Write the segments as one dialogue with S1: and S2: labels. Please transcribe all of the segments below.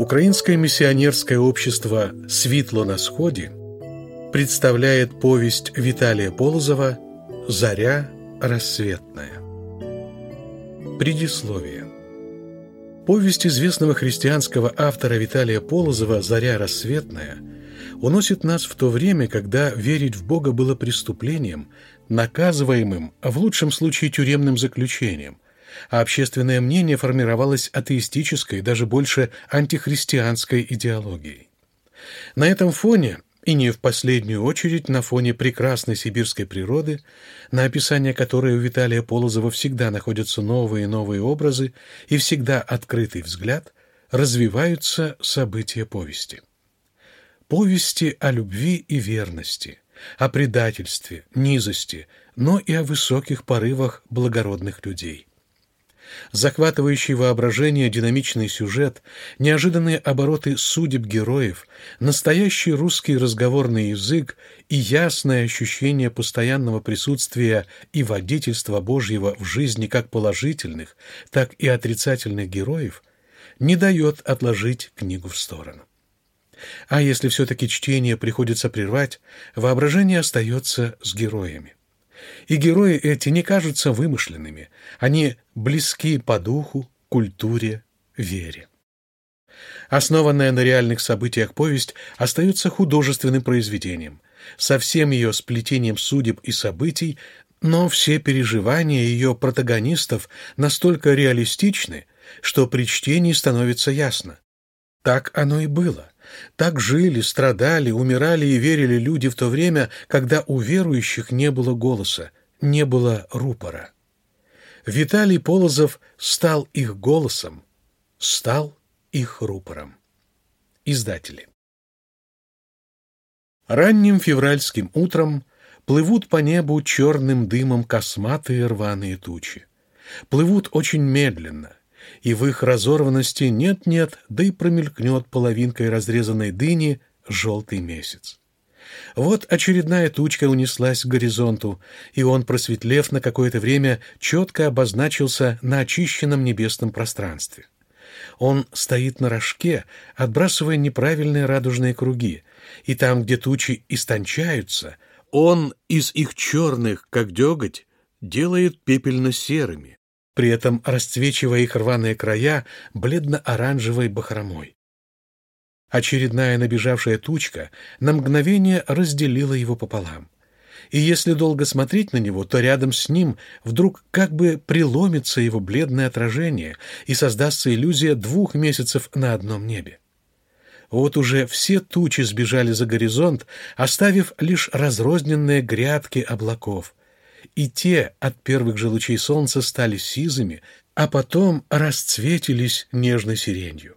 S1: Украинское миссионерское общество «Світло на сходе» представляет повесть Виталия Полозова «Заря рассветная». Предисловие. Повесть известного христианского автора Виталия Полозова «Заря рассветная» уносит нас в то время, когда верить в Бога было преступлением, наказываемым, а в лучшем случае тюремным заключением – а общественное мнение формировалось атеистической, даже больше антихристианской идеологией. На этом фоне, и не в последнюю очередь на фоне прекрасной сибирской природы, на описание которой у Виталия Полозова всегда находятся новые и новые образы и всегда открытый взгляд, развиваются события повести. Повести о любви и верности, о предательстве, низости, но и о высоких порывах благородных людей. Захватывающий воображение динамичный сюжет, неожиданные обороты судеб героев, настоящий русский разговорный язык и ясное ощущение постоянного присутствия и водительства Божьего в жизни как положительных, так и отрицательных героев не дает отложить книгу в сторону. А если все-таки чтение приходится прервать, воображение остается с героями. И герои эти не кажутся вымышленными, они близки по духу, культуре, вере. Основанная на реальных событиях повесть остается художественным произведением, со всем ее сплетением судеб и событий, но все переживания ее протагонистов настолько реалистичны, что при чтении становится ясно. Так оно и было. Так жили, страдали, умирали и верили люди в то время, когда у верующих не было голоса, не было рупора. Виталий Полозов стал их голосом, стал их рупором. Издатели. Ранним февральским утром плывут по небу черным дымом косматые рваные тучи. Плывут очень медленно, и в их разорванности нет-нет, да и промелькнет половинкой разрезанной дыни желтый месяц. Вот очередная тучка унеслась к горизонту, и он, просветлев на какое-то время, четко обозначился на очищенном небесном пространстве. Он стоит на рожке, отбрасывая неправильные радужные круги, и там, где тучи истончаются, он из их черных, как деготь, делает пепельно-серыми, при этом расцвечивая их рваные края бледно-оранжевой бахромой. Очередная набежавшая тучка на мгновение разделила его пополам. И если долго смотреть на него, то рядом с ним вдруг как бы преломится его бледное отражение и создастся иллюзия двух месяцев на одном небе. Вот уже все тучи сбежали за горизонт, оставив лишь разрозненные грядки облаков — и те от первых же лучей солнца стали сизыми, а потом расцветились нежной сиренью.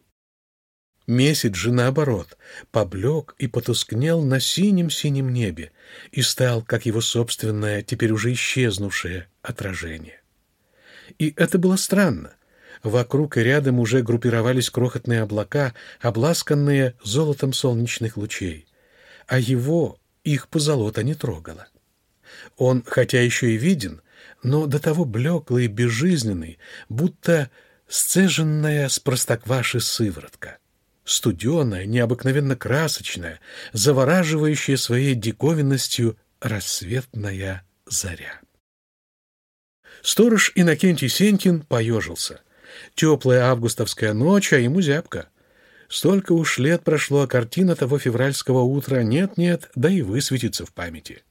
S1: Месяц же, наоборот, поблек и потускнел на синем-синем небе и стал, как его собственное, теперь уже исчезнувшее отражение. И это было странно. Вокруг и рядом уже группировались крохотные облака, обласканные золотом солнечных лучей, а его их позолота не трогало. Он, хотя еще и виден, но до того блеклый и безжизненный, будто сцеженная с простокваши сыворотка. Студеная, необыкновенно красочная, завораживающая своей диковинностью рассветная заря. Сторож Иннокентий Сенькин поежился. Теплая августовская ночь, а ему зябко. Столько уж лет прошло, а картина того февральского утра нет-нет, да и высветится в памяти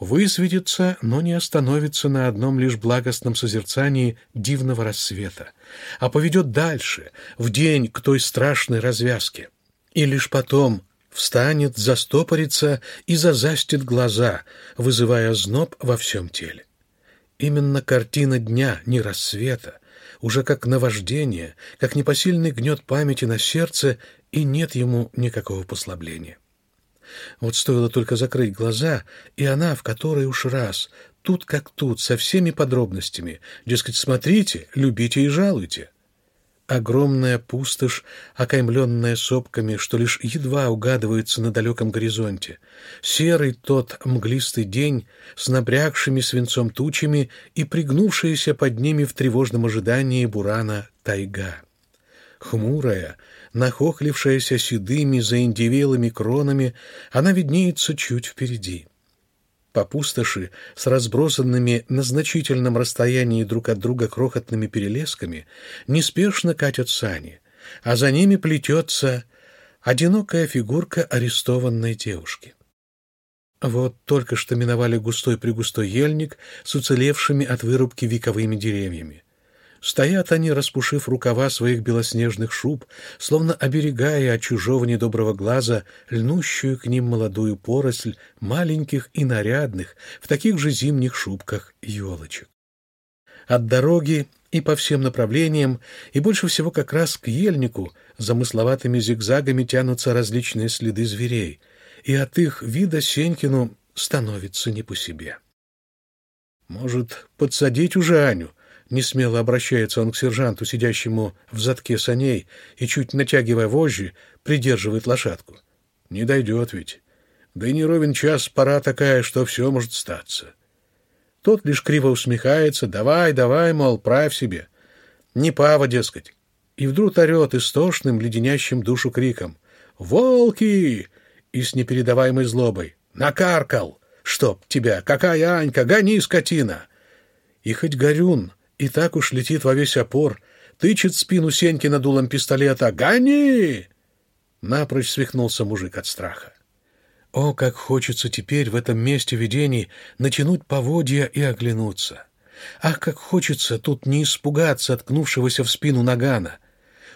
S1: высветится, но не остановится на одном лишь благостном созерцании дивного рассвета, а поведет дальше, в день к той страшной развязке. И лишь потом встанет, застопорится и зазастит глаза, вызывая зноб во всем теле. Именно картина дня, не рассвета, уже как наваждение, как непосильный гнет памяти на сердце, и нет ему никакого послабления. Вот стоило только закрыть глаза, и она в которой уж раз, тут как тут, со всеми подробностями, дескать, смотрите, любите и жалуйте. Огромная пустошь, окаймленная сопками, что лишь едва угадывается на далеком горизонте. Серый тот мглистый день с набрякшими свинцом тучами и пригнувшаяся под ними в тревожном ожидании бурана тайга. хмурая, нахохлившаяся седыми заиндивелыми кронами, она виднеется чуть впереди. По пустоши с разбросанными на значительном расстоянии друг от друга крохотными перелесками неспешно катят сани, а за ними плетется одинокая фигурка арестованной девушки. Вот только что миновали густой-пригустой ельник с уцелевшими от вырубки вековыми деревьями. Стоят они, распушив рукава своих белоснежных шуб, словно оберегая от чужого недоброго глаза льнущую к ним молодую поросль маленьких и нарядных в таких же зимних шубках елочек. От дороги и по всем направлениям, и больше всего как раз к ельнику, замысловатыми зигзагами тянутся различные следы зверей, и от их вида Сенькину становится не по себе. «Может, подсадить уже Аню?» Несмело обращается он к сержанту, сидящему в задке саней, и, чуть натягивая вожжи, придерживает лошадку. Не дойдет ведь. Да и не ровен час, пора такая, что все может статься. Тот лишь криво усмехается. «Давай, давай, мол, правь себе». Не пава, дескать. И вдруг орет истошным, леденящим душу криком. «Волки!» И с непередаваемой злобой. «Накаркал! Чтоб тебя! Какая Анька! Гони, скотина!» И хоть Горюн и так уж летит во весь опор, тычет спину Сеньки над дулом пистолета. «Гони!» Напрочь свихнулся мужик от страха. О, как хочется теперь в этом месте видений натянуть поводья и оглянуться. Ах, как хочется тут не испугаться откнувшегося в спину нагана.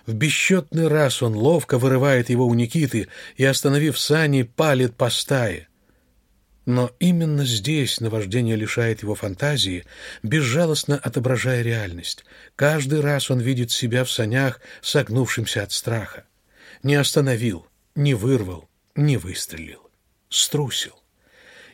S1: В бесчетный раз он ловко вырывает его у Никиты и, остановив сани, палит по стае. Но именно здесь наваждение лишает его фантазии, безжалостно отображая реальность. Каждый раз он видит себя в санях, согнувшимся от страха. Не остановил, не вырвал, не выстрелил. Струсил.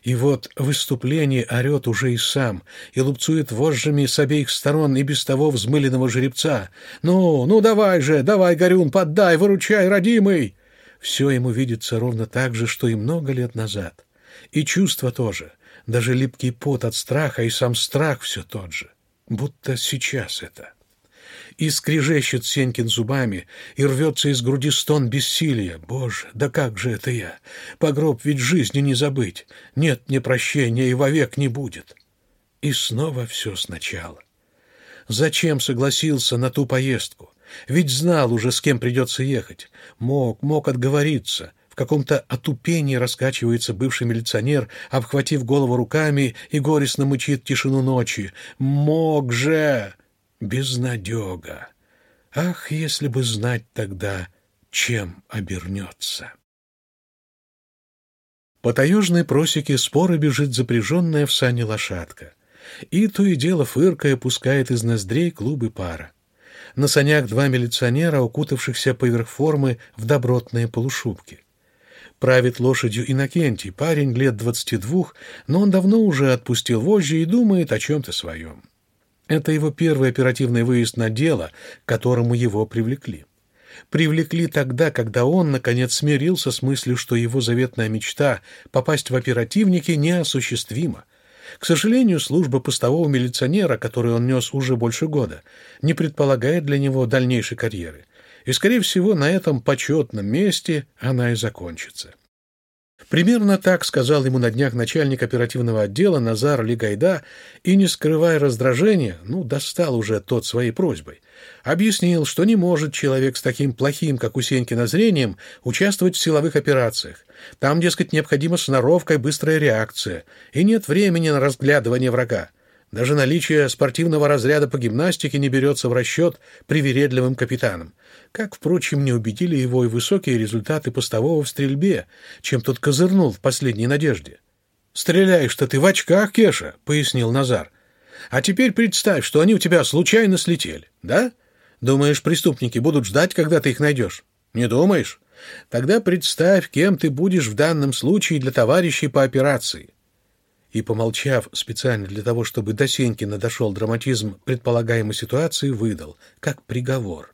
S1: И вот выступление орет уже и сам, и лупцует вожжами с обеих сторон и без того взмыленного жеребца. «Ну, ну давай же, давай, Горюн, поддай, выручай, родимый!» Все ему видится ровно так же, что и много лет назад. И чувства тоже, даже липкий пот от страха, и сам страх все тот же. Будто сейчас это. И скрежещет Сенькин зубами, и рвется из груди стон бессилия. Боже, да как же это я? Погроб ведь жизни не забыть. Нет мне прощения и вовек не будет. И снова все сначала. Зачем согласился на ту поездку? Ведь знал уже, с кем придется ехать. Мог, мог отговориться каком-то отупении раскачивается бывший милиционер, обхватив голову руками и горестно мычит тишину ночи. «Мог же!» Безнадега! Ах, если бы знать тогда, чем обернется! По таежной просеке споро бежит запряженная в сани лошадка. И то и дело фыркая пускает из ноздрей клубы пара. На санях два милиционера, укутавшихся поверх формы в добротные полушубки. Правит лошадью Иннокентий, парень лет двадцати двух, но он давно уже отпустил вожжи и думает о чем-то своем. Это его первый оперативный выезд на дело, к которому его привлекли. Привлекли тогда, когда он, наконец, смирился с мыслью, что его заветная мечта — попасть в оперативники — неосуществима. К сожалению, служба постового милиционера, которую он нес уже больше года, не предполагает для него дальнейшей карьеры — и, скорее всего, на этом почетном месте она и закончится. Примерно так сказал ему на днях начальник оперативного отдела Назар Лигайда и, не скрывая раздражения, ну, достал уже тот своей просьбой, объяснил, что не может человек с таким плохим, как у Сенькина, зрением участвовать в силовых операциях. Там, дескать, необходима сноровка и быстрая реакция, и нет времени на разглядывание врага. Даже наличие спортивного разряда по гимнастике не берется в расчет привередливым капитанам. Как, впрочем, не убедили его и высокие результаты постового в стрельбе, чем тот козырнул в последней надежде. «Стреляешь-то ты в очках, Кеша», — пояснил Назар. «А теперь представь, что они у тебя случайно слетели, да? Думаешь, преступники будут ждать, когда ты их найдешь? Не думаешь? Тогда представь, кем ты будешь в данном случае для товарищей по операции и, помолчав специально для того, чтобы до Сенькина дошел драматизм предполагаемой ситуации, выдал, как приговор.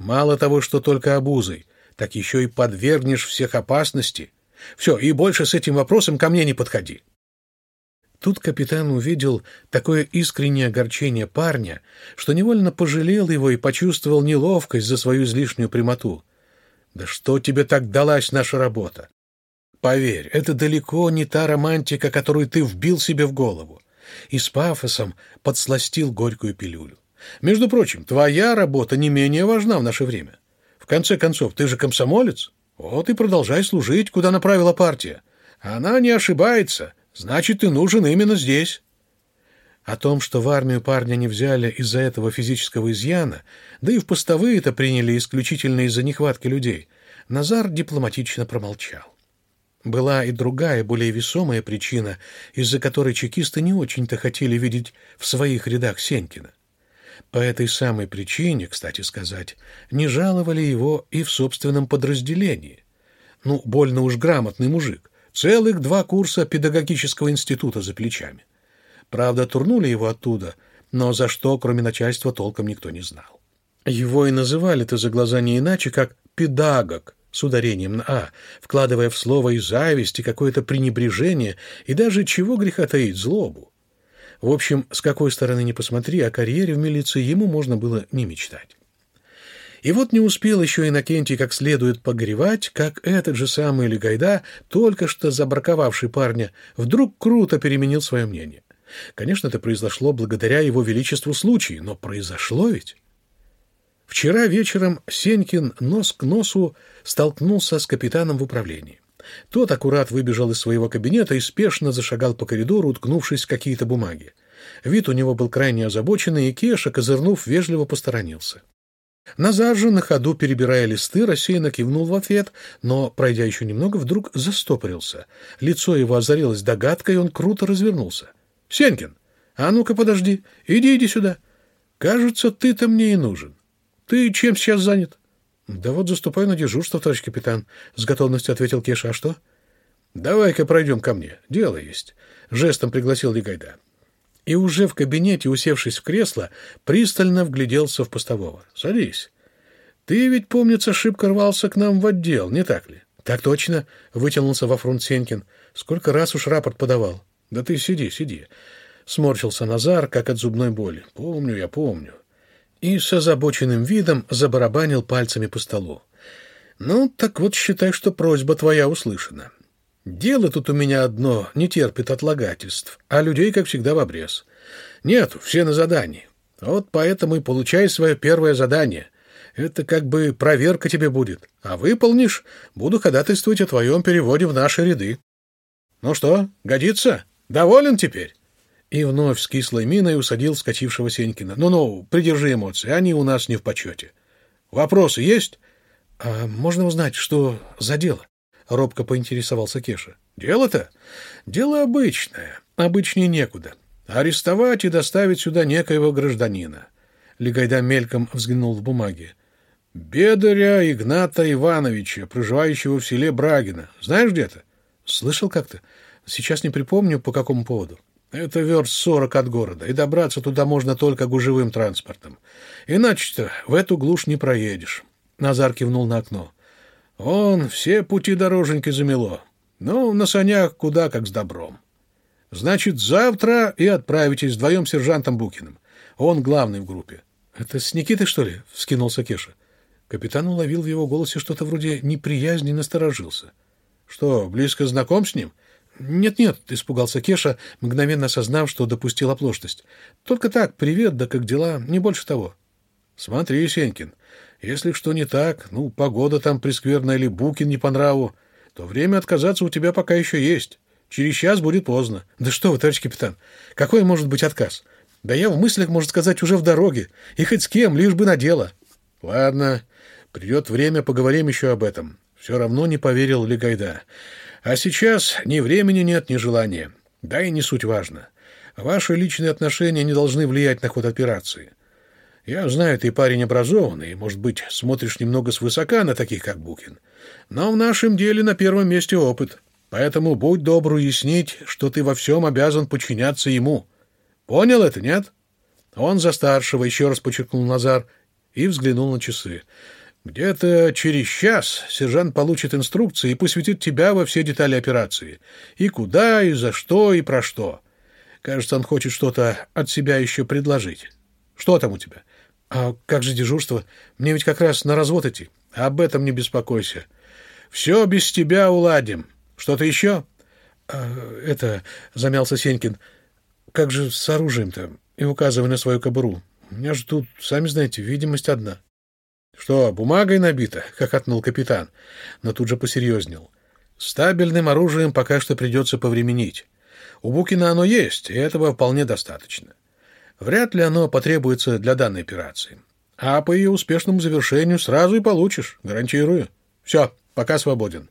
S1: «Мало того, что только обузой, так еще и подвергнешь всех опасности. Все, и больше с этим вопросом ко мне не подходи». Тут капитан увидел такое искреннее огорчение парня, что невольно пожалел его и почувствовал неловкость за свою излишнюю прямоту. «Да что тебе так далась наша работа? Поверь, это далеко не та романтика, которую ты вбил себе в голову». И с пафосом подсластил горькую пилюлю. «Между прочим, твоя работа не менее важна в наше время. В конце концов, ты же комсомолец. Вот и продолжай служить, куда направила партия. Она не ошибается» Значит, ты нужен именно здесь. О том, что в армию парня не взяли из-за этого физического изъяна, да и в постовые это приняли исключительно из-за нехватки людей, Назар дипломатично промолчал. Была и другая, более весомая причина, из-за которой чекисты не очень-то хотели видеть в своих рядах Сенькина. По этой самой причине, кстати сказать, не жаловали его и в собственном подразделении. Ну, больно уж грамотный мужик. Целых два курса педагогического института за плечами. Правда, турнули его оттуда, но за что, кроме начальства, толком никто не знал. Его и называли-то за глаза не иначе, как «педагог», с ударением на «а», вкладывая в слово и зависть, и какое-то пренебрежение, и даже, чего греха таить, злобу. В общем, с какой стороны ни посмотри, о карьере в милиции ему можно было не мечтать. И вот не успел еще Иннокентий как следует погревать, как этот же самый Легайда, только что забраковавший парня, вдруг круто переменил свое мнение. Конечно, это произошло благодаря его величеству случаю, но произошло ведь. Вчера вечером Сенькин нос к носу столкнулся с капитаном в управлении. Тот аккурат выбежал из своего кабинета и спешно зашагал по коридору, уткнувшись в какие-то бумаги. Вид у него был крайне озабоченный, и Кеша, козырнув, вежливо посторонился. Назар же, на ходу перебирая листы, рассеянно кивнул в ответ, но, пройдя еще немного, вдруг застопорился. Лицо его озарилось догадкой, и он круто развернулся. — Сенькин, а ну-ка подожди, иди, иди сюда. Кажется, ты-то мне и нужен. Ты чем сейчас занят? — Да вот заступаю на дежурство, товарищ капитан, — с готовностью ответил Кеша. — А что? — Давай-ка пройдем ко мне, дело есть. Жестом пригласил Легайда и уже в кабинете, усевшись в кресло, пристально вгляделся в постового. «Садись. Ты ведь, помнится, шибко рвался к нам в отдел, не так ли?» «Так точно», — вытянулся во фронт Сенькин. «Сколько раз уж рапорт подавал?» «Да ты сиди, сиди». Сморщился Назар, как от зубной боли. «Помню, я помню». И с озабоченным видом забарабанил пальцами по столу. «Ну, так вот считай, что просьба твоя услышана. Дело тут у меня одно не терпит отлагательств, а людей, как всегда, в обрез. Нет, все на задании. Вот поэтому и получай свое первое задание. Это как бы проверка тебе будет. А выполнишь, буду ходатайствовать о твоем переводе в наши ряды. Ну что, годится? Доволен теперь? И вновь с кислой миной усадил вскочившего Сенькина. Ну-ну, придержи эмоции, они у нас не в почете. Вопросы есть? А можно узнать, что за дело? — робко поинтересовался Кеша. «Дело-то? Дело обычное. Обычнее некуда. Арестовать и доставить сюда некоего гражданина». Легайда мельком взглянул в бумаги. «Бедаря Игната Ивановича, проживающего в селе Брагино. Знаешь где-то?» «Слышал как-то. Сейчас не припомню, по какому поводу». «Это верст сорок от города, и добраться туда можно только гужевым транспортом. Иначе-то в эту глушь не проедешь». Назар кивнул на окно. Он все пути дороженьки замело. Ну, на санях куда как с добром. Значит, завтра и отправитесь вдвоем с сержантом Букиным. Он главный в группе. — Это с Никитой, что ли? — вскинулся Кеша. Капитан уловил в его голосе что-то вроде неприязни и насторожился. — Что, близко знаком с ним? «Нет-нет», — испугался Кеша, мгновенно осознав, что допустил оплошность. «Только так, привет, да как дела, не больше того». «Смотри, Сенькин, если что не так, ну, погода там прескверная или Букин не по нраву, то время отказаться у тебя пока еще есть. Через час будет поздно. Да что вы, товарищ капитан, какой может быть отказ? Да я в мыслях, можно сказать, уже в дороге. И хоть с кем, лишь бы на дело. Ладно, придет время, поговорим еще об этом. Все равно не поверил Легайда. А сейчас ни времени нет, ни желания. Да и не суть важно. Ваши личные отношения не должны влиять на ход операции. Я знаю, ты парень образованный, может быть, смотришь немного свысока на таких, как Букин. Но в нашем деле на первом месте опыт. Поэтому будь добр уяснить, что ты во всем обязан подчиняться ему. Понял это, нет? Он за старшего, еще раз подчеркнул Назар, и взглянул на часы. Где-то через час сержант получит инструкции и посвятит тебя во все детали операции. И куда, и за что, и про что. Кажется, он хочет что-то от себя еще предложить. Что там у тебя? А как же дежурство? Мне ведь как раз на развод идти. Об этом не беспокойся. Все без тебя уладим. Что-то еще? А, это, замялся Сенькин. Как же с оружием-то? И указывай на свою кобуру. Меня же тут, сами знаете, видимость одна. Что, бумагой набита? хохотнул капитан, но тут же посерьезнел. Стабильным оружием пока что придется повременить. У Букина оно есть, и этого вполне достаточно. Вряд ли оно потребуется для данной операции. А по ее успешному завершению сразу и получишь, гарантирую. Все, пока свободен.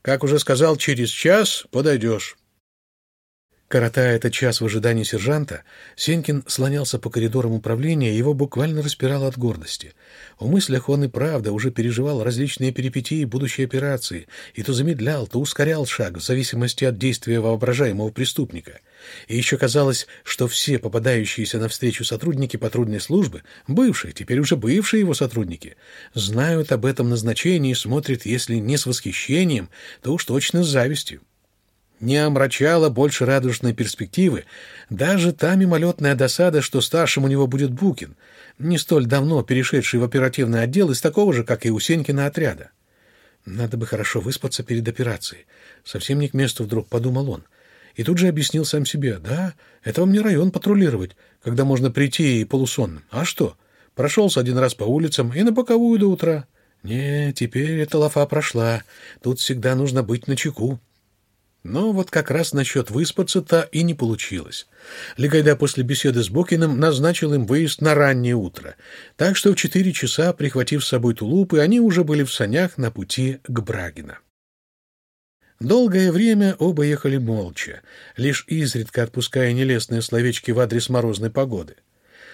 S1: Как уже сказал, через час подойдешь. Коротая этот час в ожидании сержанта, Сенькин слонялся по коридорам управления, его буквально распирало от гордости. В мыслях он и правда уже переживал различные перипетии будущей операции, и то замедлял, то ускорял шаг в зависимости от действия воображаемого преступника. И еще казалось, что все попадающиеся навстречу сотрудники патрульной службы, бывшие, теперь уже бывшие его сотрудники, знают об этом назначении и смотрят, если не с восхищением, то уж точно с завистью не омрачала больше радужной перспективы даже та мимолетная досада, что старшим у него будет Букин, не столь давно перешедший в оперативный отдел из такого же, как и у Сенькина отряда. Надо бы хорошо выспаться перед операцией. Совсем не к месту вдруг подумал он. И тут же объяснил сам себе, да, это вам не район патрулировать, когда можно прийти и полусонным. А что? Прошелся один раз по улицам и на боковую до утра. Не, теперь эта лафа прошла. Тут всегда нужно быть начеку. Но вот как раз насчет выспаться-то и не получилось. Легайда после беседы с Бокиным назначил им выезд на раннее утро, так что в четыре часа, прихватив с собой тулупы, они уже были в санях на пути к Брагино. Долгое время оба ехали молча, лишь изредка отпуская нелестные словечки в адрес морозной погоды.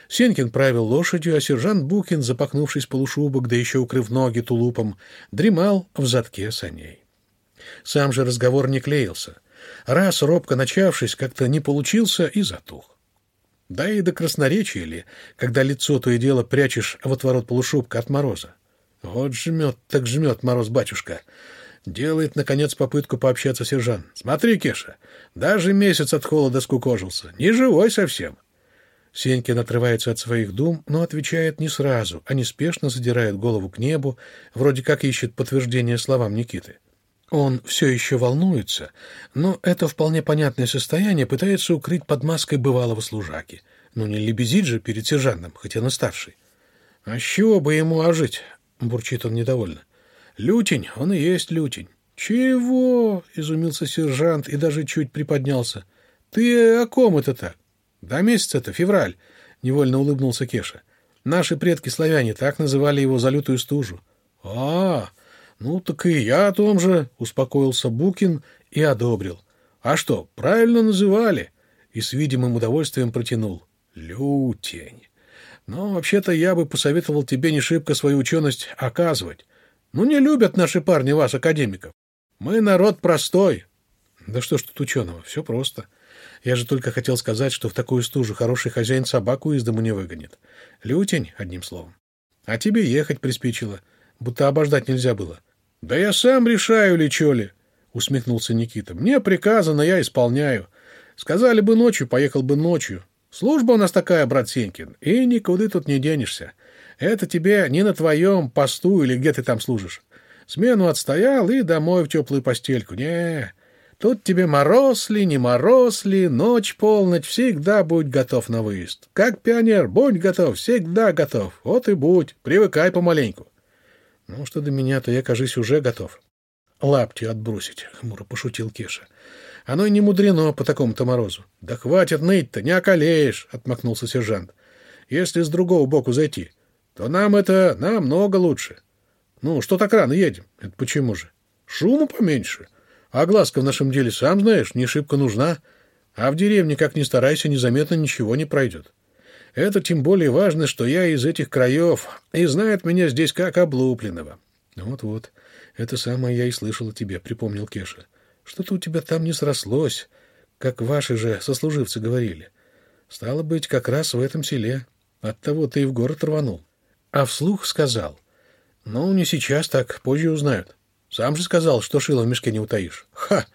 S1: Сенкин правил лошадью, а сержант Букин, запахнувшись полушубок, да еще укрыв ноги тулупом, дремал в задке саней. Сам же разговор не клеился. Раз, робко начавшись, как-то не получился и затух. Да и до красноречия ли, когда лицо то и дело прячешь в отворот полушубка от мороза. Вот жмет, так жмет мороз-батюшка. Делает, наконец, попытку пообщаться сержант. Смотри, Кеша, даже месяц от холода скукожился. Не живой совсем. Сенькин отрывается от своих дум, но отвечает не сразу, а неспешно задирает голову к небу, вроде как ищет подтверждение словам Никиты. Он все еще волнуется, но это вполне понятное состояние пытается укрыть под маской бывалого служаки. Ну, не лебезит же перед сержантом, хотя он старший. — А с чего бы ему ожить? — бурчит он недовольно. — Лютень, он и есть лютень. — Чего? — изумился сержант и даже чуть приподнялся. — Ты о ком это так? — Да месяц это, февраль, — невольно улыбнулся Кеша. Наши предки-славяне так называли его за лютую стужу. — А, «Ну, так и я о том же», — успокоился Букин и одобрил. «А что, правильно называли?» И с видимым удовольствием протянул. «Лютень. Но вообще-то я бы посоветовал тебе не шибко свою ученость оказывать. Ну, не любят наши парни вас, академиков. Мы народ простой». «Да что ж тут ученого? Все просто. Я же только хотел сказать, что в такую стужу хороший хозяин собаку из дому не выгонит. Лютень, одним словом. А тебе ехать приспичило» будто обождать нельзя было. — Да я сам решаю, лечо ли, — усмехнулся Никита. — Мне приказано, я исполняю. Сказали бы ночью, поехал бы ночью. Служба у нас такая, брат Сенькин, и никуда тут не денешься. Это тебе не на твоем посту или где ты там служишь. Смену отстоял и домой в теплую постельку. Не, тут тебе мороз ли, не мороз ли, ночь, полночь, всегда будь готов на выезд. Как пионер, будь готов, всегда готов. Вот и будь, привыкай помаленьку. Ну, что до меня, то я, кажись, уже готов. Лапти отбросить, — хмуро пошутил Кеша. Оно и не мудрено по такому-то морозу. Да хватит ныть-то, не околеешь, — отмахнулся сержант. Если с другого боку зайти, то нам это намного лучше. Ну, что так рано едем? Это почему же? Шуму поменьше. А глазка в нашем деле, сам знаешь, не шибко нужна. А в деревне, как ни старайся, незаметно ничего не пройдет. Это тем более важно, что я из этих краев, и знает меня здесь как облупленного. Вот-вот, это самое я и слышал о тебе, припомнил Кеша. Что-то у тебя там не срослось, как ваши же сослуживцы говорили. Стало быть, как раз в этом селе. Оттого ты и в город рванул. А вслух сказал. Ну, не сейчас так, позже узнают. Сам же сказал, что шило в мешке не утаишь. Ха!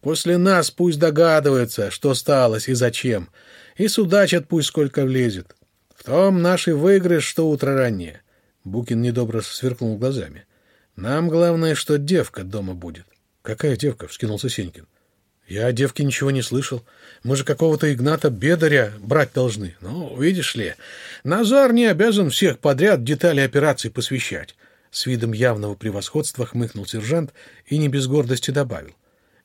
S1: После нас пусть догадываются, что сталось и зачем, и судачат пусть сколько влезет. В том наш и выигрыш, что утро раннее. Букин недобро сверкнул глазами. Нам главное, что девка дома будет. Какая девка? — вскинулся Сенькин. Я о девке ничего не слышал. Мы же какого-то Игната Бедаря брать должны. Ну, видишь ли, Назар не обязан всех подряд детали операции посвящать. С видом явного превосходства хмыкнул сержант и не без гордости добавил.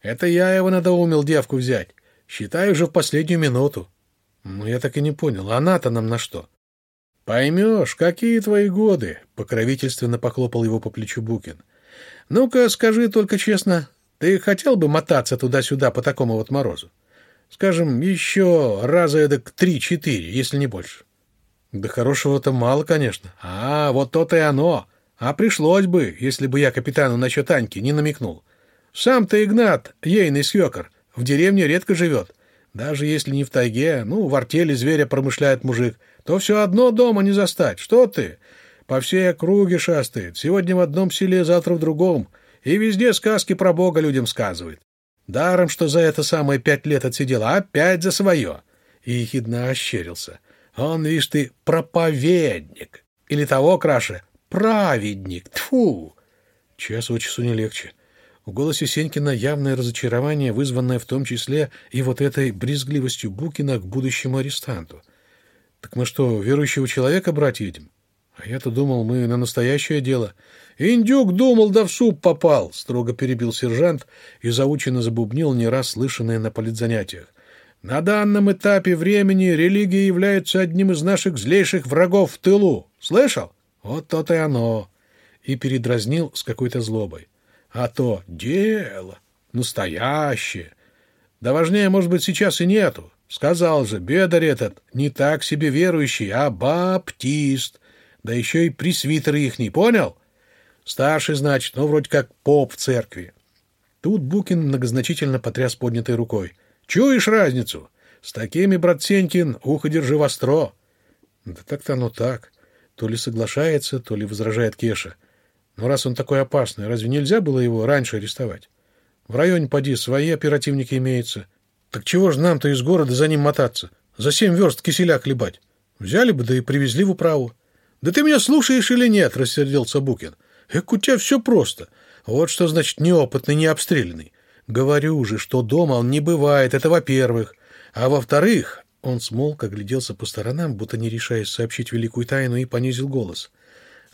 S1: Это я его надоумил девку взять. Считаю же в последнюю минуту. Ну, я так и не понял, она-то нам на что? Поймешь, какие твои годы, покровительственно похлопал его по плечу Букин. Ну-ка, скажи только честно, ты хотел бы мотаться туда-сюда по такому вот морозу? Скажем, еще раза эдак три-четыре, если не больше. Да хорошего-то мало, конечно. А, вот то-то и оно. А пришлось бы, если бы я капитану насчет Аньки не намекнул. Сам-то Игнат, ейный свекор, в деревне редко живет. Даже если не в тайге, ну, в артели зверя промышляет мужик, то все одно дома не застать. Что ты? По всей округе шастает. Сегодня в одном селе, завтра в другом — и везде сказки про Бога людям сказывает. Даром, что за это самое пять лет отсидел, опять за свое. И ехидно ощерился. Он, видишь ты, проповедник. Или того краше, праведник. Тфу. Час от часу не легче. В голосе Сенькина явное разочарование, вызванное в том числе и вот этой брезгливостью Букина к будущему арестанту. Так мы что, верующего человека брать едем? А я-то думал, мы на настоящее дело. Индюк думал, да в суп попал, строго перебил сержант и заученно забубнил не раз слышанное на политзанятиях. На данном этапе времени религия является одним из наших злейших врагов в тылу. Слышал? Вот то-то и оно. И передразнил с какой-то злобой. А то дело настоящее. Да важнее, может быть, сейчас и нету. Сказал же, бедарь этот не так себе верующий, а баптист да еще и пресвитер ихний, понял? Старший, значит, ну, вроде как поп в церкви. Тут Букин многозначительно потряс поднятой рукой. Чуешь разницу? С такими, брат Сенькин, ухо держи востро. Да так-то оно так. То ли соглашается, то ли возражает Кеша. Но раз он такой опасный, разве нельзя было его раньше арестовать? В районе, поди, свои оперативники имеются. Так чего же нам-то из города за ним мотаться? За семь верст киселя хлебать. Взяли бы, да и привезли в управу. «Да ты меня слушаешь или нет?» — рассердился Букин. «Эк, у тебя все просто. Вот что значит неопытный, не обстрелянный. Говорю же, что дома он не бывает, это во-первых. А во-вторых...» Он смолк, огляделся по сторонам, будто не решаясь сообщить великую тайну, и понизил голос.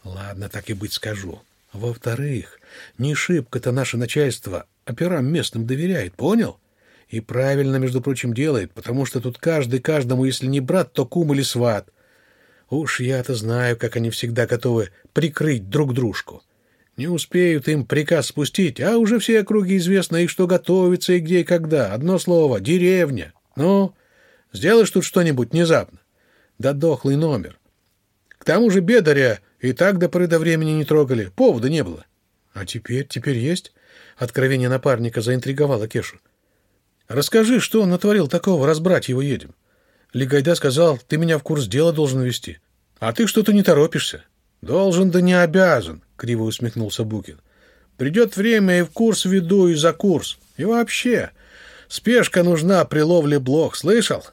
S1: «Ладно, так и быть скажу. Во-вторых, не шибко-то наше начальство операм местным доверяет, понял? И правильно, между прочим, делает, потому что тут каждый каждому, если не брат, то кум или сват. Уж я-то знаю, как они всегда готовы прикрыть друг дружку. Не успеют им приказ спустить, а уже все округи известно, и что готовится, и где, и когда. Одно слово — деревня. Ну, сделаешь тут что-нибудь внезапно. Да дохлый номер. К тому же бедаря и так до поры до времени не трогали, повода не было. А теперь, теперь есть? Откровение напарника заинтриговало Кешу. Расскажи, что он натворил такого, разбрать его едем. — Легайда сказал, ты меня в курс дела должен вести. А ты что-то не торопишься. Должен да не обязан, криво усмехнулся Букин. Придет время и в курс веду, и за курс. И вообще, спешка нужна при ловле блох, слышал?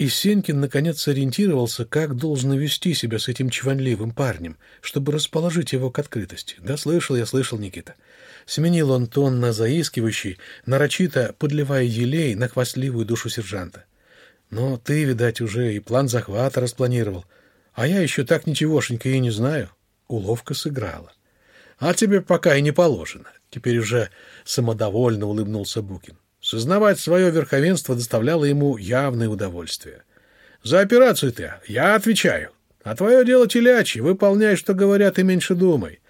S1: И Сенькин наконец сориентировался, как должен вести себя с этим чванливым парнем, чтобы расположить его к открытости. Да слышал я, слышал, Никита. Сменил он тон на заискивающий, нарочито подливая елей на хвастливую душу сержанта. Но ты, видать, уже и план захвата распланировал. А я еще так ничегошенько и не знаю. Уловка сыграла. А тебе пока и не положено. Теперь уже самодовольно улыбнулся Букин. Сознавать свое верховенство доставляло ему явное удовольствие. За операцию ты, я отвечаю. А твое дело телячье, выполняй, что говорят, и меньше думай.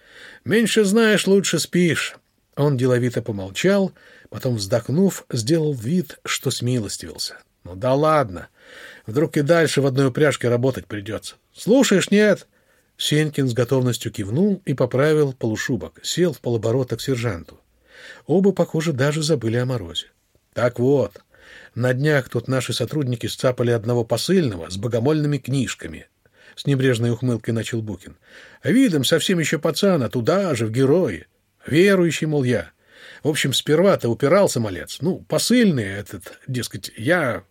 S1: Меньше знаешь, лучше спишь. Он деловито помолчал, потом, вздохнув, сделал вид, что смилостивился. Ну да ладно. Вдруг и дальше в одной упряжке работать придется. Слушаешь, нет? Сенькин с готовностью кивнул и поправил полушубок, сел в полоборота к сержанту. Оба, похоже, даже забыли о морозе. Так вот, на днях тут наши сотрудники сцапали одного посыльного с богомольными книжками. С небрежной ухмылкой начал Букин. Видом совсем еще пацана, туда же, в герои. Верующий, мол, я. В общем, сперва-то упирался малец. Ну, посыльный этот, дескать, я...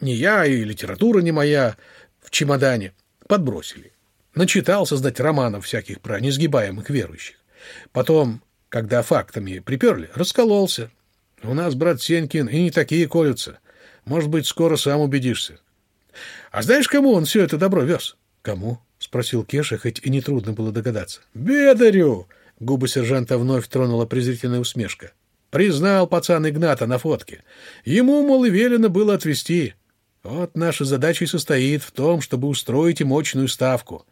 S1: Не я, и литература не моя в чемодане. Подбросили. Начитался знать романов всяких про несгибаемых верующих. Потом, когда фактами приперли, раскололся. У нас, брат Сенькин, и не такие колются. Может быть, скоро сам убедишься. А знаешь, кому он все это добро вез? Кому? — спросил Кеша, хоть и нетрудно было догадаться. «Бедарю!» — губы сержанта вновь тронула презрительная усмешка. «Признал пацан Игната на фотке. Ему, мол, и велено было отвезти. Вот наша задача и состоит в том, чтобы устроить и мощную ставку.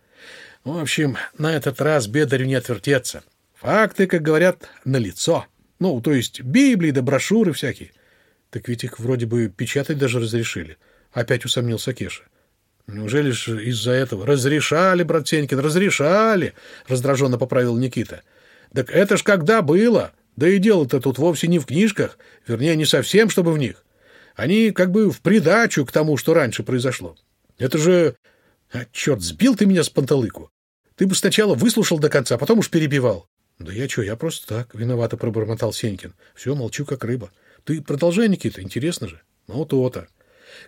S1: В общем, на этот раз Бедарю не отвертеться. Факты, как говорят, на лицо. Ну, то есть Библии да брошюры всякие. Так ведь их вроде бы печатать даже разрешили. Опять усомнился Кеша. Неужели же из-за этого? Разрешали, брат Сенькин, разрешали, раздраженно поправил Никита. Так это ж когда было? Да и дело-то тут вовсе не в книжках, вернее, не совсем, чтобы в них. Они как бы в придачу к тому, что раньше произошло. Это же... А, черт, сбил ты меня с панталыку. Ты бы сначала выслушал до конца, а потом уж перебивал. Да я что, я просто так, виновато пробормотал Сенькин. Все, молчу, как рыба. Ты продолжай, Никита, интересно же. Ну, то-то.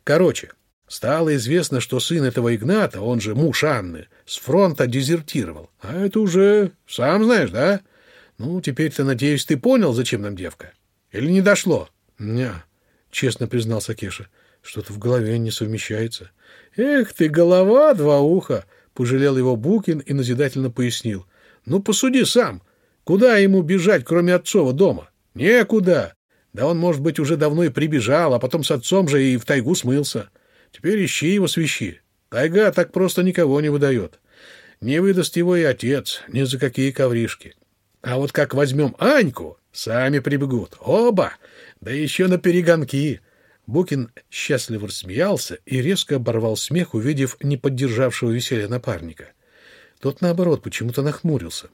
S1: Короче, Стало известно, что сын этого Игната, он же муж Анны, с фронта дезертировал. А это уже, сам знаешь, да? Ну, теперь-то, надеюсь, ты понял, зачем нам девка? Или не дошло? Не, честно признался Кеша. Что-то в голове не совмещается. Эх ты, голова, два уха! Пожалел его Букин и назидательно пояснил. Ну, посуди сам. Куда ему бежать, кроме отцова дома? Некуда. Да он, может быть, уже давно и прибежал, а потом с отцом же и в тайгу смылся. Теперь ищи его свищи. Тайга так просто никого не выдает. Не выдаст его и отец, ни за какие ковришки. А вот как возьмем Аньку, сами прибегут. Оба! Да еще на перегонки!» Букин счастливо рассмеялся и резко оборвал смех, увидев не поддержавшего веселья напарника. Тот, наоборот, почему-то нахмурился.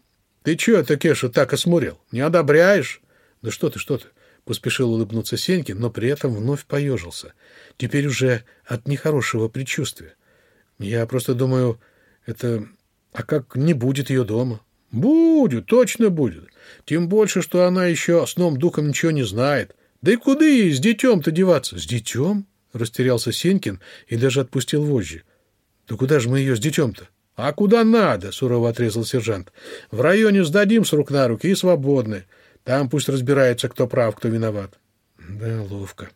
S1: «Ты чё это, Кеша, так осмурел? Не одобряешь?» «Да что ты, что ты!» — поспешил улыбнуться Сенькин, но при этом вновь поежился — Теперь уже от нехорошего предчувствия. Я просто думаю, это... А как не будет ее дома? Будет, точно будет. Тем больше, что она еще сном духом ничего не знает. Да и куда ей с детем-то деваться? С детем? Растерялся Сенькин и даже отпустил вожжи. Да куда же мы ее с детем-то? А куда надо, сурово отрезал сержант. В районе сдадим с рук на руки и свободны. Там пусть разбирается, кто прав, кто виноват. Да, ловко.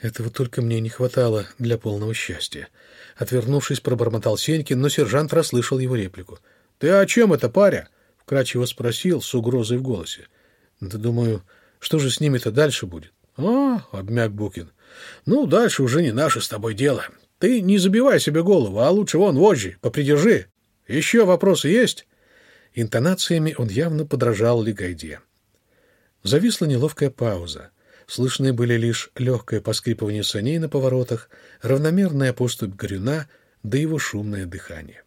S1: Этого только мне не хватало для полного счастья. Отвернувшись, пробормотал Сенькин, но сержант расслышал его реплику. — Ты о чем это, паря? — вкрадчиво спросил с угрозой в голосе. — Да думаю, что же с ними-то дальше будет? — А, — обмяк Букин. — Ну, дальше уже не наше с тобой дело. Ты не забивай себе голову, а лучше вон вожжи, попридержи. Еще вопросы есть? Интонациями он явно подражал Легайде. Зависла неловкая пауза. Слышны были лишь легкое поскрипывание саней на поворотах, равномерная поступь горюна, да его шумное дыхание.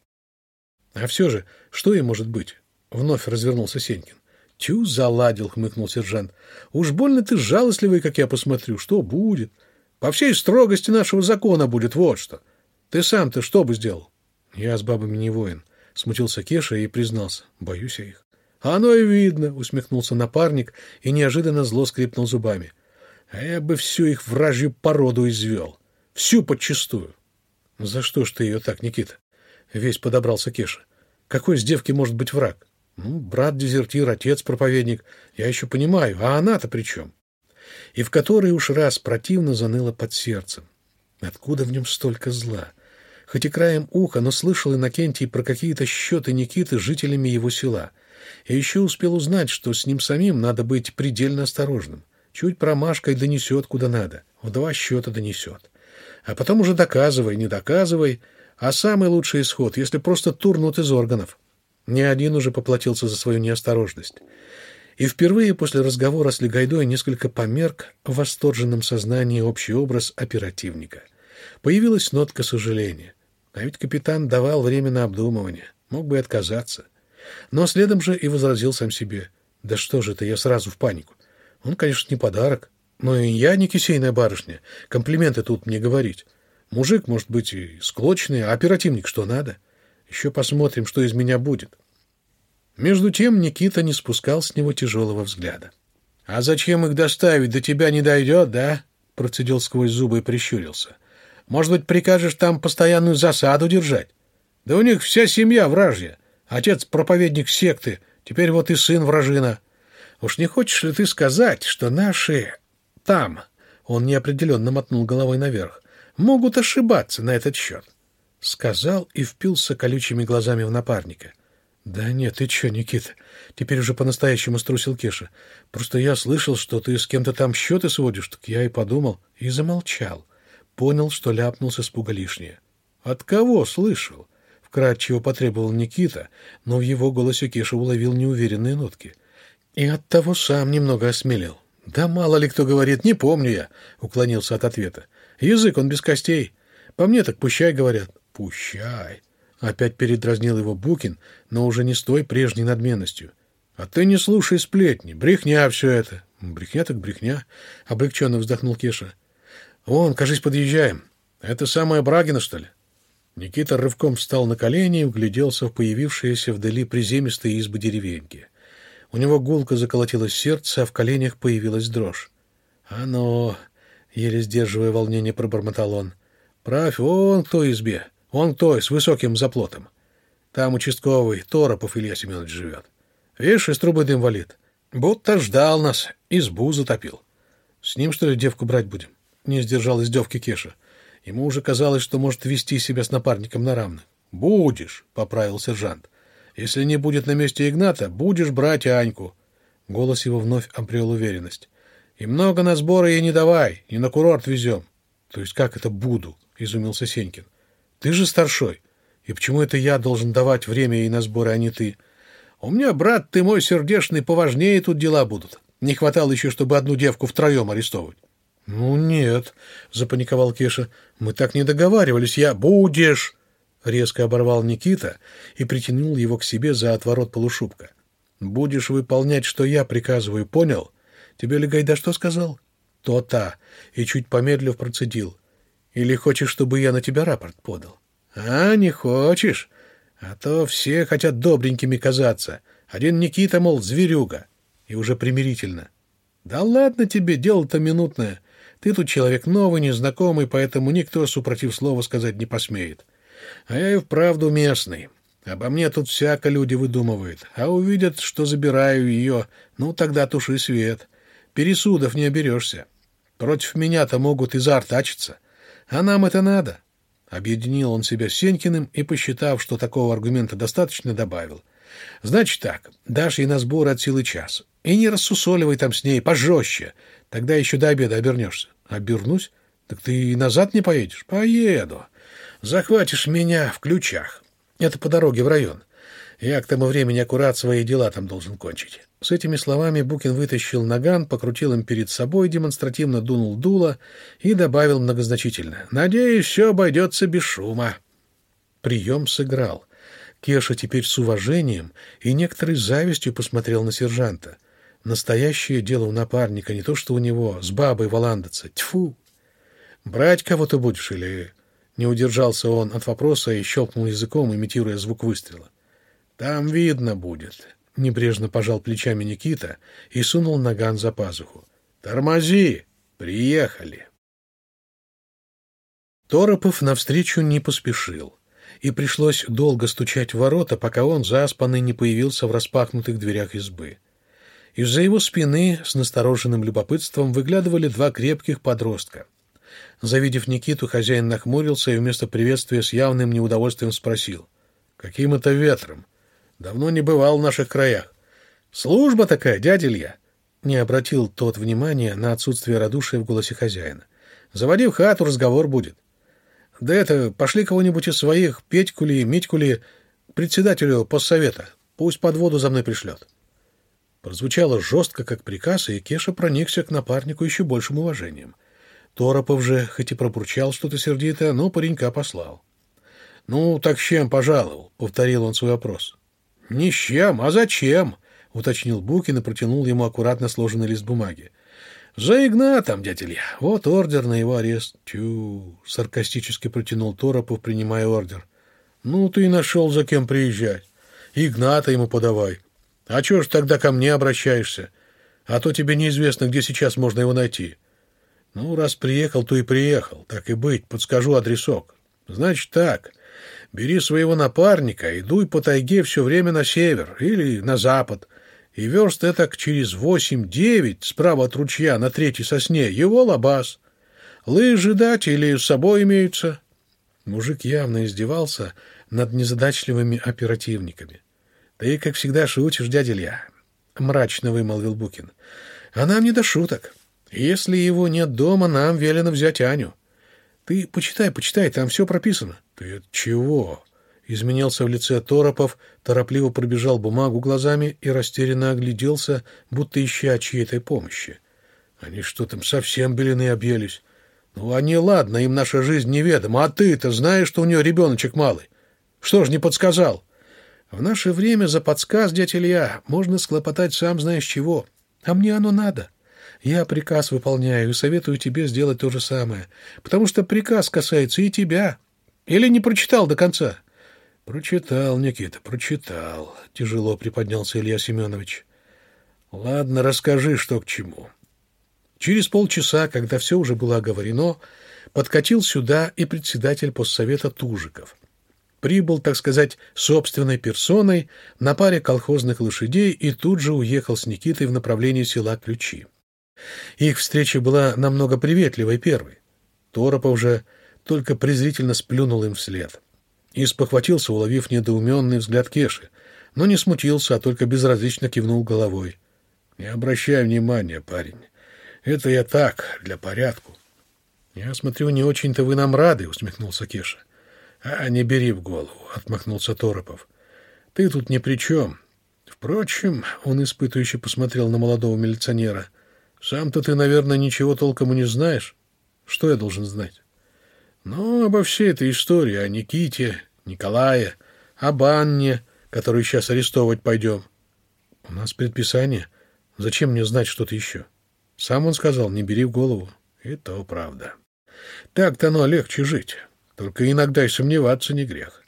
S1: — А все же, что и может быть? — вновь развернулся Сенькин. — Тю, заладил, — хмыкнул сержант. — Уж больно ты жалостливый, как я посмотрю. Что будет? По всей строгости нашего закона будет вот что. Ты сам-то что бы сделал? — Я с бабами не воин, — смутился Кеша и признался. — Боюсь я их. — Оно и видно, — усмехнулся напарник и неожиданно зло скрипнул зубами. А я бы всю их вражью породу извел. Всю подчистую. — За что ж ты ее так, Никита? Весь подобрался Кеша. Какой с девки может быть враг? Ну, брат-дезертир, отец-проповедник. Я еще понимаю. А она-то при чем? И в который уж раз противно заныло под сердцем. Откуда в нем столько зла? Хоть и краем уха, но слышал Иннокентий про какие-то счеты Никиты с жителями его села. И еще успел узнать, что с ним самим надо быть предельно осторожным. Чуть промашкой донесет куда надо. В два счета донесет. А потом уже доказывай, не доказывай. А самый лучший исход, если просто турнут из органов. Ни один уже поплатился за свою неосторожность. И впервые после разговора с Легайдой несколько померк в восторженном сознании общий образ оперативника. Появилась нотка сожаления. А ведь капитан давал время на обдумывание. Мог бы и отказаться. Но следом же и возразил сам себе. Да что же это, я сразу в панику. Он, конечно, не подарок, но и я не кисейная барышня. Комплименты тут мне говорить. Мужик, может быть, и склочный, а оперативник что надо. Еще посмотрим, что из меня будет. Между тем Никита не спускал с него тяжелого взгляда. «А зачем их доставить? До тебя не дойдет, да?» Процедил сквозь зубы и прищурился. «Может быть, прикажешь там постоянную засаду держать? Да у них вся семья вражья. Отец — проповедник секты, теперь вот и сын вражина. Уж не хочешь ли ты сказать, что наши там, он неопределенно мотнул головой наверх, могут ошибаться на этот счет?» Сказал и впился колючими глазами в напарника. «Да нет, ты чё, Никита?» Теперь уже по-настоящему струсил Кеша. «Просто я слышал, что ты с кем-то там счеты сводишь, так я и подумал». И замолчал. Понял, что ляпнулся испуга лишнее. «От кого слышал?» Вкратчиво потребовал Никита, но в его голосе Кеша уловил неуверенные нотки. И оттого сам немного осмелел. «Да мало ли кто говорит, не помню я», — уклонился от ответа. «Язык он без костей. По мне так пущай, говорят». «Пущай», Опять передразнил его Букин, но уже не с той прежней надменностью. «А ты не слушай сплетни. Брехня все это». «Брехня так брехня», — облегченно вздохнул Кеша. «Вон, кажись, подъезжаем. Это самая Брагина, что ли?» Никита рывком встал на колени и угляделся в появившиеся вдали приземистые избы деревеньки. У него гулко заколотилось сердце, а в коленях появилась дрожь. «Оно...» — еле сдерживая волнение, пробормотал он. «Правь вон к той избе. Он той, с высоким заплотом. Там участковый Торопов Илья Семенович живет. Видишь, из трубы дым валит. Будто ждал нас, избу затопил. С ним, что ли, девку брать будем? Не сдержал издевки Кеша. Ему уже казалось, что может вести себя с напарником на равных. «Будешь», — поправил сержант. «Если не будет на месте Игната, будешь брать Аньку». Голос его вновь обрел уверенность. «И много на сборы ей не давай, не на курорт везем». «То есть как это буду?» — изумился Сенькин. Ты же старшой. И почему это я должен давать время ей на сборы, а не ты? У меня, брат, ты мой сердечный, поважнее тут дела будут. Не хватало еще, чтобы одну девку втроем арестовывать. — Ну, нет, — запаниковал Кеша. — Мы так не договаривались. Я... — Будешь! — резко оборвал Никита и притянул его к себе за отворот полушубка. — Будешь выполнять, что я приказываю, понял? Тебе Легайда что сказал? — То-то. И чуть помедлив процедил. Или хочешь, чтобы я на тебя рапорт подал? А, не хочешь? А то все хотят добренькими казаться. Один Никита, мол, зверюга. И уже примирительно. Да ладно тебе, дело-то минутное. Ты тут человек новый, незнакомый, поэтому никто супротив слова сказать не посмеет. А я и вправду местный. Обо мне тут всяко люди выдумывают. А увидят, что забираю ее, ну тогда туши свет. Пересудов не оберешься. Против меня-то могут и заортачиться. А нам это надо. Объединил он себя с Сенькиным и, посчитав, что такого аргумента достаточно, добавил. Значит так, дашь ей на сбор от силы час. И не рассусоливай там с ней, пожестче. Тогда еще до обеда обернешься. Обернусь? Так ты и назад не поедешь? Поеду. Захватишь меня в ключах. Это по дороге в район. Я к тому времени аккурат свои дела там должен кончить. С этими словами Букин вытащил наган, покрутил им перед собой, демонстративно дунул дуло и добавил многозначительно. «Надеюсь, все обойдется без шума». Прием сыграл. Кеша теперь с уважением и некоторой завистью посмотрел на сержанта. Настоящее дело у напарника, не то что у него, с бабой валандаться. Тьфу! «Брать кого-то будешь или...» Не удержался он от вопроса и щелкнул языком, имитируя звук выстрела. «Там видно будет». Небрежно пожал плечами Никита и сунул наган за пазуху. «Тормози! Приехали!» Торопов навстречу не поспешил, и пришлось долго стучать в ворота, пока он, заспанный, не появился в распахнутых дверях избы. Из-за его спины с настороженным любопытством выглядывали два крепких подростка. Завидев Никиту, хозяин нахмурился и вместо приветствия с явным неудовольствием спросил. «Каким это ветром? Давно не бывал в наших краях. Служба такая, дядя Илья. Не обратил тот внимания на отсутствие радушия в голосе хозяина. Заводи в хату, разговор будет. Да это, пошли кого-нибудь из своих, Петьку ли, Митьку ли, председателю постсовета. Пусть под воду за мной пришлет. Прозвучало жестко, как приказ, и Кеша проникся к напарнику еще большим уважением. Торопов же, хоть и пробурчал что-то сердито, но паренька послал. — Ну, так чем пожаловал? — повторил он свой вопрос. «Ни с чем, а зачем?» — уточнил Букин и протянул ему аккуратно сложенный лист бумаги. «За Игнатом, дядя Илья. Вот ордер на его арест». «Тю!» — саркастически протянул Торопов, принимая ордер. «Ну, ты и нашел, за кем приезжать. Игната ему подавай. А чего ж тогда ко мне обращаешься? а то тебе неизвестно, где сейчас можно его найти. Ну, раз приехал, то и приехал. Так и быть, подскажу адресок. Значит так, бери своего напарника и дуй по тайге все время на север или на запад. И верст это через восемь-девять справа от ручья на третьей сосне его лабаз. Лыжи дать или с собой имеются? Мужик явно издевался над незадачливыми оперативниками. — Ты, как всегда, шутишь, дядя Илья, — мрачно вымолвил Букин. — А нам не до шуток. Если его нет дома, нам велено взять Аню. Ты почитай, почитай, там все прописано. — Ты чего? Изменился в лице Торопов, торопливо пробежал бумагу глазами и растерянно огляделся, будто ища чьей-то помощи. Они что там, совсем белины объелись? Ну, они, ладно, им наша жизнь неведома, а ты-то знаешь, что у нее ребеночек малый. Что ж не подсказал? В наше время за подсказ, дядя Илья, можно склопотать сам знаешь чего. А мне оно надо. Я приказ выполняю и советую тебе сделать то же самое, потому что приказ касается и тебя. Или не прочитал до конца? Прочитал, Никита, прочитал. Тяжело приподнялся Илья Семенович. Ладно, расскажи, что к чему. Через полчаса, когда все уже было оговорено, подкатил сюда и председатель постсовета Тужиков прибыл, так сказать, собственной персоной на паре колхозных лошадей и тут же уехал с Никитой в направлении села Ключи. Их встреча была намного приветливой первой. Торопов же только презрительно сплюнул им вслед. И спохватился, уловив недоуменный взгляд Кеши, но не смутился, а только безразлично кивнул головой. «Не обращай внимания, парень. Это я так, для порядку». «Я смотрю, не очень-то вы нам рады», — усмехнулся Кеша. — А не бери в голову, — отмахнулся Торопов. — Ты тут ни при чем. Впрочем, он испытывающе посмотрел на молодого милиционера. — Сам-то ты, наверное, ничего толком и не знаешь. Что я должен знать? — Ну, обо всей этой истории, о Никите, Николае, об Анне, которую сейчас арестовывать пойдем. — У нас предписание. Зачем мне знать что-то еще? Сам он сказал, не бери в голову. И то правда. Так-то оно легче жить. Только иногда и сомневаться не грех.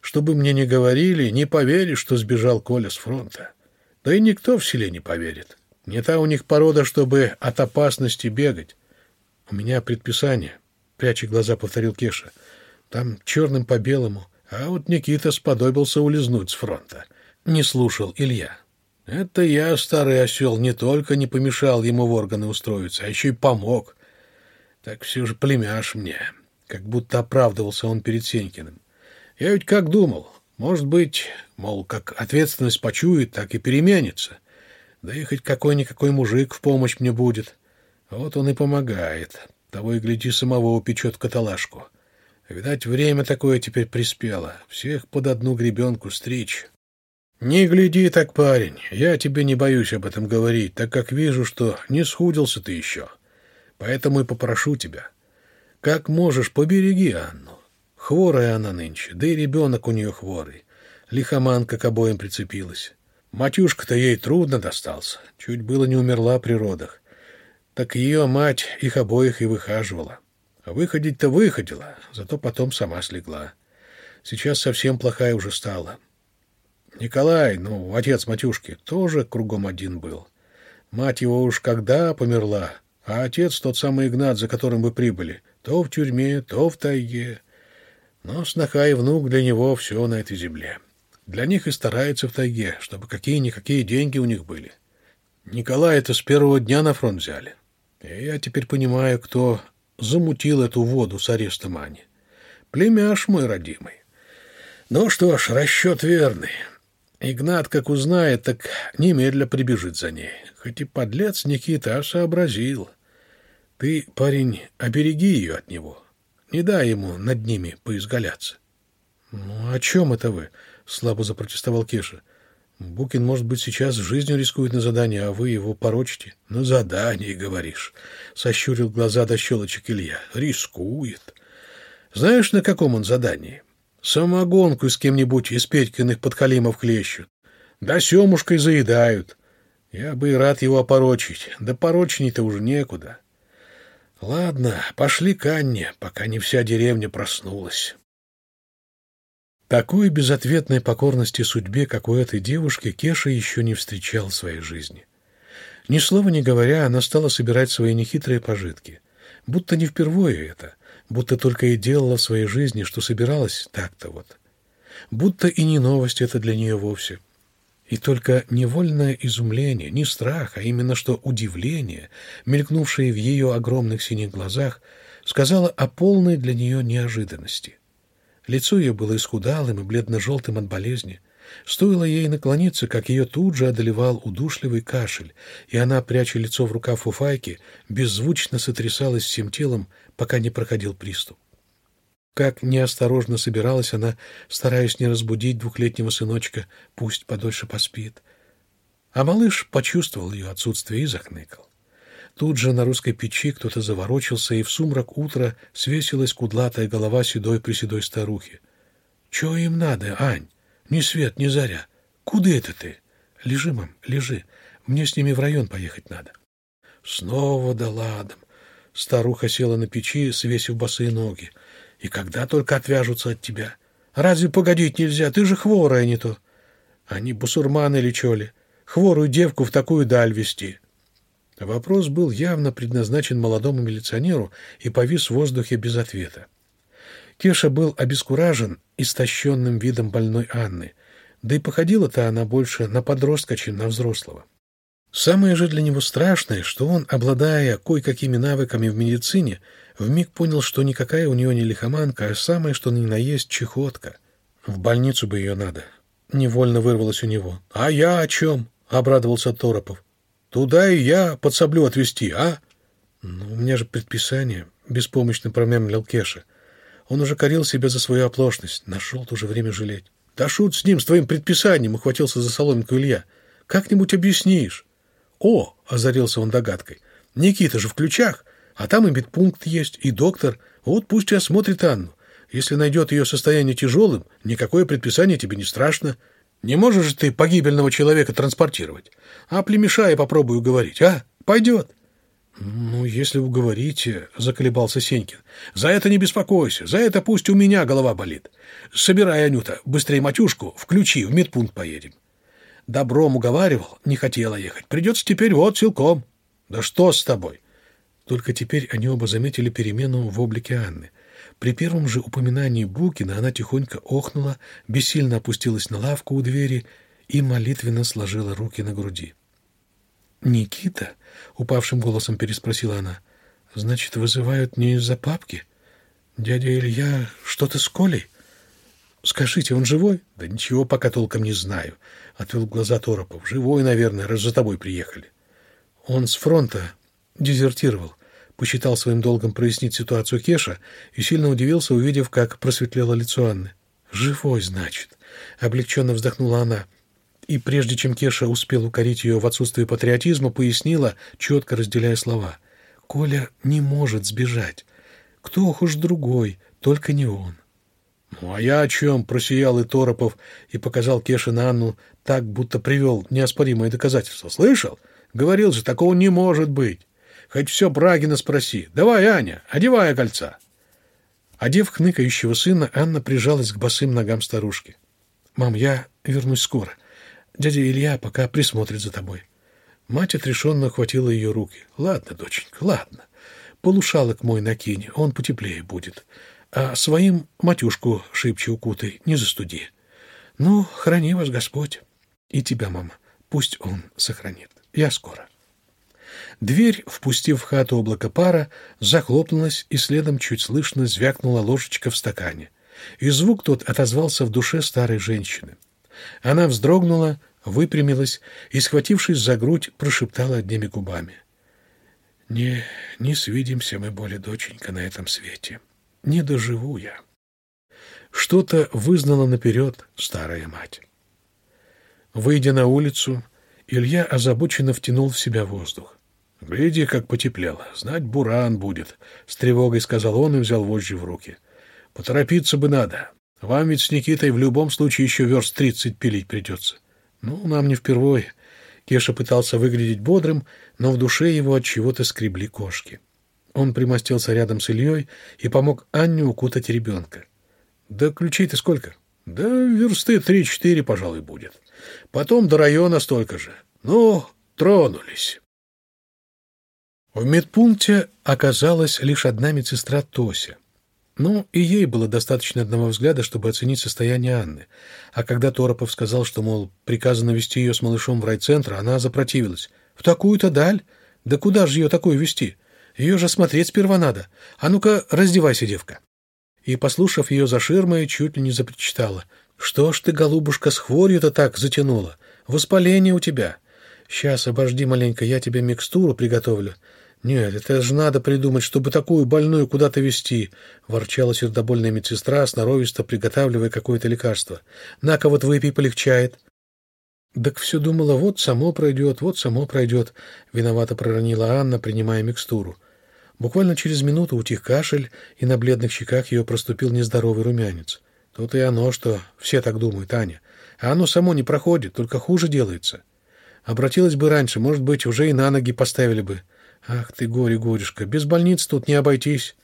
S1: Чтобы мне не говорили, не поверишь, что сбежал Коля с фронта. Да и никто в селе не поверит. Не та у них порода, чтобы от опасности бегать. У меня предписание, — пряча глаза, повторил Кеша. Там черным по белому. А вот Никита сподобился улизнуть с фронта. Не слушал Илья. Это я, старый осел, не только не помешал ему в органы устроиться, а еще и помог. Так все же племяш мне. Как будто оправдывался он перед Сенькиным. Я ведь как думал, может быть, мол, как ответственность почует, так и переменится. Да и хоть какой-никакой мужик в помощь мне будет. Вот он и помогает. Того и гляди, самого упечет каталажку. Видать, время такое теперь приспело. Всех под одну гребенку стричь. Не гляди так, парень. Я тебе не боюсь об этом говорить, так как вижу, что не схудился ты еще. Поэтому и попрошу тебя. Как можешь, побереги Анну. Хворая она нынче, да и ребенок у нее хворый. Лихоманка к обоим прицепилась. Матюшка-то ей трудно достался, чуть было не умерла при родах. Так ее мать их обоих и выхаживала. А выходить-то выходила, зато потом сама слегла. Сейчас совсем плохая уже стала. Николай, ну, отец Матюшки, тоже кругом один был. Мать его уж когда померла, а отец тот самый Игнат, за которым вы прибыли — то в тюрьме, то в тайге. Но сноха и внук для него все на этой земле. Для них и старается в тайге, чтобы какие-никакие деньги у них были. Николая это с первого дня на фронт взяли. Я теперь понимаю, кто замутил эту воду с арестом Ани. Племяш мой родимый. Ну что ж, расчет верный. Игнат, как узнает, так немедля прибежит за ней. Хоть и подлец Никита, а сообразил — ты, парень, обереги ее от него. Не дай ему над ними поизгаляться. — Ну, о чем это вы? — слабо запротестовал Кеша. — Букин, может быть, сейчас жизнью рискует на задание, а вы его порочите. — На задание, говоришь, — сощурил глаза до щелочек Илья. — Рискует. Знаешь, на каком он задании? Самогонку с кем-нибудь из Петькиных подхалимов клещут. Да семушкой заедают. Я бы и рад его опорочить, да порочней-то уже некуда. Ладно, пошли к Анне, пока не вся деревня проснулась. Такой безответной покорности судьбе, как у этой девушки, Кеша еще не встречал в своей жизни. Ни слова не говоря, она стала собирать свои нехитрые пожитки. Будто не впервые это, будто только и делала в своей жизни, что собиралась так-то вот. Будто и не новость это для нее вовсе. И только невольное изумление, не страх, а именно что удивление, мелькнувшее в ее огромных синих глазах, сказала о полной для нее неожиданности. Лицо ее было исхудалым и бледно-желтым от болезни. Стоило ей наклониться, как ее тут же одолевал удушливый кашель, и она, пряча лицо в рукав фуфайки, беззвучно сотрясалась всем телом, пока не проходил приступ. Как неосторожно собиралась она, стараясь не разбудить двухлетнего сыночка, пусть подольше поспит. А малыш почувствовал ее отсутствие и захныкал. Тут же на русской печи кто-то заворочился, и в сумрак утра свесилась кудлатая голова седой-преседой старухи. — Чего им надо, Ань? Ни свет, ни заря. Куда это ты? Лежи, мам, лежи. Мне с ними в район поехать надо. Снова да ладом. Старуха села на печи, свесив босые ноги. И когда только отвяжутся от тебя? Разве погодить нельзя? Ты же хворая не то. Они бусурманы или чё? Хворую девку в такую даль вести. Вопрос был явно предназначен молодому милиционеру и повис в воздухе без ответа. Кеша был обескуражен истощенным видом больной Анны, да и походила-то она больше на подростка, чем на взрослого. Самое же для него страшное, что он, обладая кое-какими навыками в медицине, вмиг понял, что никакая у нее не лихоманка, а самое, что ни на есть чехотка. В больницу бы ее надо. Невольно вырвалось у него. «А я о чем?» — обрадовался Торопов. Туда и я подсоблю отвезти, а? Ну, у меня же предписание, беспомощно промямлил Кеша. Он уже корил себя за свою оплошность. Нашел тоже время жалеть. Да шут с ним, с твоим предписанием, ухватился за соломинку Илья. Как-нибудь объяснишь. О, озарился он догадкой. Никита же в ключах, а там и медпункт есть, и доктор. Вот пусть и осмотрит Анну. Если найдет ее состояние тяжелым, никакое предписание тебе не страшно. Не можешь же ты погибельного человека транспортировать? А племеша я попробую говорить, а? Пойдет. Ну, если уговорите, — заколебался Сенькин. За это не беспокойся, за это пусть у меня голова болит. Собирай, Анюта, быстрее матюшку, включи, в медпункт поедем. Добром уговаривал, не хотела ехать. Придется теперь вот силком. Да что с тобой? Только теперь они оба заметили перемену в облике Анны — при первом же упоминании Букина она тихонько охнула, бессильно опустилась на лавку у двери и молитвенно сложила руки на груди. «Никита?» — упавшим голосом переспросила она. «Значит, вызывают не из-за папки? Дядя Илья что-то с Колей? Скажите, он живой?» «Да ничего пока толком не знаю», — отвел глаза Торопов. «Живой, наверное, раз за тобой приехали». «Он с фронта дезертировал посчитал своим долгом прояснить ситуацию Кеша и сильно удивился, увидев, как просветлело лицо Анны. «Живой, значит», — облегченно вздохнула она. И прежде чем Кеша успел укорить ее в отсутствии патриотизма, пояснила, четко разделяя слова. «Коля не может сбежать. Кто хоть другой, только не он». «Ну, а я о чем?» — просиял и Торопов и показал Кеше на Анну так, будто привел неоспоримое доказательство. «Слышал? Говорил же, такого не может быть». Хоть все Брагина спроси. Давай, Аня, одевай кольца. Одев хныкающего сына, Анна прижалась к босым ногам старушки. «Мам, я вернусь скоро. Дядя Илья пока присмотрит за тобой». Мать отрешенно охватила ее руки. «Ладно, доченька, ладно. Полушалок мой накинь, он потеплее будет. А своим матюшку шибче укутай, не застуди. Ну, храни вас Господь. И тебя, мама, пусть он сохранит. Я скоро». Дверь, впустив в хату облако пара, захлопнулась, и следом чуть слышно звякнула ложечка в стакане. И звук тот отозвался в душе старой женщины. Она вздрогнула, выпрямилась и, схватившись за грудь, прошептала одними губами. «Не, не свидимся мы более, доченька, на этом свете. Не доживу я». Что-то вызнала наперед старая мать. Выйдя на улицу, Илья озабоченно втянул в себя воздух. «Гляди, как потеплело. Знать, буран будет», — с тревогой сказал он и взял вожжи в руки. «Поторопиться бы надо. Вам ведь с Никитой в любом случае еще верст тридцать пилить придется». «Ну, нам не впервые». Кеша пытался выглядеть бодрым, но в душе его от чего-то скребли кошки. Он примостился рядом с Ильей и помог Анне укутать ребенка. «Да ключей-то сколько?» «Да версты три-четыре, пожалуй, будет. Потом до района столько же. Ну, тронулись». В медпункте оказалась лишь одна медсестра Тося. Ну, и ей было достаточно одного взгляда, чтобы оценить состояние Анны. А когда Торопов сказал, что, мол, приказано вести ее с малышом в райцентр, она запротивилась. «В такую-то даль? Да куда же ее такую вести? Ее же смотреть сперва надо. А ну-ка, раздевайся, девка». И, послушав ее за ширмой, чуть ли не запричитала. «Что ж ты, голубушка, с хворью-то так затянула? Воспаление у тебя. Сейчас, обожди маленько, я тебе микстуру приготовлю. «Нет, это же надо придумать, чтобы такую больную куда-то везти», — ворчала сердобольная медсестра, сноровисто приготавливая какое-то лекарство. «На-ка вот выпей, полегчает». «Так все думала, вот само пройдет, вот само пройдет», — виновато проронила Анна, принимая микстуру. Буквально через минуту утих кашель, и на бледных щеках ее проступил нездоровый румянец. Тут и оно, что все так думают, Аня. А оно само не проходит, только хуже делается. Обратилась бы раньше, может быть, уже и на ноги поставили бы. Ах ты, горе-горюшка, без больниц тут не обойтись.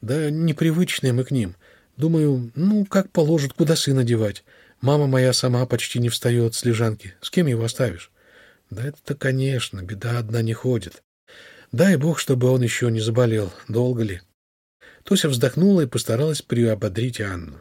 S1: Да непривычные мы к ним. Думаю, ну, как положат, куда сына девать. Мама моя сама почти не встает с лежанки. С кем его оставишь? Да это-то, конечно, беда одна не ходит. Дай бог, чтобы он еще не заболел. Долго ли? Тося вздохнула и постаралась приободрить Анну.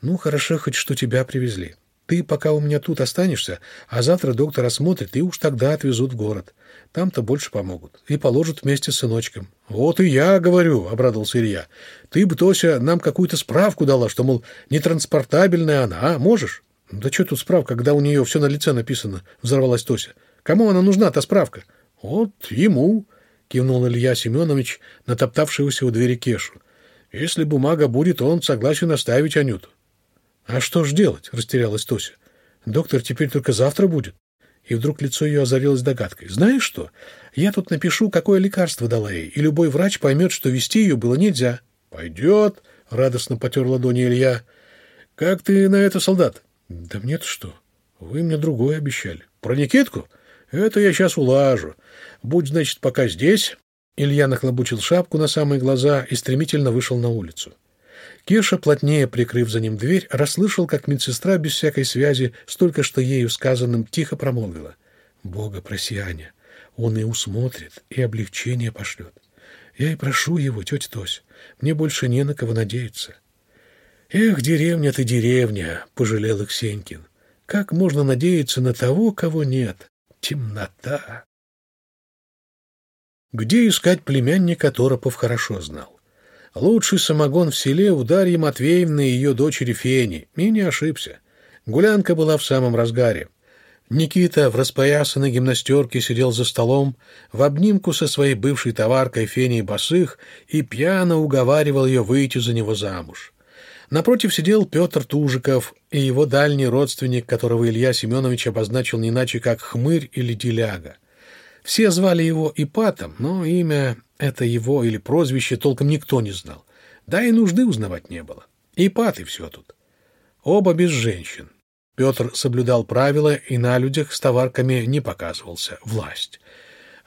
S1: Ну, хорошо хоть, что тебя привезли. Ты пока у меня тут останешься, а завтра доктор осмотрит, и уж тогда отвезут в город. Там-то больше помогут. И положат вместе с сыночком. — Вот и я говорю, — обрадовался Илья. — Ты бы, Тося, нам какую-то справку дала, что, мол, нетранспортабельная она, а? Можешь? — Да что тут справка, когда у нее все на лице написано? — взорвалась Тося. — Кому она нужна, та справка? — Вот ему, — кивнул Илья Семенович, натоптавшегося у двери Кешу. — Если бумага будет, он согласен оставить Анюту. — А что ж делать? — растерялась Тося. — Доктор теперь только завтра будет. И вдруг лицо ее озарилось догадкой. «Знаешь что? Я тут напишу, какое лекарство дала ей, и любой врач поймет, что вести ее было нельзя». «Пойдет», — радостно потер ладони Илья. «Как ты на это, солдат?» «Да мне-то что? Вы мне другое обещали. Про Никитку? Это я сейчас улажу. Будь, значит, пока здесь». Илья нахлобучил шапку на самые глаза и стремительно вышел на улицу. Кеша, плотнее прикрыв за ним дверь, расслышал, как медсестра без всякой связи с только что ею сказанным тихо промолвила. «Бога проси, Аня, он и усмотрит, и облегчение пошлет. Я и прошу его, тетя Тось, мне больше не на кого надеяться». «Эх, деревня ты деревня!» — пожалел их Сенькин. «Как можно надеяться на того, кого нет? Темнота!» Где искать племянника Торопов хорошо знал. Лучший самогон в селе у Дарьи Матвеевны и ее дочери Фени. И не ошибся. Гулянка была в самом разгаре. Никита в распоясанной гимнастерке сидел за столом в обнимку со своей бывшей товаркой Феней Босых и пьяно уговаривал ее выйти за него замуж. Напротив сидел Петр Тужиков и его дальний родственник, которого Илья Семенович обозначил не иначе как Хмырь или Деляга. Все звали его Ипатом, но имя это его или прозвище толком никто не знал. Да и нужды узнавать не было. Ипат и все тут. Оба без женщин. Петр соблюдал правила и на людях с товарками не показывался. Власть.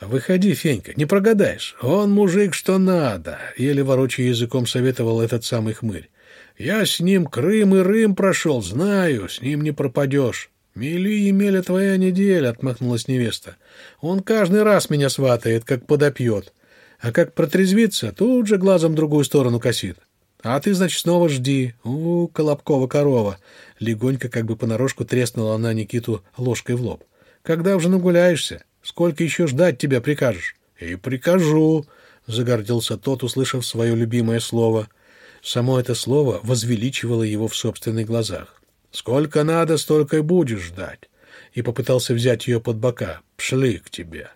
S1: «Выходи, Фенька, не прогадаешь. Он мужик, что надо», — еле ворочая языком советовал этот самый хмырь. «Я с ним Крым и Рым прошел, знаю, с ним не пропадешь». «Мели и меля твоя неделя», — отмахнулась невеста. «Он каждый раз меня сватает, как подопьет. А как протрезвится, тут же глазом другую сторону косит. А ты, значит, снова жди. У, Колобкова корова!» Легонько, как бы понарошку, треснула она Никиту ложкой в лоб. «Когда уже нагуляешься? Сколько еще ждать тебя прикажешь?» «И прикажу», — загордился тот, услышав свое любимое слово. Само это слово возвеличивало его в собственных глазах. Сколько надо, столько и будешь ждать. И попытался взять ее под бока. Пшли к тебе.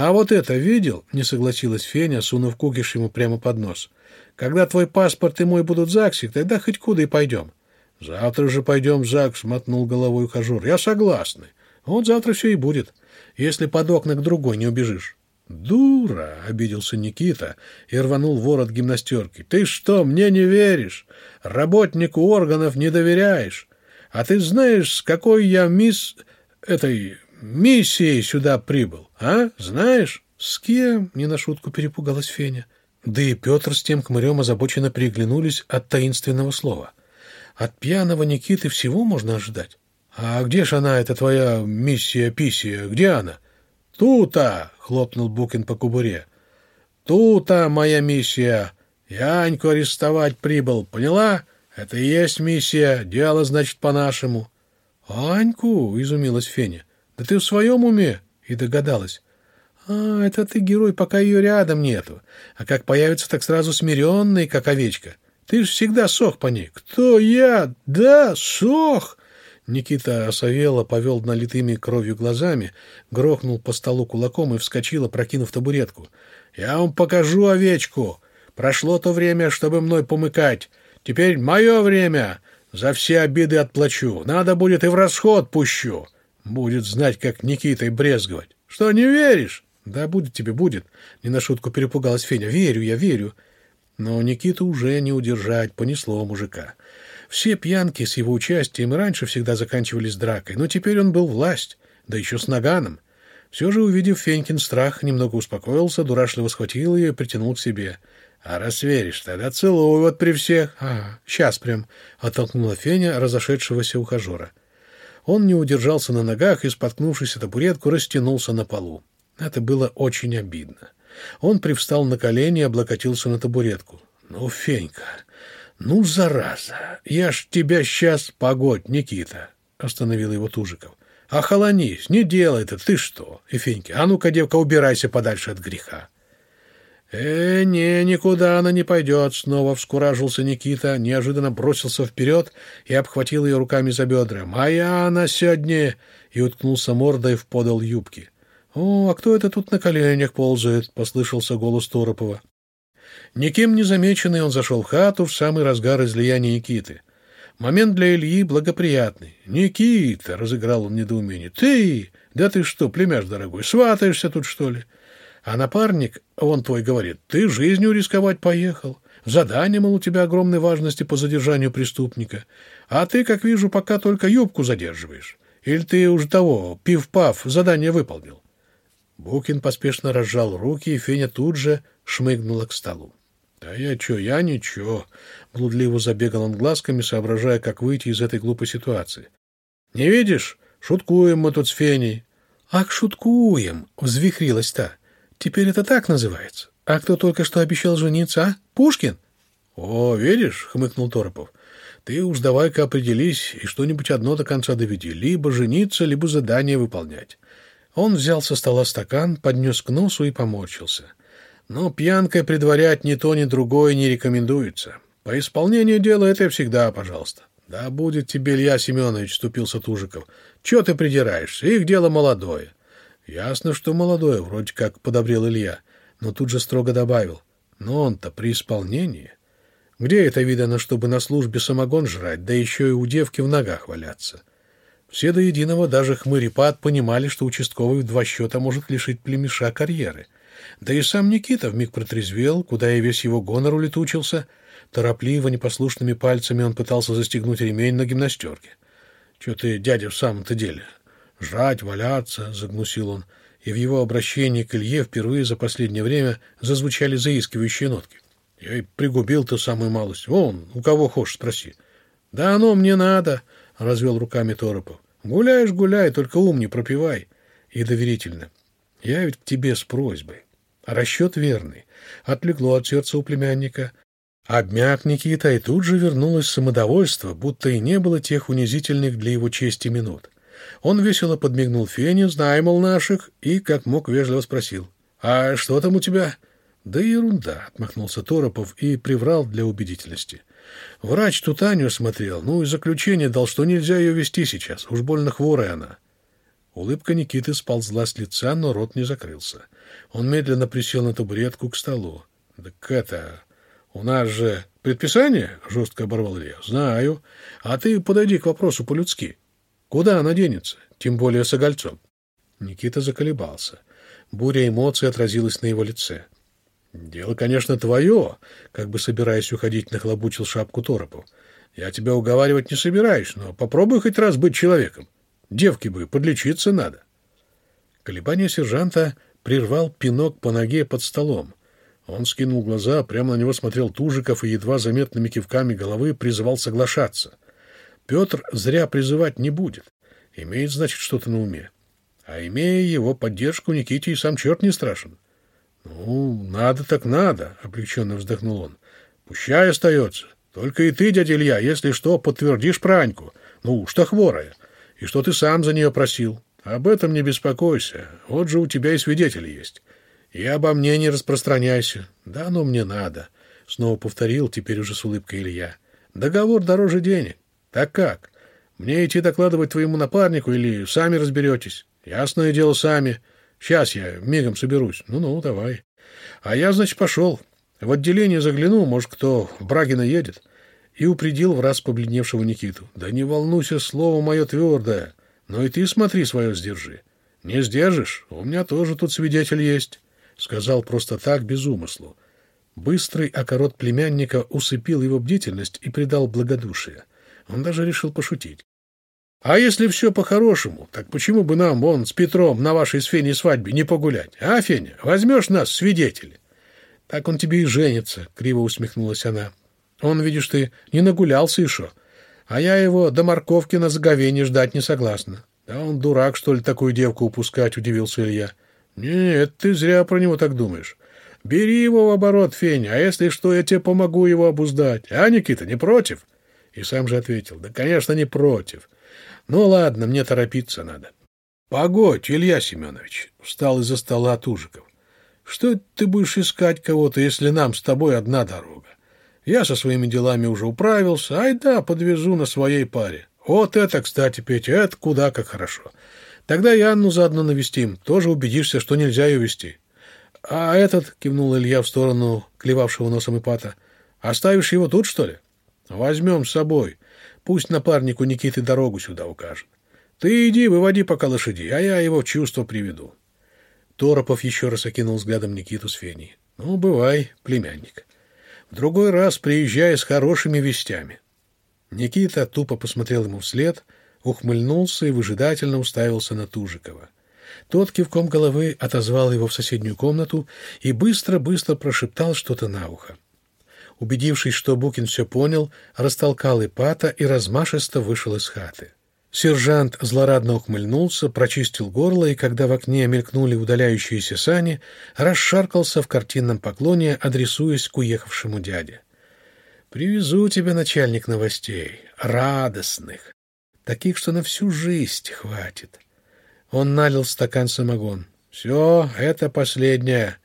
S1: А вот это видел? Не согласилась Феня, сунув кукиш ему прямо под нос. Когда твой паспорт и мой будут в ЗАГСе, тогда хоть куда и пойдем. Завтра же пойдем в ЗАГС, мотнул головой ухажер. Я согласный. Вот завтра все и будет, если под окна к другой не убежишь. «Дура!» — обиделся Никита и рванул ворот гимнастерки. «Ты что, мне не веришь? Работнику органов не доверяешь? А ты знаешь, с какой я мисс... этой... миссией сюда прибыл, а? Знаешь? С кем? Не на шутку перепугалась Феня. Да и Петр с тем хмырем озабоченно переглянулись от таинственного слова. От пьяного Никиты всего можно ожидать. А где ж она, эта твоя миссия-писсия? Где она? Тут-а! хлопнул Букин по кубуре. Тут-то моя миссия. Я Аньку арестовать прибыл, поняла? Это и есть миссия, дело, значит, по-нашему. Аньку? — изумилась Феня. Да ты в своем уме? И догадалась. А, это ты герой, пока ее рядом нету. А как появится, так сразу смиренный, как овечка. Ты ж всегда сох по ней. Кто я? Да, сох! Никита осовело повел налитыми кровью глазами, грохнул по столу кулаком и вскочил, опрокинув табуретку. «Я вам покажу овечку. Прошло то время, чтобы мной помыкать. Теперь мое время. За все обиды отплачу. Надо будет и в расход пущу. Будет знать, как Никитой брезговать. Что, не веришь?» «Да будет тебе, будет!» — не на шутку перепугалась Феня. «Верю я, верю!» Но Никиту уже не удержать, понесло мужика. Все пьянки с его участием раньше всегда заканчивались дракой, но теперь он был власть, да еще с наганом. Все же, увидев Фенькин страх, немного успокоился, дурашливо схватил ее и притянул к себе. «А раз веришь, тогда целую вот при всех». «Ага, сейчас прям», — оттолкнула Феня разошедшегося ухажера. Он не удержался на ногах и, споткнувшись о табуретку, растянулся на полу. Это было очень обидно. Он привстал на колени и облокотился на табуретку. «Ну, Фенька, ну, зараза! Я ж тебя сейчас... Погодь, Никита!» — остановил его Тужиков. «Охолонись, не делай это, ты что?» И Фенька, «А ну-ка, девка, убирайся подальше от греха!» «Э, не, никуда она не пойдет!» Снова вскуражился Никита, неожиданно бросился вперед и обхватил ее руками за бедра. «Моя она сегодня!» И уткнулся мордой в подол юбки. «О, а кто это тут на коленях ползает?» — послышался голос Торопова. Никем не замеченный он зашел в хату в самый разгар излияния Никиты. Момент для Ильи благоприятный. «Никита!» — разыграл он недоумение. «Ты? Да ты что, племяш дорогой, сватаешься тут, что ли?» А напарник, он твой, говорит, «Ты жизнью рисковать поехал. Задание, мол, у тебя огромной важности по задержанию преступника. А ты, как вижу, пока только юбку задерживаешь. Или ты уже того, пив-пав, задание выполнил?» Букин поспешно разжал руки, и Феня тут же шмыгнула к столу. «Да я чё, я ничего», — блудливо забегал он глазками, соображая, как выйти из этой глупой ситуации. «Не видишь? Шуткуем мы тут с Феней». «Ах, шуткуем!» — взвихрилась та. «Теперь это так называется. А кто только что обещал жениться, а? Пушкин?» «О, видишь?» — хмыкнул Торопов. «Ты уж давай-ка определись и что-нибудь одно до конца доведи. Либо жениться, либо задание выполнять. Он взял со стола стакан, поднес к носу и поморщился. Но пьянкой предварять ни то, ни другое не рекомендуется. По исполнению дела это всегда, пожалуйста. Да будет тебе, Илья Семенович, ступился Тужиков. Чего ты придираешься? Их дело молодое. Ясно, что молодое, вроде как подобрел Илья, но тут же строго добавил. Но он-то при исполнении. Где это видано, чтобы на службе самогон жрать, да еще и у девки в ногах валяться? Все до единого, даже хмырепад, понимали, что участковый в два счета может лишить племеша карьеры. Да и сам Никита вмиг протрезвел, куда и весь его гонор улетучился. Торопливо, непослушными пальцами он пытался застегнуть ремень на гимнастерке. — Че ты, дядя, в самом-то деле? Жрать, валяться, — загнусил он, и в его обращении к Илье впервые за последнее время зазвучали заискивающие нотки. Я и пригубил ту самую малость. Вон, у кого хочешь, спроси. — Да оно мне надо, — развел руками Торопов. Гуляешь, гуляй, только ум не пропивай. И доверительно. Я ведь к тебе с просьбой. А расчет верный. Отлегло от сердца у племянника. Обмяк Никита, и тут же вернулось самодовольство, будто и не было тех унизительных для его чести минут. Он весело подмигнул Фене, зная, мол, наших, и, как мог, вежливо спросил. «А что там у тебя?» «Да ерунда», — отмахнулся Торопов и приврал для убедительности. Врач тут Аню осмотрел, ну и заключение дал, что нельзя ее вести сейчас, уж больно хворая она. Улыбка Никиты сползла с лица, но рот не закрылся. Он медленно присел на табуретку к столу. — Так это... У нас же предписание? — жестко оборвал Илья. — Знаю. А ты подойди к вопросу по-людски. Куда она денется? Тем более с огольцом. Никита заколебался. Буря эмоций отразилась на его лице. — «Дело, конечно, твое», — как бы собираясь уходить, нахлобучил шапку Торопов. «Я тебя уговаривать не собираюсь, но попробуй хоть раз быть человеком. Девке бы подлечиться надо». Колебание сержанта прервал пинок по ноге под столом. Он скинул глаза, прямо на него смотрел Тужиков и едва заметными кивками головы призывал соглашаться. Петр зря призывать не будет. Имеет, значит, что-то на уме. А имея его поддержку, Никите и сам черт не страшен. Ну, надо так надо, облегченно вздохнул он. Пущай остается. Только и ты, дядя Илья, если что, подтвердишь про Аньку. Ну, что хворая. И что ты сам за нее просил. Об этом не беспокойся. Вот же у тебя и свидетели есть. И обо мне не распространяйся. Да ну мне надо. Снова повторил, теперь уже с улыбкой Илья. Договор дороже денег. Так как? Мне идти докладывать твоему напарнику или сами разберетесь? Ясное дело, сами. Сейчас я мигом соберусь. Ну-ну, давай. А я, значит, пошел. В отделение загляну, может, кто в Брагина едет. И упредил в раз побледневшего Никиту. Да не волнуйся, слово мое твердое. Но и ты смотри свое сдержи. Не сдержишь? У меня тоже тут свидетель есть. Сказал просто так, без умыслу. Быстрый окорот племянника усыпил его бдительность и придал благодушие. Он даже решил пошутить. А если все по-хорошему, так почему бы нам, вон, с Петром на вашей с Феней свадьбе не погулять? А, Феня, возьмешь нас, свидетели? Так он тебе и женится, — криво усмехнулась она. Он, видишь ты, не нагулялся еще, а я его до морковки на заговение ждать не согласна. Да он дурак, что ли, такую девку упускать, — удивился Илья. Нет, ты зря про него так думаешь. Бери его в оборот, Феня, а если что, я тебе помогу его обуздать. А, Никита, не против? И сам же ответил, да, конечно, не против. Ну, ладно, мне торопиться надо. Погодь, Илья Семенович, встал из-за стола Тужиков. Что ты будешь искать кого-то, если нам с тобой одна дорога? Я со своими делами уже управился, ай да, подвезу на своей паре. Вот это, кстати, Петя, это куда как хорошо. Тогда и Анну заодно навестим, тоже убедишься, что нельзя ее вести. А этот, — кивнул Илья в сторону клевавшего носом Ипата, — оставишь его тут, что ли? Возьмем с собой. Пусть напарнику Никиты дорогу сюда укажет. Ты иди, выводи пока лошади, а я его в чувство приведу. Торопов еще раз окинул взглядом Никиту с Феней. Ну, бывай, племянник. В другой раз приезжай с хорошими вестями. Никита тупо посмотрел ему вслед, ухмыльнулся и выжидательно уставился на Тужикова. Тот кивком головы отозвал его в соседнюю комнату и быстро-быстро прошептал что-то на ухо. Убедившись, что Букин все понял, растолкал Ипата и размашисто вышел из хаты. Сержант злорадно ухмыльнулся, прочистил горло, и когда в окне мелькнули удаляющиеся сани, расшаркался в картинном поклоне, адресуясь к уехавшему дяде. «Привезу тебе, начальник новостей, радостных, таких, что на всю жизнь хватит». Он налил стакан самогон. «Все, это последнее.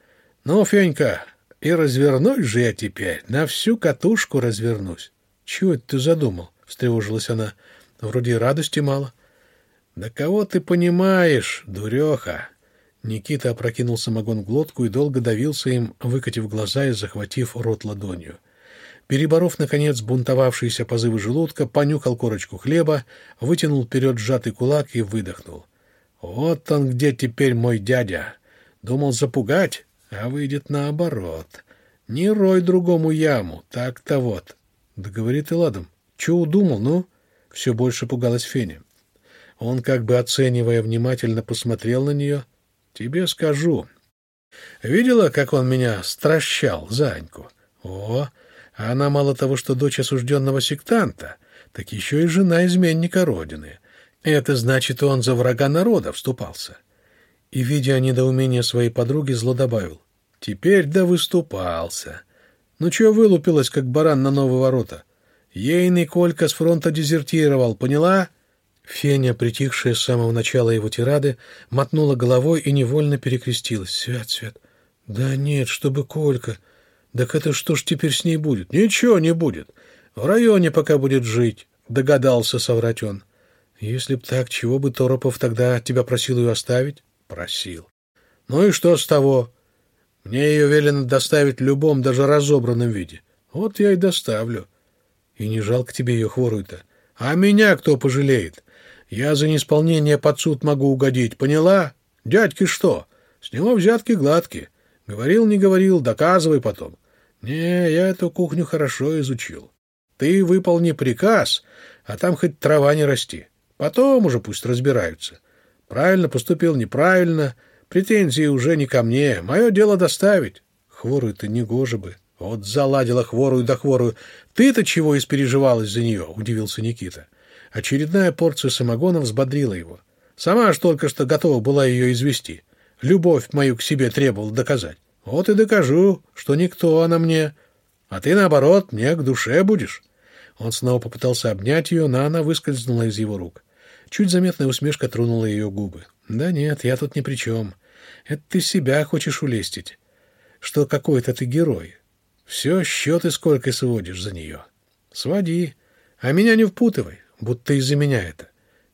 S1: Ну, Фенька, и развернусь же я теперь, на всю катушку развернусь. — Чего это ты задумал? — встревожилась она. — Вроде радости мало. — Да кого ты понимаешь, дуреха? Никита опрокинул самогон в глотку и долго давился им, выкатив глаза и захватив рот ладонью. Переборов, наконец, бунтовавшиеся позывы желудка, понюхал корочку хлеба, вытянул вперед сжатый кулак и выдохнул. «Вот он где теперь мой дядя! Думал запугать, а выйдет наоборот. Не рой другому яму, так-то вот. Да говорит и ладом. Че удумал, ну? Все больше пугалась Феня. Он, как бы оценивая, внимательно посмотрел на нее. Тебе скажу. Видела, как он меня стращал за Аньку? О, а она мало того, что дочь осужденного сектанта, так еще и жена изменника Родины. Это значит, он за врага народа вступался. И, видя недоумение своей подруги, зло добавил. Теперь да выступался. Ну чего вылупилась, как баран на новые ворота? Ейный Колька с фронта дезертировал, поняла? Феня, притихшая с самого начала его тирады, мотнула головой и невольно перекрестилась. Свят, свят. Да нет, чтобы Колька. Так это что ж теперь с ней будет? Ничего не будет. В районе пока будет жить, догадался соврать он. Если б так, чего бы Торопов тогда тебя просил ее оставить? Просил. Ну и что с того? Мне ее велено доставить в любом, даже разобранном виде. Вот я и доставлю. И не жалко тебе ее хворую-то. А меня кто пожалеет? Я за неисполнение под суд могу угодить, поняла? Дядьки что? С него взятки гладкие. Говорил, не говорил, доказывай потом. Не, я эту кухню хорошо изучил. Ты выполни приказ, а там хоть трава не расти. Потом уже пусть разбираются. Правильно поступил, неправильно — Претензии уже не ко мне. Мое дело доставить. Хворую-то негоже бы. Вот заладила хворую да хворую. Ты-то чего испереживалась за нее? Удивился Никита. Очередная порция самогона взбодрила его. Сама ж только что готова была ее извести. Любовь мою к себе требовала доказать. Вот и докажу, что никто она мне, а ты, наоборот, мне к душе будешь». Он снова попытался обнять ее, но она выскользнула из его рук. Чуть заметная усмешка тронула ее губы. «Да нет, я тут ни при чем. Это ты себя хочешь улестить, что какой-то ты герой. Все счеты сколько сводишь за нее. Своди, а меня не впутывай, будто из-за меня это.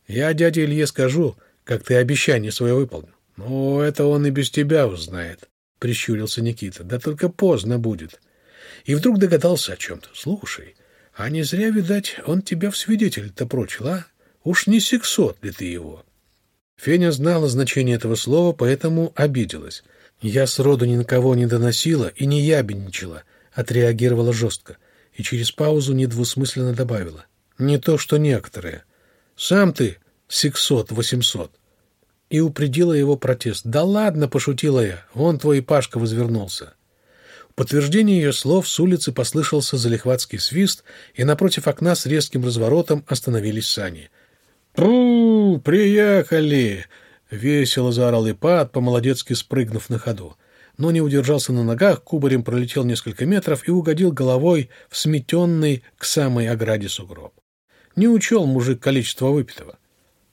S1: Я дяде Илье скажу, как ты обещание свое выполнил. Ну, это он и без тебя узнает, — прищурился Никита. Да только поздно будет. И вдруг догадался о чем-то. Слушай, а не зря, видать, он тебя в свидетель-то прочил, а? Уж не сексот ли ты его? Феня знала значение этого слова, поэтому обиделась. Я сроду ни на кого не доносила и не ябедничала, отреагировала жестко и через паузу недвусмысленно добавила. Не то, что некоторые. Сам ты сексот-восемьсот. И упредила его протест. «Да ладно!» — пошутила я. «Вон твой Пашка возвернулся». В подтверждение ее слов с улицы послышался залихватский свист, и напротив окна с резким разворотом остановились сани. «Пру! Приехали!» — весело заорал Ипат, по-молодецки спрыгнув на ходу. Но не удержался на ногах, кубарем пролетел несколько метров и угодил головой в сметенный к самой ограде сугроб. Не учел мужик количество выпитого.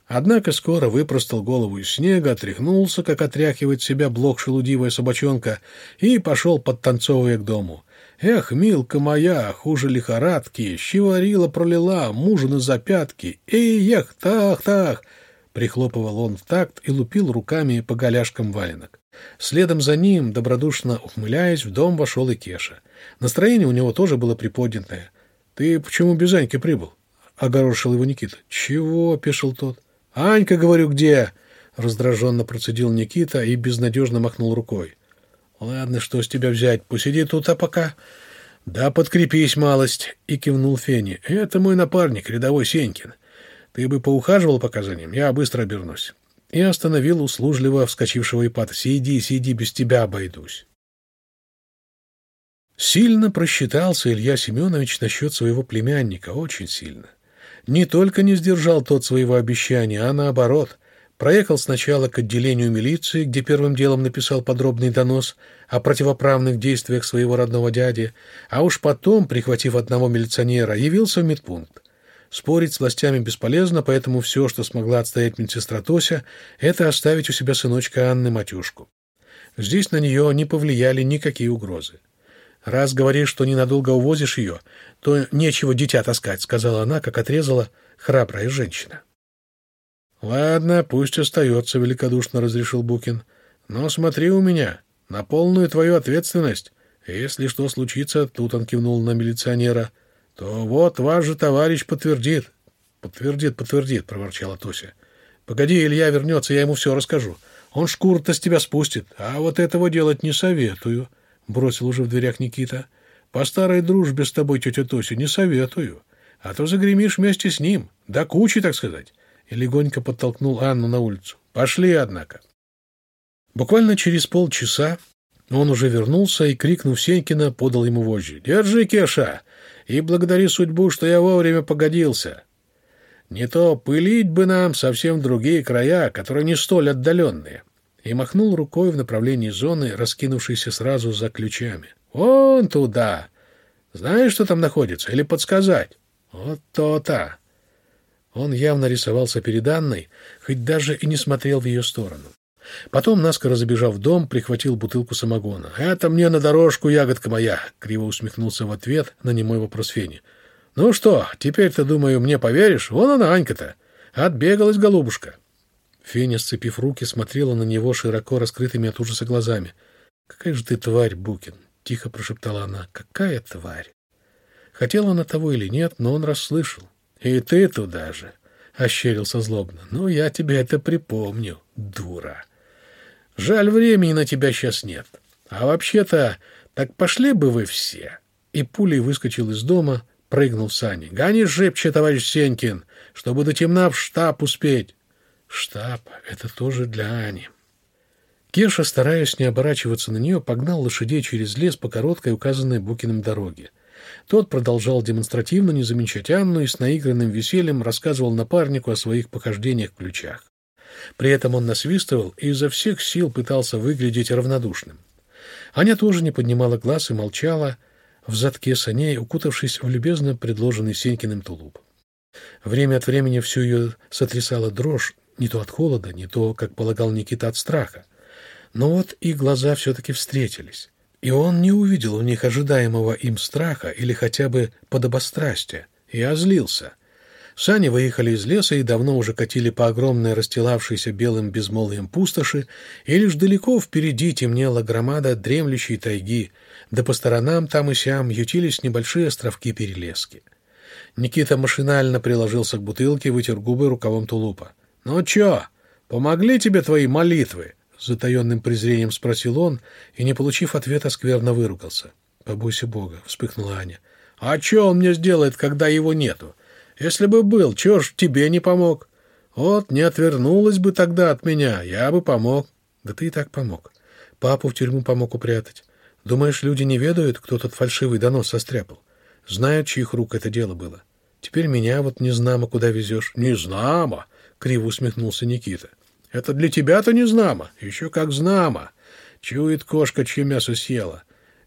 S1: Однако скоро выпростал голову из снега, отряхнулся, как отряхивает себя блок шелудивая собачонка, и пошел, подтанцовывая к дому. «Эх, милка моя, хуже лихорадки, щеварила пролила, мужа на запятки, эй, эх, тах-тах!» Прихлопывал он в такт и лупил руками по голяшкам валенок. Следом за ним, добродушно ухмыляясь, в дом вошел и Кеша. Настроение у него тоже было приподнятое. «Ты почему без Аньки прибыл?» — огорошил его Никита. «Чего?» — пешил тот. «Анька, говорю, где?» — раздраженно процедил Никита и безнадежно махнул рукой. «Ладно, что с тебя взять? Посиди тут, а пока...» «Да подкрепись, малость!» — и кивнул Фене. «Это мой напарник, рядовой Сенькин. Ты бы поухаживал пока за ним, я быстро обернусь». И остановил услужливо вскочившего Ипата. «Сиди, сиди, без тебя обойдусь». Сильно просчитался Илья Семенович насчет своего племянника, очень сильно. Не только не сдержал тот своего обещания, а наоборот. Проехал сначала к отделению милиции, где первым делом написал подробный донос о противоправных действиях своего родного дяди, а уж потом, прихватив одного милиционера, явился в медпункт. Спорить с властями бесполезно, поэтому все, что смогла отстоять медсестра Тося, это оставить у себя сыночка Анны Матюшку. Здесь на нее не повлияли никакие угрозы. «Раз говоришь, что ненадолго увозишь ее, то нечего дитя таскать», — сказала она, как отрезала храбрая женщина. «Ладно, пусть остается», — великодушно разрешил Букин. «Но смотри у меня, на полную твою ответственность. Если что случится, — тут он кивнул на милиционера, — то вот ваш же товарищ подтвердит». «Подтвердит, подтвердит», — проворчала Тося. «Погоди, Илья вернется, я ему все расскажу. Он шкуру-то с тебя спустит, а вот этого делать не советую». — бросил уже в дверях Никита. «По старой дружбе с тобой, тетя Тося, не советую. А то загремишь вместе с ним. До кучи, так сказать». И легонько подтолкнул Анну на улицу. «Пошли, однако». Буквально через полчаса он уже вернулся и, крикнув Сенькина, подал ему вожжи. «Держи, Кеша, и благодари судьбу, что я вовремя погодился. Не то пылить бы нам совсем другие края, которые не столь отдаленные» и махнул рукой в направлении зоны, раскинувшейся сразу за ключами. «Вон туда! Знаешь, что там находится? Или подсказать?» «Вот то-то!» Он явно рисовался перед Анной, хоть даже и не смотрел в ее сторону. Потом, наскоро забежав в дом, прихватил бутылку самогона. «Это мне на дорожку, ягодка моя!» — криво усмехнулся в ответ на немой вопрос Фени. «Ну что, теперь-то, думаю, мне поверишь? Вон она, Анька-то! Отбегалась голубушка!» Феня, сцепив руки, смотрела на него широко раскрытыми от ужаса глазами. «Какая же ты тварь, Букин!» — тихо прошептала она. «Какая тварь!» Хотел она того или нет, но он расслышал. «И ты туда же!» — ощерился злобно. «Ну, я тебе это припомню, дура! Жаль, времени на тебя сейчас нет. А вообще-то, так пошли бы вы все!» И пулей выскочил из дома, прыгнул в сани. «Гони шибче, товарищ Сенькин, чтобы до темна в штаб успеть!» Штаб — это тоже для Ани. Кеша, стараясь не оборачиваться на нее, погнал лошадей через лес по короткой, указанной Букиным дороге. Тот продолжал демонстративно не замечать Анну и с наигранным весельем рассказывал напарнику о своих похождениях в ключах. При этом он насвистывал и изо всех сил пытался выглядеть равнодушным. Аня тоже не поднимала глаз и молчала в задке саней, укутавшись в любезно предложенный Сенькиным тулуп. Время от времени всю ее сотрясала дрожь, не то от холода, не то, как полагал Никита, от страха. Но вот и глаза все-таки встретились. И он не увидел в них ожидаемого им страха или хотя бы подобострастия, и озлился. Сани выехали из леса и давно уже катили по огромной расстилавшейся белым безмолвием пустоши, и лишь далеко впереди темнела громада дремлющей тайги, да по сторонам там и сям ютились небольшие островки-перелески. Никита машинально приложился к бутылке, вытер губы рукавом тулупа. — Ну чё, помогли тебе твои молитвы? — с затаенным презрением спросил он, и, не получив ответа, скверно выругался. — Побойся Бога, — вспыхнула Аня. — А чё он мне сделает, когда его нету? Если бы был, чё ж тебе не помог? Вот не отвернулась бы тогда от меня, я бы помог. Да ты и так помог. Папу в тюрьму помог упрятать. Думаешь, люди не ведают, кто тот фальшивый донос состряпал? Знают, чьих рук это дело было. Теперь меня вот не знамо куда везешь. Не знамо, криво усмехнулся Никита. Это для тебя-то не знамо, еще как знамо. Чует кошка, чье мясо съела.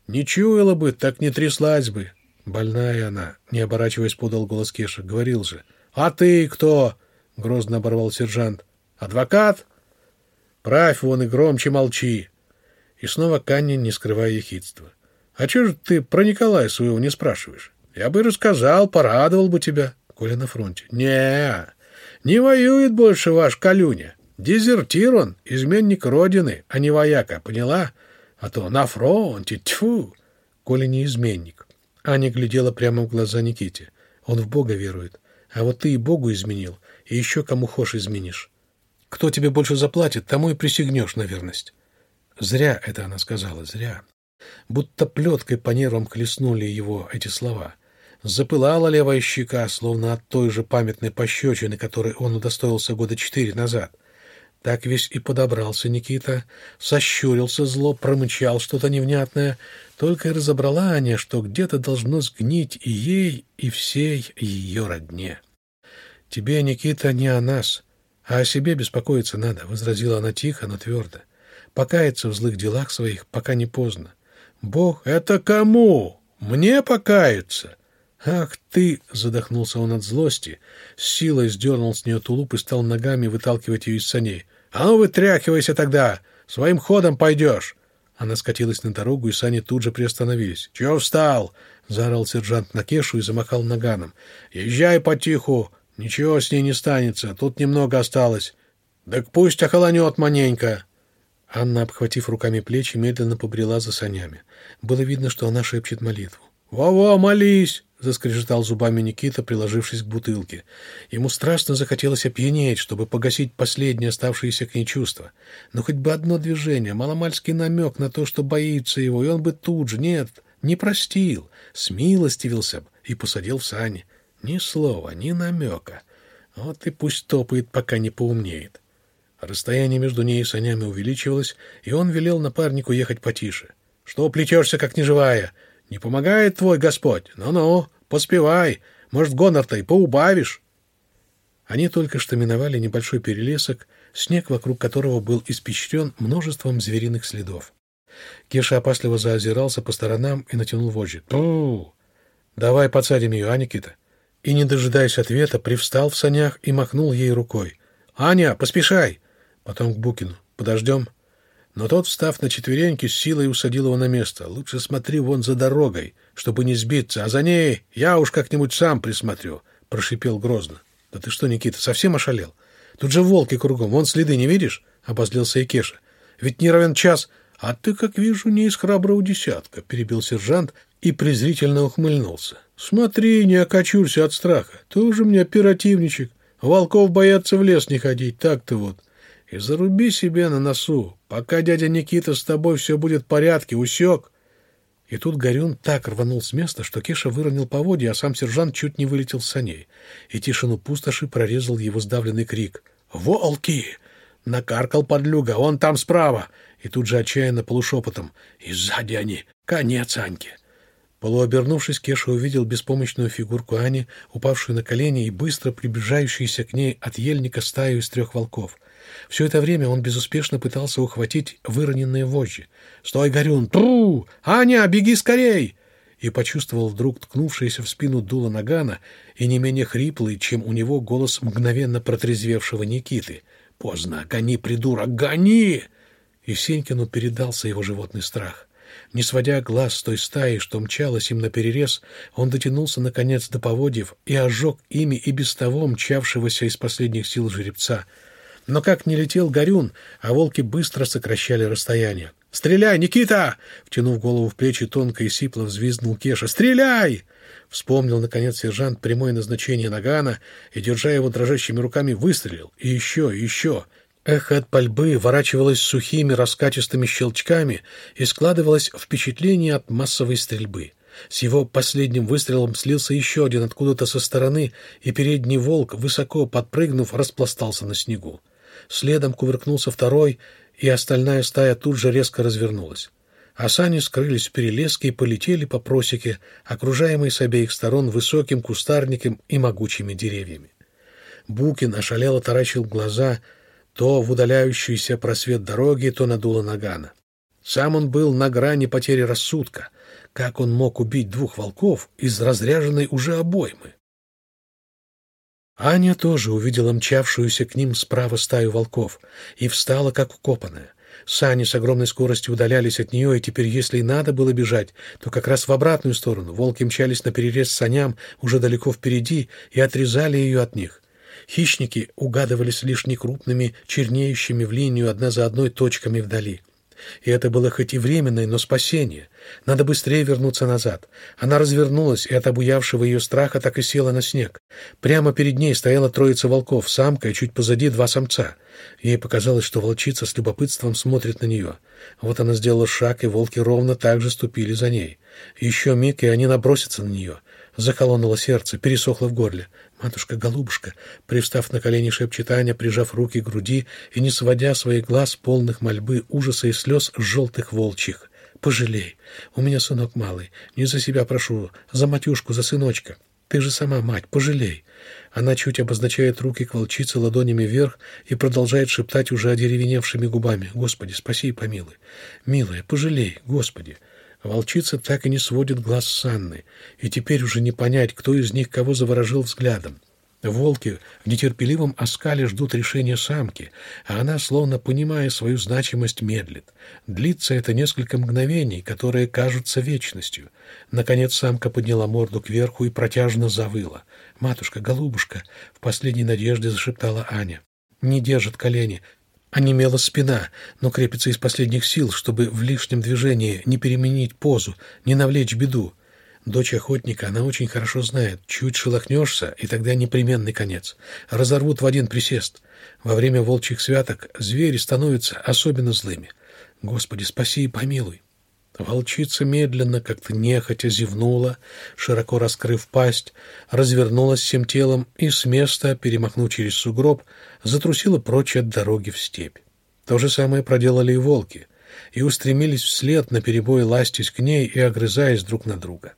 S1: Не чуяла бы, так не тряслась бы. Больная она, не оборачиваясь, подал голос Кеша. Говорил же. А ты кто? Грозно оборвал сержант. Адвокат? Правь вон и громче молчи. И снова Канни, не скрывая ехидства. А чего же ты про Николая своего не спрашиваешь? Я бы рассказал, порадовал бы тебя. Коля на фронте. Не, не воюет больше ваш Калюня. Дезертир он, изменник Родины, а не вояка, поняла? А то на фронте, тьфу. Коля не изменник. Аня глядела прямо в глаза Никите. Он в Бога верует. А вот ты и Богу изменил, и еще кому хошь изменишь. Кто тебе больше заплатит, тому и присягнешь на верность. Зря это она сказала, зря. Будто плеткой по нервам хлестнули его эти слова. Запылала левая щека, словно от той же памятной пощечины, которой он удостоился года четыре назад. Так весь и подобрался Никита, сощурился зло, промычал что-то невнятное. Только и разобрала Аня, что где-то должно сгнить и ей, и всей ее родне. — Тебе, Никита, не о нас, а о себе беспокоиться надо, — возразила она тихо, но твердо. — Покаяться в злых делах своих, пока не поздно. Бог — это кому? Мне покаяться? «Ах ты!» — задохнулся он от злости, с силой сдернул с нее тулуп и стал ногами выталкивать ее из саней. «А ну, вытряхивайся тогда! Своим ходом пойдешь!» Она скатилась на дорогу, и сани тут же приостановились. «Чего встал?» — заорал сержант на Кешу и замахал наганом. «Езжай потиху! Ничего с ней не станется, тут немного осталось. Так пусть охолонет маненько!» Анна, обхватив руками плечи, медленно побрела за санями. Было видно, что она шепчет молитву. «Во-во, молись!» — заскрежетал зубами Никита, приложившись к бутылке. Ему страшно захотелось опьянеть, чтобы погасить последние оставшиеся к ней чувства. Но хоть бы одно движение, маломальский намек на то, что боится его, и он бы тут же, нет, не простил, смилостивился бы и посадил в сани. Ни слова, ни намека. Вот и пусть топает, пока не поумнеет. Расстояние между ней и санями увеличивалось, и он велел напарнику ехать потише. — Что плетешься, как неживая? — не помогает твой Господь? Ну-ну, поспевай. Может, гонор-то и поубавишь. Они только что миновали небольшой перелесок, снег вокруг которого был испещрен множеством звериных следов. Кеша опасливо заозирался по сторонам и натянул вожжи. «Ту! Давай подсадим ее, а, Никита?» И, не дожидаясь ответа, привстал в санях и махнул ей рукой. «Аня, поспешай!» Потом к Букину. «Подождем?» Но тот, встав на четвереньки, с силой усадил его на место. «Лучше смотри вон за дорогой, чтобы не сбиться, а за ней я уж как-нибудь сам присмотрю», — прошипел грозно. «Да ты что, Никита, совсем ошалел? Тут же волки кругом, вон следы не видишь?» — обозлился и Кеша. «Ведь не равен час...» «А ты, как вижу, не из храброго десятка», — перебил сержант и презрительно ухмыльнулся. «Смотри, не окочурься от страха. Ты уже мне оперативничек. Волков боятся в лес не ходить, так-то вот. И заруби себе на носу. Пока дядя Никита с тобой все будет в порядке, усек. И тут Горюн так рванул с места, что Кеша выронил поводья, а сам сержант чуть не вылетел с саней. И тишину пустоши прорезал его сдавленный крик. «Волки!» Накаркал подлюга. «Он там справа!» И тут же отчаянно полушепотом. «И сзади они! Конец Аньки!» Полуобернувшись, Кеша увидел беспомощную фигурку Ани, упавшую на колени и быстро приближающуюся к ней от ельника стаю из трех волков — Все это время он безуспешно пытался ухватить выроненные вожжи. «Стой, Горюн! Тру! Аня, беги скорей!» И почувствовал вдруг ткнувшееся в спину дуло нагана и не менее хриплый, чем у него голос мгновенно протрезвевшего Никиты. «Поздно! Гони, придурок, гони!» И Сенькину передался его животный страх. Не сводя глаз с той стаи, что мчалась им наперерез, он дотянулся, наконец, до поводьев и ожег ими и без того мчавшегося из последних сил жеребца. Но как не летел Горюн, а волки быстро сокращали расстояние. «Стреляй, Никита!» Втянув голову в плечи, тонко и сипло взвизгнул Кеша. «Стреляй!» Вспомнил, наконец, сержант прямое назначение нагана и, держа его дрожащими руками, выстрелил. И еще, и еще. Эхо от пальбы ворачивалось сухими раскатистыми щелчками и складывалось впечатление от массовой стрельбы. С его последним выстрелом слился еще один откуда-то со стороны, и передний волк, высоко подпрыгнув, распластался на снегу. Следом кувыркнулся второй, и остальная стая тут же резко развернулась. А сани скрылись в перелеске и полетели по просеке, окружаемые с обеих сторон высоким кустарником и могучими деревьями. Букин ошалело таращил глаза — то в удаляющийся просвет дороги, то на дуло нагана. Сам он был на грани потери рассудка. Как он мог убить двух волков из разряженной уже обоймы? Аня тоже увидела мчавшуюся к ним справа стаю волков и встала, как укопанная. Сани с огромной скоростью удалялись от нее, и теперь, если и надо было бежать, то как раз в обратную сторону. Волки мчались на перерез саням уже далеко впереди и отрезали ее от них. Хищники угадывались лишь некрупными, чернеющими в линию одна за одной точками вдали. И это было хоть и временное, но спасение. Надо быстрее вернуться назад. Она развернулась и от обуявшего ее страха так и села на снег. Прямо перед ней стояла троица волков, самка и чуть позади два самца. Ей показалось, что волчица с любопытством смотрит на нее. Вот она сделала шаг, и волки ровно так же ступили за ней. Еще миг, и они набросятся на нее. Заколонуло сердце, пересохло в горле. «Матушка-голубушка», привстав на колени, шепчет Аня, прижав руки к груди и не сводя своих глаз полных мольбы, ужаса и слез желтых волчьих. «Пожалей. У меня сынок малый. Не за себя прошу, за матюшку, за сыночка. Ты же сама мать, пожалей». Она чуть обозначает руки к волчице ладонями вверх и продолжает шептать уже одеревеневшими губами. «Господи, спаси и помилуй. Милая, пожалей, Господи». Волчица так и не сводит глаз с Анны, и теперь уже не понять, кто из них кого заворожил взглядом. Волки в нетерпеливом оскале ждут решения самки, а она, словно понимая свою значимость, медлит. Длится это несколько мгновений, которые кажутся вечностью. Наконец самка подняла морду кверху и протяжно завыла. «Матушка, голубушка!» — в последней надежде зашептала Аня. «Не держит колени, Онемела спина, но крепится из последних сил, чтобы в лишнем движении не переменить позу, не навлечь беду. Дочь охотника, она очень хорошо знает. Чуть шелохнешься, и тогда непременный конец. Разорвут в один присест. Во время волчьих святок звери становятся особенно злыми. Господи, спаси и помилуй. Волчица медленно, как-то нехотя зевнула, широко раскрыв пасть, развернулась всем телом и с места, перемахнув через сугроб, затрусила прочь от дороги в степь. То же самое проделали и волки, и устремились вслед, наперебой ластясь к ней и огрызаясь друг на друга.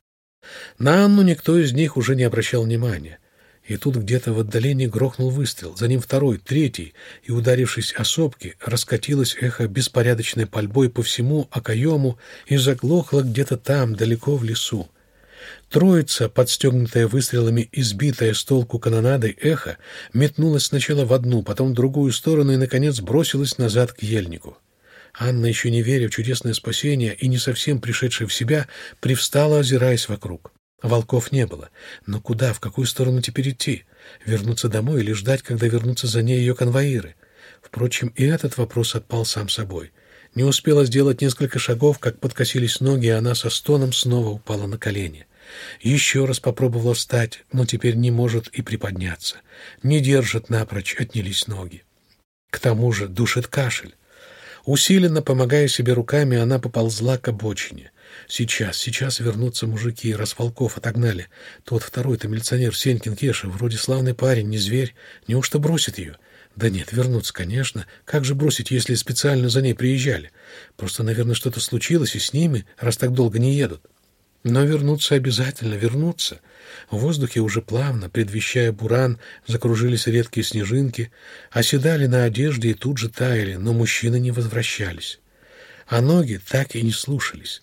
S1: На Анну никто из них уже не обращал внимания. И тут где-то в отдалении грохнул выстрел, за ним второй, третий, и, ударившись о сопки, раскатилось эхо беспорядочной пальбой по всему окоему и заглохло где-то там, далеко в лесу. Троица, подстегнутая выстрелами, избитая с толку канонадой эхо, метнулась сначала в одну, потом в другую сторону и, наконец, бросилась назад к ельнику. Анна, еще не веря в чудесное спасение и не совсем пришедшая в себя, привстала, озираясь вокруг. Волков не было. Но куда, в какую сторону теперь идти? Вернуться домой или ждать, когда вернутся за ней ее конвоиры? Впрочем, и этот вопрос отпал сам собой. Не успела сделать несколько шагов, как подкосились ноги, и она со стоном снова упала на колени. Еще раз попробовала встать, но теперь не может и приподняться. Не держит напрочь, отнялись ноги. К тому же душит кашель. Усиленно помогая себе руками, она поползла к обочине. Сейчас, сейчас вернутся мужики, раз волков отогнали. Тот второй-то милиционер Сенькин Кеша, вроде славный парень, не зверь. Неужто бросит ее? Да нет, вернуться, конечно. Как же бросить, если специально за ней приезжали? Просто, наверное, что-то случилось и с ними, раз так долго не едут. Но вернуться обязательно, вернуться. В воздухе уже плавно, предвещая буран, закружились редкие снежинки, оседали на одежде и тут же таяли, но мужчины не возвращались. А ноги так и не слушались.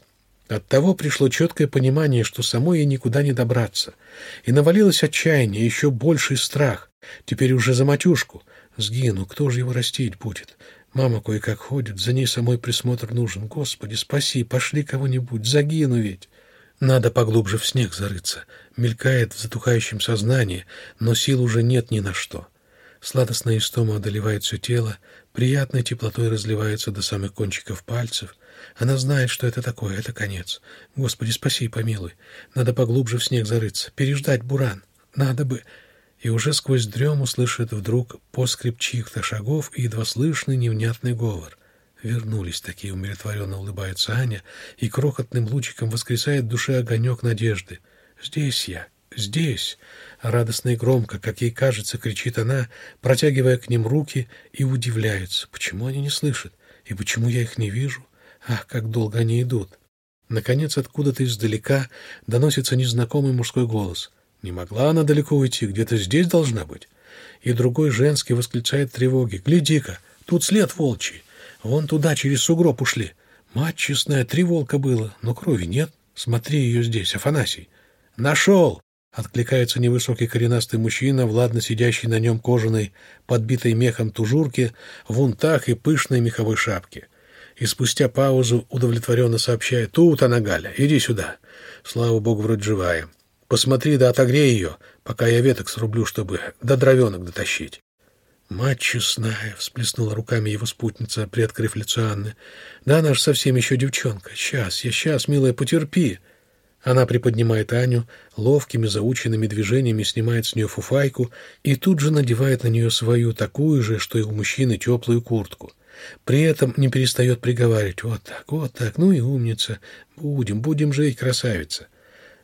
S1: Оттого пришло четкое понимание, что самой ей никуда не добраться. И навалилось отчаяние, еще больший страх. Теперь уже за матюшку. Сгину, кто же его растить будет? Мама кое-как ходит, за ней самой присмотр нужен. Господи, спаси, пошли кого-нибудь, загину ведь. Надо поглубже в снег зарыться. Мелькает в затухающем сознании, но сил уже нет ни на что. Сладостная истома одолевает все тело, приятной теплотой разливается до самых кончиков пальцев. Она знает, что это такое, это конец. Господи, спаси и помилуй. Надо поглубже в снег зарыться, переждать буран. Надо бы... И уже сквозь дрему слышит вдруг поскрип чьих-то шагов и едва слышный невнятный говор. Вернулись такие, умиротворенно улыбается Аня, и крохотным лучиком воскресает в душе огонек надежды. «Здесь я, здесь!» Радостно и громко, как ей кажется, кричит она, протягивая к ним руки, и удивляется, почему они не слышат, и почему я их не вижу. Ах, как долго они идут! Наконец, откуда-то издалека доносится незнакомый мужской голос. Не могла она далеко уйти, где-то здесь должна быть. И другой женский восклицает тревоги. «Гляди-ка, тут след волчий!» Вон туда, через сугроб ушли. Мать честная, три волка было, но крови нет. Смотри ее здесь, Афанасий. Нашел! Откликается невысокий коренастый мужчина в ладно сидящей на нем кожаной, подбитой мехом тужурке, в унтах и пышной меховой шапке. И спустя паузу удовлетворенно сообщает «Тут она, Галя, иди сюда». Слава богу, вроде живая. Посмотри да отогрей ее, пока я веток срублю, чтобы до дровенок дотащить. «Мать честная!» — всплеснула руками его спутница, приоткрыв лицо Анны. «Да она ж совсем еще девчонка. Сейчас, я сейчас, милая, потерпи!» Она приподнимает Аню, ловкими заученными движениями снимает с нее фуфайку и тут же надевает на нее свою, такую же, что и у мужчины, теплую куртку. При этом не перестает приговаривать «Вот так, вот так, ну и умница! Будем, будем жить, красавица!»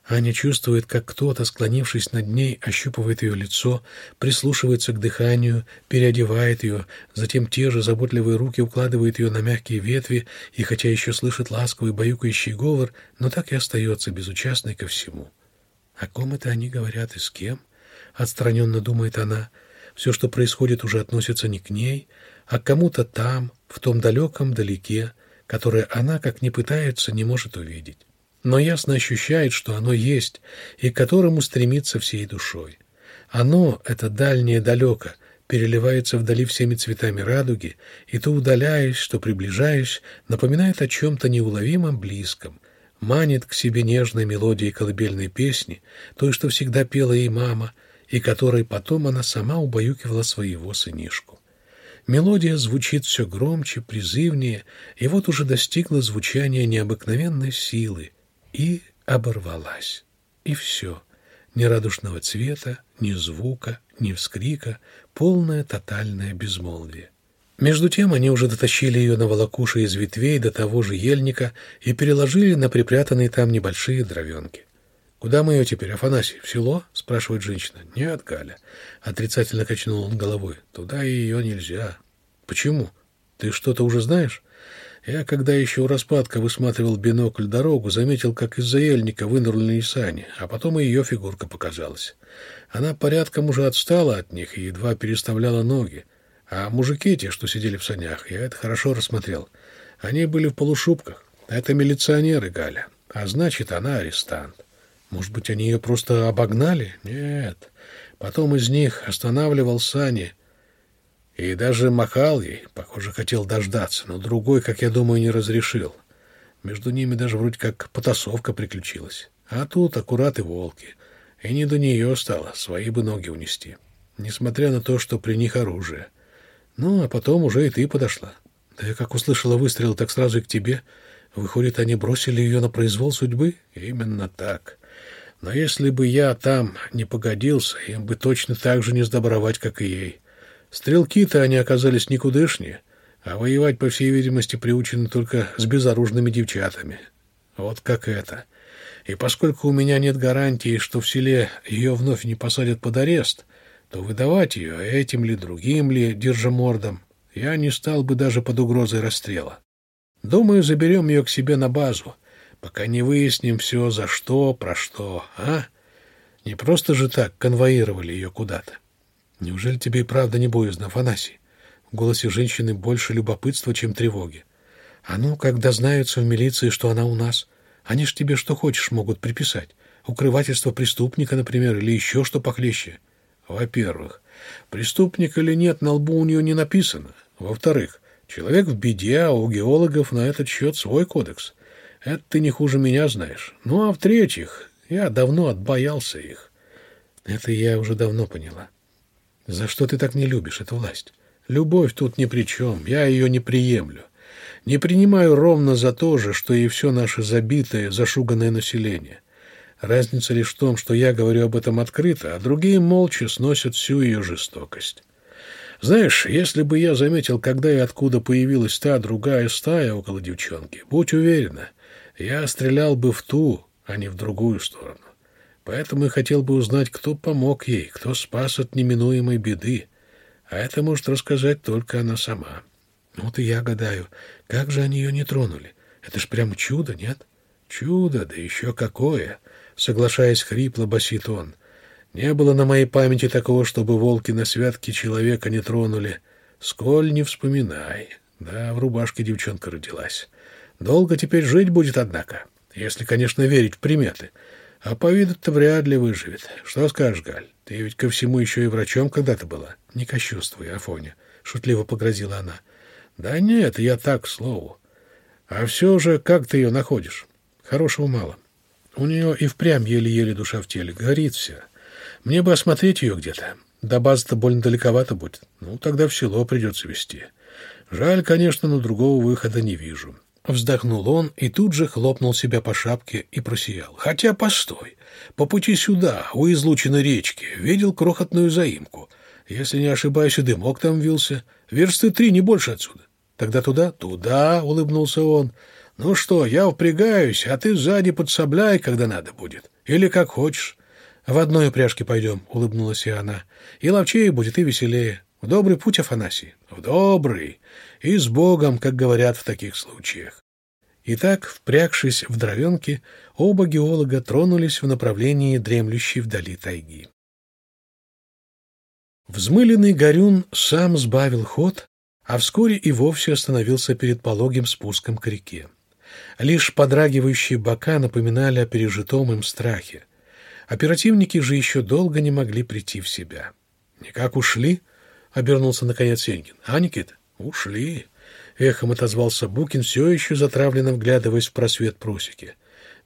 S1: Аня чувствует, как кто-то, склонившись над ней, ощупывает ее лицо, прислушивается к дыханию, переодевает ее, затем те же заботливые руки укладывают ее на мягкие ветви, и хотя еще слышит ласковый баюкающий говор, но так и остается безучастной ко всему. О ком это они говорят и с кем? Отстраненно думает она. Все, что происходит, уже относится не к ней, а кому-то там, в том далеком далеке, которое она, как ни пытается, не может увидеть но ясно ощущает, что оно есть, и к которому стремится всей душой. Оно, это дальнее далеко, переливается вдали всеми цветами радуги, и то удаляясь, что приближаясь, напоминает о чем-то неуловимом близком, манит к себе нежной мелодией колыбельной песни, той, что всегда пела ей мама, и которой потом она сама убаюкивала своего сынишку. Мелодия звучит все громче, призывнее, и вот уже достигла звучания необыкновенной силы, и оборвалась. И все. Ни радужного цвета, ни звука, ни вскрика, полное тотальное безмолвие. Между тем они уже дотащили ее на волокуши из ветвей до того же ельника и переложили на припрятанные там небольшие дровенки. «Куда мы ее теперь, Афанасий? В село?» — спрашивает женщина. «Нет, Галя». Отрицательно качнул он головой. «Туда ее нельзя». «Почему? Ты что-то уже знаешь?» Я, когда еще у распадка высматривал бинокль дорогу, заметил, как из-за ельника вынырнули сани, а потом и ее фигурка показалась. Она порядком уже отстала от них и едва переставляла ноги. А мужики те, что сидели в санях, я это хорошо рассмотрел. Они были в полушубках. Это милиционеры, Галя. А значит, она арестант. Может быть, они ее просто обогнали? Нет. Потом из них останавливал сани — и даже махал ей, похоже, хотел дождаться, но другой, как я думаю, не разрешил. Между ними даже вроде как потасовка приключилась. А тут аккурат и волки. И не до нее стало, свои бы ноги унести. Несмотря на то, что при них оружие. Ну, а потом уже и ты подошла. Да я как услышала выстрел, так сразу и к тебе. Выходит, они бросили ее на произвол судьбы? Именно так. Но если бы я там не погодился, им бы точно так же не сдобровать, как и ей. Стрелки-то они оказались никудышнее, а воевать, по всей видимости, приучены только с безоружными девчатами. Вот как это. И поскольку у меня нет гарантии, что в селе ее вновь не посадят под арест, то выдавать ее этим ли, другим ли, держимордом, я не стал бы даже под угрозой расстрела. Думаю, заберем ее к себе на базу, пока не выясним все, за что, про что, а? Не просто же так конвоировали ее куда-то. Неужели тебе и правда не боязно, Афанасий? В голосе женщины больше любопытства, чем тревоги. А ну, когда знаются в милиции, что она у нас, они ж тебе что хочешь могут приписать. Укрывательство преступника, например, или еще что похлеще. Во-первых, преступник или нет, на лбу у нее не написано. Во-вторых, человек в беде, а у геологов на этот счет свой кодекс. Это ты не хуже меня знаешь. Ну, а в-третьих, я давно отбоялся их. Это я уже давно поняла. За что ты так не любишь эту власть? Любовь тут ни при чем, я ее не приемлю. Не принимаю ровно за то же, что и все наше забитое, зашуганное население. Разница лишь в том, что я говорю об этом открыто, а другие молча сносят всю ее жестокость. Знаешь, если бы я заметил, когда и откуда появилась та другая стая около девчонки, будь уверена, я стрелял бы в ту, а не в другую сторону. Поэтому и хотел бы узнать, кто помог ей, кто спас от неминуемой беды. А это может рассказать только она сама. Вот и я гадаю, как же они ее не тронули? Это ж прям чудо, нет? Чудо, да еще какое! Соглашаясь хрипло, басит он. Не было на моей памяти такого, чтобы волки на святке человека не тронули. Сколь не вспоминай. Да, в рубашке девчонка родилась. Долго теперь жить будет, однако, если, конечно, верить в приметы. А по виду-то вряд ли выживет. Что скажешь, Галь? Ты ведь ко всему еще и врачом когда-то была. Не кощунствуй, Афоня, — шутливо погрозила она. Да нет, я так, к слову. А все же, как ты ее находишь? Хорошего мало. У нее и впрямь еле-еле душа в теле. Горит вся. Мне бы осмотреть ее где-то. До базы-то больно далековато будет. Ну, тогда в село придется везти. Жаль, конечно, но другого выхода не вижу. Вздохнул он и тут же хлопнул себя по шапке и просиял. Хотя, постой, по пути сюда, у излученной речки, видел крохотную заимку. Если не ошибаюсь, и дымок там вился. Версты три, не больше отсюда. Тогда туда? Туда, улыбнулся он. Ну что, я впрягаюсь, а ты сзади подсобляй, когда надо будет. Или как хочешь. В одной упряжке пойдем, улыбнулась и она. И ловчее будет, и веселее. В добрый путь, Афанасий. В добрый. И с Богом, как говорят в таких случаях. Итак, впрягшись в дровенки, оба геолога тронулись в направлении дремлющей вдали тайги. Взмыленный Горюн сам сбавил ход, а вскоре и вовсе остановился перед пологим спуском к реке. Лишь подрагивающие бока напоминали о пережитом им страхе. Оперативники же еще долго не могли прийти в себя. «Никак ушли?» — обернулся наконец Сенькин. «А, Никита?» «Ушли!» — эхом отозвался Букин, все еще затравленно вглядываясь в просвет просеки.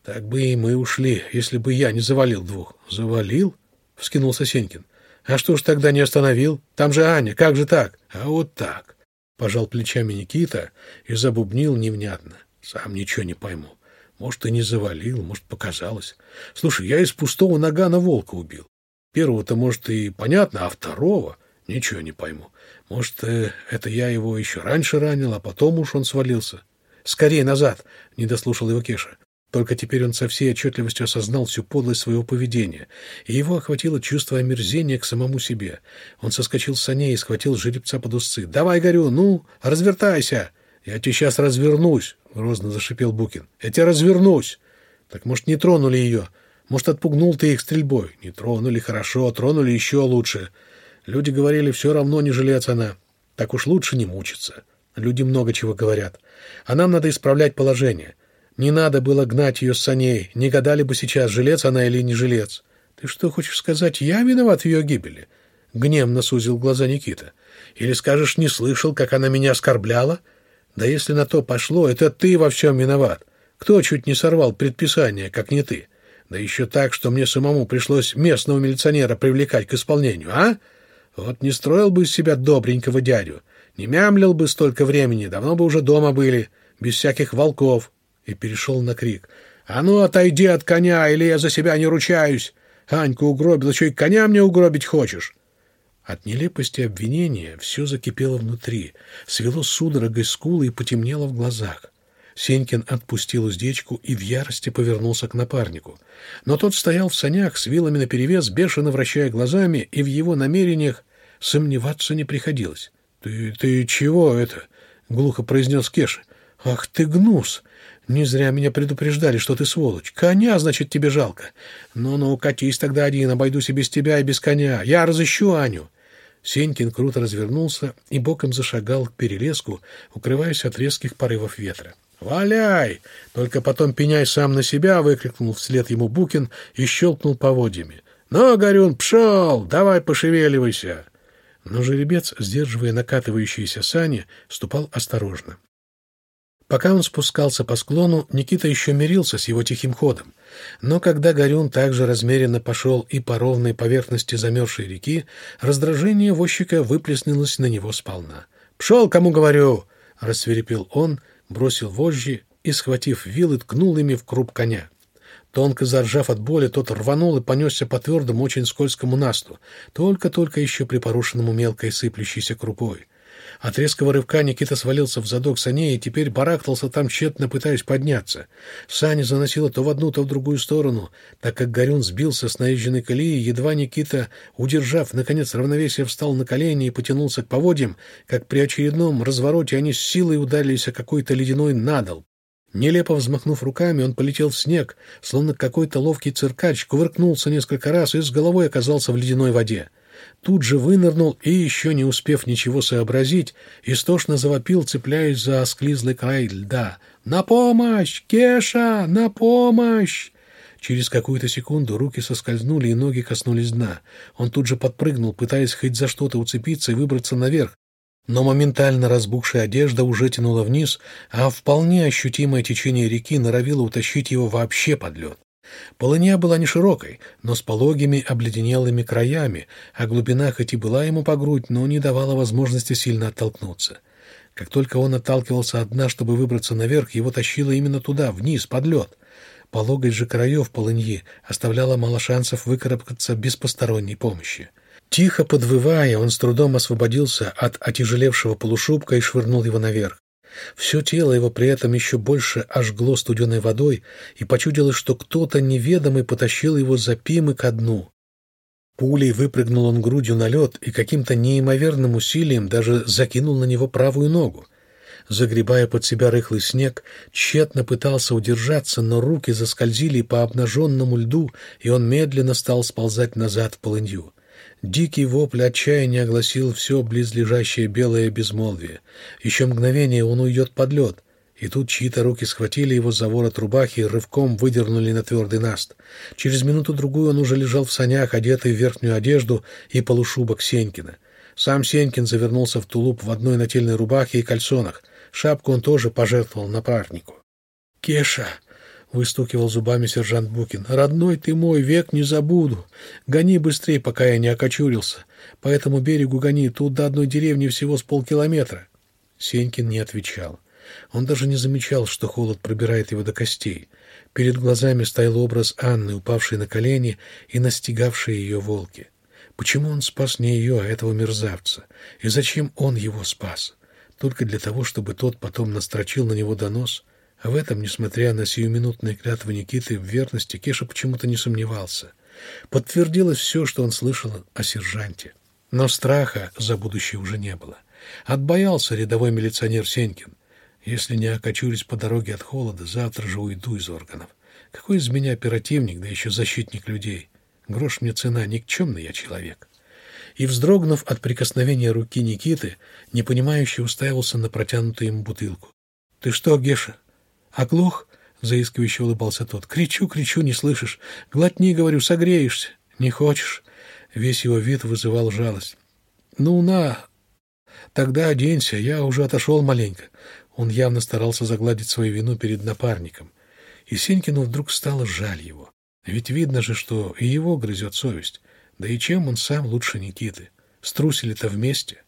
S1: «Так бы и мы ушли, если бы я не завалил двух». «Завалил?» — вскинулся Сенькин. «А что ж тогда не остановил? Там же Аня, как же так?» «А вот так!» — пожал плечами Никита и забубнил невнятно. «Сам ничего не пойму. Может, и не завалил, может, показалось. Слушай, я из пустого нагана волка убил. Первого-то, может, и понятно, а второго ничего не пойму. Может, э, это я его еще раньше ранил, а потом уж он свалился. «Скорее назад!» — не дослушал его Кеша. Только теперь он со всей отчетливостью осознал всю подлость своего поведения, и его охватило чувство омерзения к самому себе. Он соскочил с саней и схватил жеребца под усы. «Давай, горю, ну, развертайся!» «Я тебе сейчас развернусь!» — грозно зашипел Букин. «Я тебя развернусь!» «Так, может, не тронули ее? Может, отпугнул ты их стрельбой?» «Не тронули, хорошо, тронули еще лучше!» Люди говорили, все равно не жилец она. Так уж лучше не мучиться. Люди много чего говорят. А нам надо исправлять положение. Не надо было гнать ее с саней. Не гадали бы сейчас, жилец она или не жилец. Ты что хочешь сказать, я виноват в ее гибели? Гневно сузил глаза Никита. Или скажешь, не слышал, как она меня оскорбляла? Да если на то пошло, это ты во всем виноват. Кто чуть не сорвал предписание, как не ты? Да еще так, что мне самому пришлось местного милиционера привлекать к исполнению, а? Вот не строил бы из себя добренького дядю, не мямлил бы столько времени, давно бы уже дома были, без всяких волков. И перешел на крик. «А ну, отойди от коня, или я за себя не ручаюсь! Аньку угробил, еще и коня мне угробить хочешь!» От нелепости обвинения все закипело внутри, свело судорогой скулы и потемнело в глазах. Сенькин отпустил уздечку и в ярости повернулся к напарнику. Но тот стоял в санях с вилами наперевес, бешено вращая глазами, и в его намерениях Сомневаться не приходилось. «Ты, ты чего это?» — глухо произнес Кеша. «Ах ты гнус! Не зря меня предупреждали, что ты сволочь. Коня, значит, тебе жалко. Ну-ну, катись тогда один, обойдусь и без тебя, и без коня. Я разыщу Аню. Сенькин круто развернулся и боком зашагал к перелеску, укрываясь от резких порывов ветра. «Валяй! Только потом пеняй сам на себя!» — выкрикнул вслед ему Букин и щелкнул поводьями. «Ну, Горюн, пшел! Давай пошевеливайся!» Но жеребец, сдерживая накатывающиеся сани, ступал осторожно. Пока он спускался по склону, Никита еще мирился с его тихим ходом. Но когда Горюн также размеренно пошел и по ровной поверхности замерзшей реки, раздражение возчика выплеснулось на него сполна. «Пшел, кому говорю!» — рассверепел он, бросил вожжи и, схватив вилы, ткнул ими в круп коня. Тонко заржав от боли, тот рванул и понесся по твердому, очень скользкому насту, только-только еще припорошенному мелкой сыплющейся крупой. От резкого рывка Никита свалился в задок саней и теперь барахтался там, тщетно пытаясь подняться. Сани заносило то в одну, то в другую сторону, так как Горюн сбился с наезженной колеи, едва Никита, удержав, наконец, равновесие, встал на колени и потянулся к поводьям, как при очередном развороте они с силой ударились о какой-то ледяной надол. Нелепо взмахнув руками, он полетел в снег, словно какой-то ловкий циркач, кувыркнулся несколько раз и с головой оказался в ледяной воде тут же вынырнул и, еще не успев ничего сообразить, истошно завопил, цепляясь за осклизлый край льда. «На помощь! Кеша! На помощь!» Через какую-то секунду руки соскользнули и ноги коснулись дна. Он тут же подпрыгнул, пытаясь хоть за что-то уцепиться и выбраться наверх, но моментально разбухшая одежда уже тянула вниз, а вполне ощутимое течение реки норовило утащить его вообще под лед. Полыня была не широкой, но с пологими обледенелыми краями, а глубина хоть и была ему по грудь, но не давала возможности сильно оттолкнуться. Как только он отталкивался от дна, чтобы выбраться наверх, его тащило именно туда, вниз, под лед. Пологость же краев полыньи оставляла мало шансов выкарабкаться без посторонней помощи. Тихо подвывая, он с трудом освободился от отяжелевшего полушубка и швырнул его наверх. Все тело его при этом еще больше ожгло студеной водой, и почудилось, что кто-то неведомый потащил его за пимы ко дну. Пулей выпрыгнул он грудью на лед и каким-то неимоверным усилием даже закинул на него правую ногу. Загребая под себя рыхлый снег, тщетно пытался удержаться, но руки заскользили по обнаженному льду, и он медленно стал сползать назад в полынью. Дикий вопль отчаяния огласил все близлежащее белое безмолвие. Еще мгновение он уйдет под лед. И тут чьи-то руки схватили его за ворот рубахи и рывком выдернули на твердый наст. Через минуту-другую он уже лежал в санях, одетый в верхнюю одежду и полушубок Сенькина. Сам Сенькин завернулся в тулуп в одной нательной рубахе и кальсонах. Шапку он тоже пожертвовал напарнику. «Кеша!» — выстукивал зубами сержант Букин. «Родной ты мой, век не забуду. Гони быстрее, пока я не окочурился. По этому берегу гони, тут до одной деревни всего с полкилометра». Сенькин не отвечал. Он даже не замечал, что холод пробирает его до костей. Перед глазами стоял образ Анны, упавшей на колени и настигавшей ее волки. Почему он спас не ее, а этого мерзавца? И зачем он его спас? Только для того, чтобы тот потом настрочил на него донос — в этом, несмотря на сиюминутные клятвы Никиты в верности, Кеша почему-то не сомневался. Подтвердилось все, что он слышал о сержанте. Но страха за будущее уже не было. Отбоялся рядовой милиционер Сенькин. Если не окочурюсь по дороге от холода, завтра же уйду из органов. Какой из меня оперативник, да еще защитник людей? Грош мне цена, никчемный я человек. И, вздрогнув от прикосновения руки Никиты, непонимающе уставился на протянутую ему бутылку. — Ты что, Геша, «Оглох?» — заискивающе улыбался тот. «Кричу, кричу, не слышишь. Глотни, говорю, согреешься. Не хочешь?» Весь его вид вызывал жалость. «Ну, на, тогда оденься, я уже отошел маленько». Он явно старался загладить свою вину перед напарником. И Сенькину вдруг стало жаль его. Ведь видно же, что и его грызет совесть. Да и чем он сам лучше Никиты? Струсили-то вместе.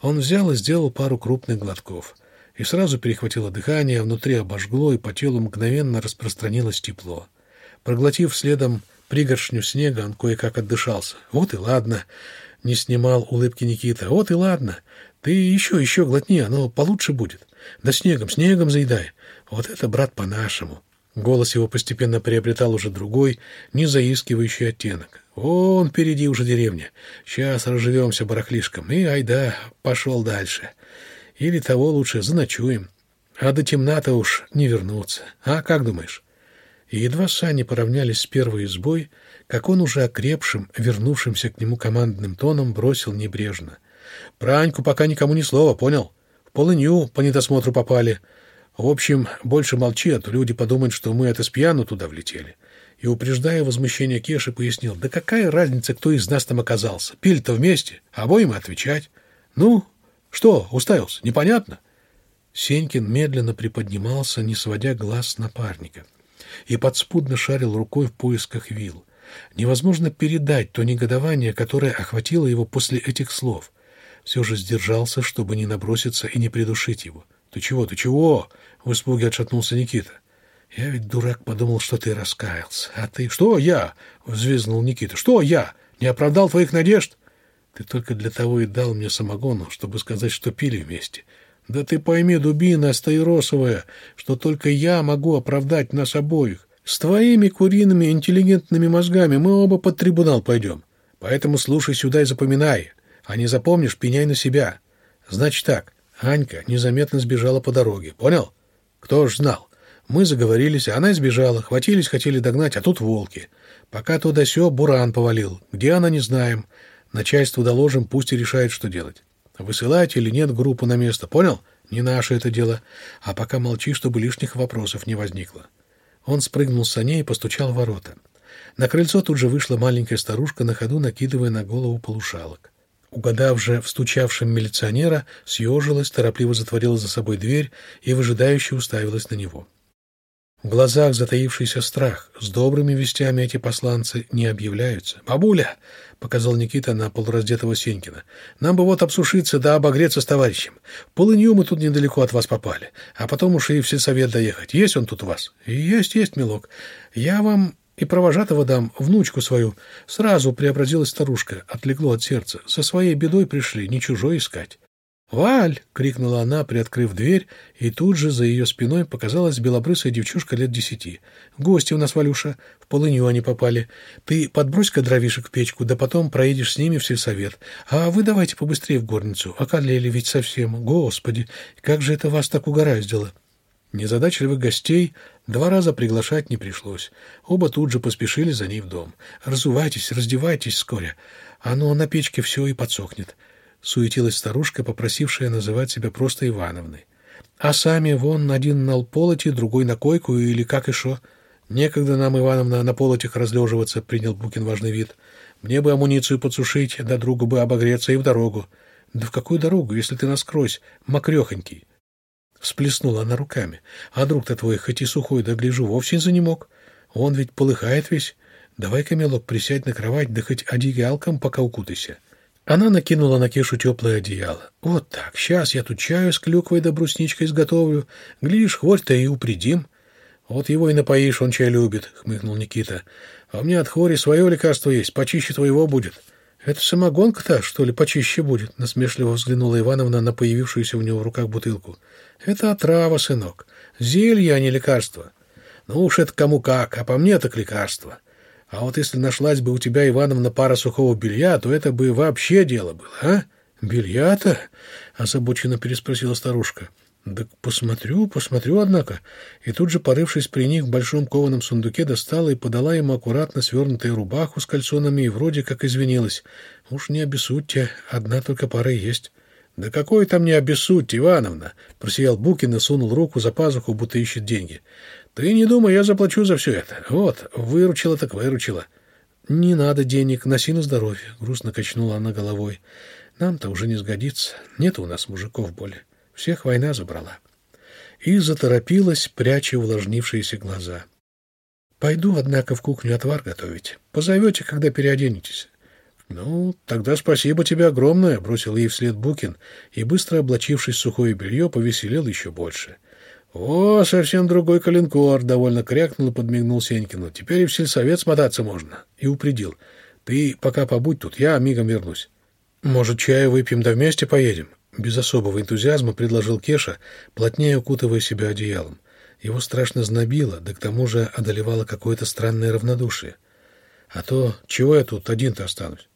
S1: Он взял и сделал пару крупных глотков — и сразу перехватило дыхание, внутри обожгло, и по телу мгновенно распространилось тепло. Проглотив следом пригоршню снега, он кое-как отдышался. «Вот и ладно!» — не снимал улыбки Никита. «Вот и ладно! Ты еще, еще глотни, оно получше будет. Да снегом, снегом заедай. Вот это, брат, по-нашему!» Голос его постепенно приобретал уже другой, не заискивающий оттенок. «Вон впереди уже деревня. Сейчас разживемся барахлишком. И айда, пошел дальше. Или того лучше заночуем. А до темна-то уж не вернуться. А как думаешь? И едва сани поравнялись с первой избой, как он уже окрепшим, вернувшимся к нему командным тоном, бросил небрежно. «Про Аньку пока никому ни слова, понял? В полынью по недосмотру попали. В общем, больше молчи, а то люди подумают, что мы это с пьяну туда влетели». И, упреждая возмущение Кеши, пояснил, «Да какая разница, кто из нас там оказался? Пили-то вместе, обоим отвечать. Ну, что, уставился, непонятно?» Сенькин медленно приподнимался, не сводя глаз напарника, и подспудно шарил рукой в поисках вил. Невозможно передать то негодование, которое охватило его после этих слов. Все же сдержался, чтобы не наброситься и не придушить его. «Ты чего, ты чего?» — в испуге отшатнулся Никита. «Я ведь, дурак, подумал, что ты раскаялся. А ты...» «Что я?» — взвизгнул Никита. «Что я? Не оправдал твоих надежд?» «Ты только для того и дал мне самогону, чтобы сказать, что пили вместе. Да ты пойми, дубина стаиросовая, что только я могу оправдать нас обоих. С твоими куриными интеллигентными мозгами мы оба под трибунал пойдем. Поэтому слушай сюда и запоминай. А не запомнишь, пеняй на себя. Значит так, Анька незаметно сбежала по дороге. Понял? Кто ж знал? Мы заговорились, а она избежала. Хватились, хотели догнать, а тут волки. Пока то да сё, буран повалил. Где она, не знаем. Начальству доложим, пусть и решает, что делать. Высылать или нет группу на место, понял? Не наше это дело. А пока молчи, чтобы лишних вопросов не возникло. Он спрыгнул с саней и постучал в ворота. На крыльцо тут же вышла маленькая старушка, на ходу накидывая на голову полушалок. Угадав же встучавшим милиционера, съежилась, торопливо затворила за собой дверь и выжидающе уставилась на него. В глазах затаившийся страх. С добрыми вестями эти посланцы не объявляются. «Бабуля!» — показал Никита на полураздетого Сенькина. «Нам бы вот обсушиться да обогреться с товарищем. Полынью мы тут недалеко от вас попали. А потом уж и в сельсовет доехать. Есть он тут у вас?» «Есть, есть, милок. Я вам и провожатого дам, внучку свою. Сразу преобразилась старушка, отлегло от сердца. Со своей бедой пришли, не чужой искать. «Валь!» — крикнула она, приоткрыв дверь, и тут же за ее спиной показалась белобрысая девчушка лет десяти. «Гости у нас, Валюша, в полынью они попали. Ты подбрось-ка дровишек в печку, да потом проедешь с ними в сельсовет. А вы давайте побыстрее в горницу, околели ведь совсем. Господи, как же это вас так угораздило!» Незадачливых гостей два раза приглашать не пришлось. Оба тут же поспешили за ней в дом. «Разувайтесь, раздевайтесь вскоре. Оно на печке все и подсохнет» суетилась старушка, попросившая называть себя просто Ивановной. А сами вон один на полоте, другой на койку или как еще. Некогда нам, Ивановна, на полотях разлеживаться, принял Букин важный вид. Мне бы амуницию подсушить, да другу бы обогреться и в дорогу. Да в какую дорогу, если ты насквозь, мокрехонький? Всплеснула она руками. А друг-то твой, хоть и сухой, да гляжу, вовсе не мог. Он ведь полыхает весь. Давай-ка, мелок, присядь на кровать, да хоть одеялком пока укутайся. Она накинула на Кешу теплое одеяло. «Вот так, сейчас я тут чаю с клюквой да брусничкой изготовлю. Глядишь, хворь-то и упредим». «Вот его и напоишь, он чай любит», — хмыкнул Никита. «А у меня от хвори свое лекарство есть, почище твоего будет». «Это самогонка-то, что ли, почище будет?» — насмешливо взглянула Ивановна на появившуюся у него в руках бутылку. «Это отрава, сынок. Зелье, а не лекарство». «Ну уж это кому как, а по мне так лекарство. А вот если нашлась бы у тебя, Ивановна, пара сухого белья, то это бы вообще дело было, а? Белья-то? Озабоченно переспросила старушка. Да посмотрю, посмотрю, однако. И тут же, порывшись при них в большом кованом сундуке, достала и подала ему аккуратно свернутую рубаху с кальсонами и вроде как извинилась. Уж не обессудьте, одна только пара есть. «Да какой там не обессудьте, Ивановна!» — просиял Букин и сунул руку за пазуху, будто ищет деньги. Ты не думай, я заплачу за все это. Вот, выручила так выручила. Не надо денег, носи на здоровье, грустно качнула она головой. Нам-то уже не сгодится. Нет у нас мужиков более. Всех война забрала. И заторопилась, пряча увлажнившиеся глаза. Пойду, однако, в кухню отвар готовить. Позовете, когда переоденетесь. «Ну, тогда спасибо тебе огромное», — бросил ей вслед Букин, и, быстро облачившись в сухое белье, повеселел еще больше. «О, совсем другой калинкор!» — довольно крякнул и подмигнул Сенькину. «Теперь и в сельсовет смотаться можно». И упредил. «Ты пока побудь тут, я мигом вернусь». «Может, чаю выпьем да вместе поедем?» Без особого энтузиазма предложил Кеша, плотнее укутывая себя одеялом. Его страшно знобило, да к тому же одолевало какое-то странное равнодушие. «А то чего я тут один-то останусь?»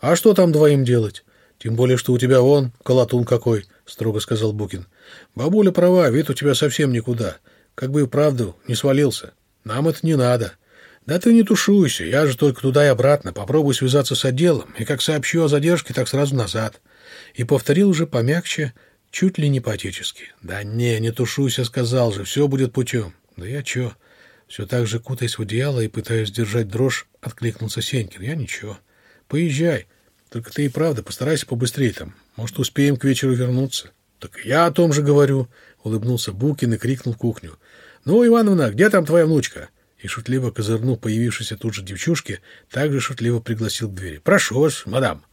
S1: «А что там двоим делать? Тем более, что у тебя он, колотун какой, строго сказал Букин. Бабуля права, вид у тебя совсем никуда. Как бы и правду не свалился. Нам это не надо. Да ты не тушуйся, я же только туда и обратно. Попробуй связаться с отделом, и как сообщу о задержке, так сразу назад. И повторил уже помягче, чуть ли не по-отечески. Да не, не тушуйся, сказал же, все будет путем. Да я чё? Все так же кутаясь в одеяло и пытаясь держать дрожь, откликнулся Сенькин. Я ничего. Поезжай. Только ты и правда постарайся побыстрее там. Может, успеем к вечеру вернуться. Так я о том же говорю, улыбнулся Букин и крикнул в кухню. Ну, Ивановна, где там твоя внучка? И шутливо козырнув появившейся тут же девчушке, также шутливо пригласил к двери. «Прошу вас, мадам!»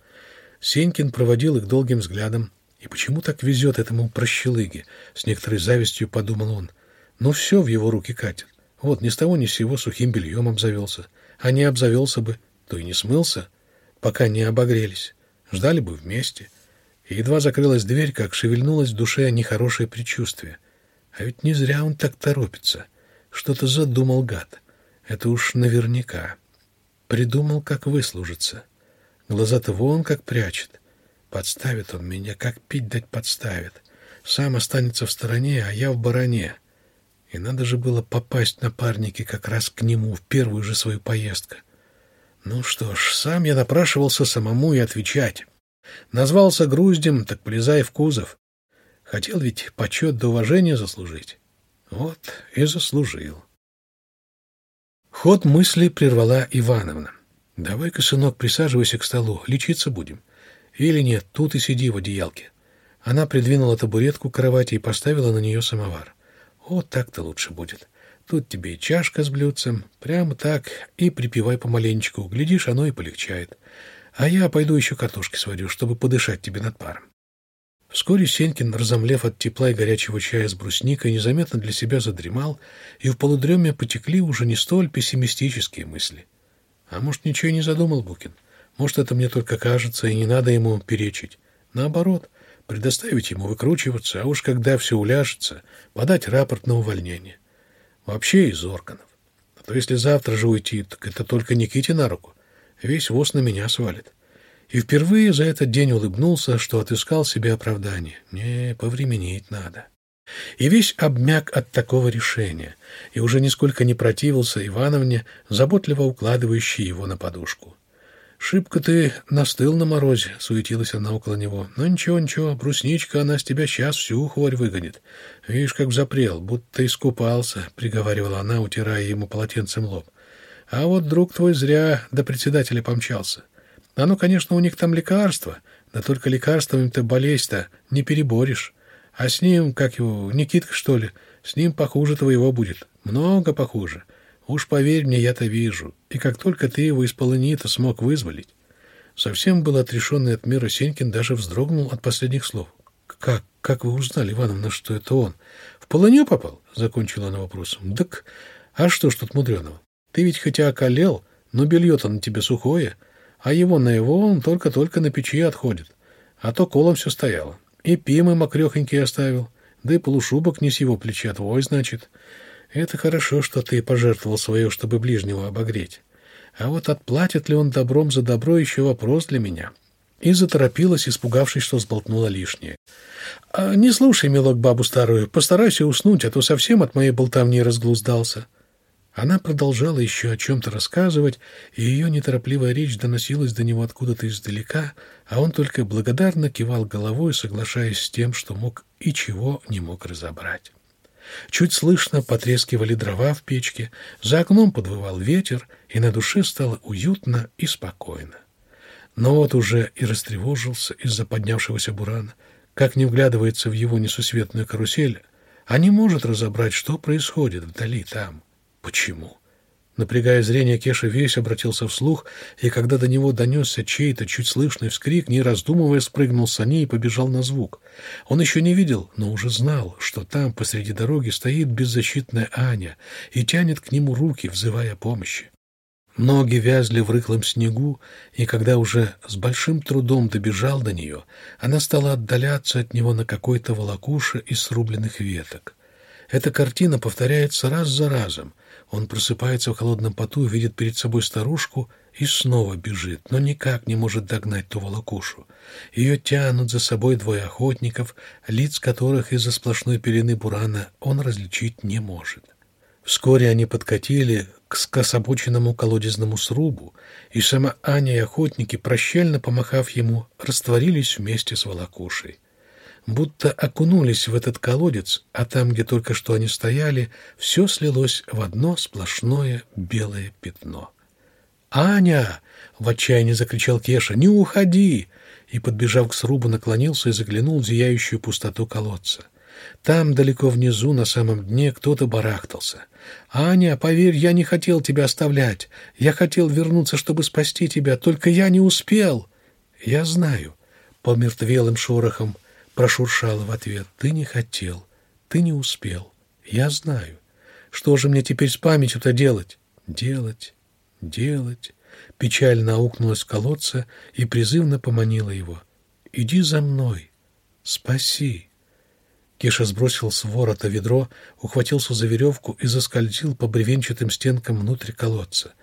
S1: Сенькин проводил их долгим взглядом. И почему так везет этому прощелыге? С некоторой завистью подумал он. Но все в его руки катит. Вот ни с того ни с сего сухим бельем обзавелся. А не обзавелся бы, то и не смылся, пока не обогрелись. Ждали бы вместе. И едва закрылась дверь, как шевельнулось в душе нехорошее предчувствие. А ведь не зря он так торопится. Что-то задумал гад. Это уж наверняка. Придумал, как выслужиться. Глаза-то вон как прячет. Подставит он меня, как пить дать подставит. Сам останется в стороне, а я в бароне. И надо же было попасть напарники как раз к нему в первую же свою поездку. Ну что ж, сам я напрашивался самому и отвечать. Назвался груздем, так полезай в кузов. Хотел ведь почет до уважения заслужить. Вот и заслужил. Ход мысли прервала Ивановна. «Давай-ка, сынок, присаживайся к столу, лечиться будем. Или нет, тут и сиди в одеялке». Она придвинула табуретку к кровати и поставила на нее самовар. Вот так-то лучше будет. Тут тебе и чашка с блюдцем, прямо так, и припивай помаленечку. Глядишь, оно и полегчает. А я пойду еще картошки сварю, чтобы подышать тебе над паром. Вскоре Сенькин, разомлев от тепла и горячего чая с брусникой, незаметно для себя задремал, и в полудреме потекли уже не столь пессимистические мысли. А может, ничего и не задумал Букин? Может, это мне только кажется, и не надо ему перечить. Наоборот, предоставить ему выкручиваться, а уж когда все уляжется, подать рапорт на увольнение. Вообще из органов. А то если завтра же уйти, так это только Никите на руку. Весь воз на меня свалит. И впервые за этот день улыбнулся, что отыскал себе оправдание. Не, повременить надо. И весь обмяк от такого решения, и уже нисколько не противился Ивановне, заботливо укладывающей его на подушку. «Шибко ты настыл на морозе», — суетилась она около него. «Ну ничего, ничего, брусничка, она с тебя сейчас всю хворь выгонит. Видишь, как запрел, будто искупался», — приговаривала она, утирая ему полотенцем лоб. «А вот друг твой зря до председателя помчался. А ну, конечно, у них там лекарства, да только лекарствами-то болезнь-то не переборешь. А с ним, как его, Никитка, что ли, с ним похуже твоего будет, много похуже». Уж поверь мне, я-то вижу. И как только ты его из полонита смог вызволить... Совсем был отрешенный от мира Сенькин, даже вздрогнул от последних слов. «Как? Как вы узнали, Ивановна, что это он? В полонью попал?» — закончила она вопросом. «Так, а что ж тут мудреного? Ты ведь хотя околел, но белье-то на тебе сухое, а его на его он только-только на печи отходит. А то колом все стояло. И пимы мокрехонький оставил, да и полушубок не с его плеча твой, значит. Это хорошо, что ты пожертвовал свое, чтобы ближнего обогреть. А вот отплатит ли он добром за добро, еще вопрос для меня. И заторопилась, испугавшись, что сболтнула лишнее. А «Не слушай, милок, бабу старую, постарайся уснуть, а то совсем от моей болтовни разглуздался». Она продолжала еще о чем-то рассказывать, и ее неторопливая речь доносилась до него откуда-то издалека, а он только благодарно кивал головой, соглашаясь с тем, что мог и чего не мог разобрать. Чуть слышно потрескивали дрова в печке, за окном подвывал ветер, и на душе стало уютно и спокойно. Но вот уже и растревожился из-за поднявшегося бурана, как не вглядывается в его несусветную карусель, а не может разобрать, что происходит вдали там. Почему? Напрягая зрение, Кеша весь обратился вслух, и когда до него донесся чей-то чуть слышный вскрик, не раздумывая, спрыгнул с саней и побежал на звук. Он еще не видел, но уже знал, что там посреди дороги стоит беззащитная Аня и тянет к нему руки, взывая помощи. Ноги вязли в рыхлом снегу, и когда уже с большим трудом добежал до нее, она стала отдаляться от него на какой-то волокуше из срубленных веток. Эта картина повторяется раз за разом. Он просыпается в холодном поту, видит перед собой старушку и снова бежит, но никак не может догнать ту волокушу. Ее тянут за собой двое охотников, лиц которых из-за сплошной пелены бурана он различить не может. Вскоре они подкатили к скособоченному колодезному срубу, и сама Аня и охотники, прощально помахав ему, растворились вместе с волокушей. Будто окунулись в этот колодец, а там, где только что они стояли, все слилось в одно сплошное белое пятно. «Аня!» — в отчаянии закричал Кеша. «Не уходи!» И, подбежав к срубу, наклонился и заглянул в зияющую пустоту колодца. Там, далеко внизу, на самом дне, кто-то барахтался. «Аня, поверь, я не хотел тебя оставлять. Я хотел вернуться, чтобы спасти тебя, только я не успел». «Я знаю», — помертвелым шорохом прошуршала в ответ. «Ты не хотел, ты не успел. Я знаю. Что же мне теперь с памятью-то делать?» «Делать, делать». Печально аукнулась в колодце и призывно поманила его. «Иди за мной, спаси». Кеша сбросил с ворота ведро, ухватился за веревку и заскользил по бревенчатым стенкам внутрь колодца.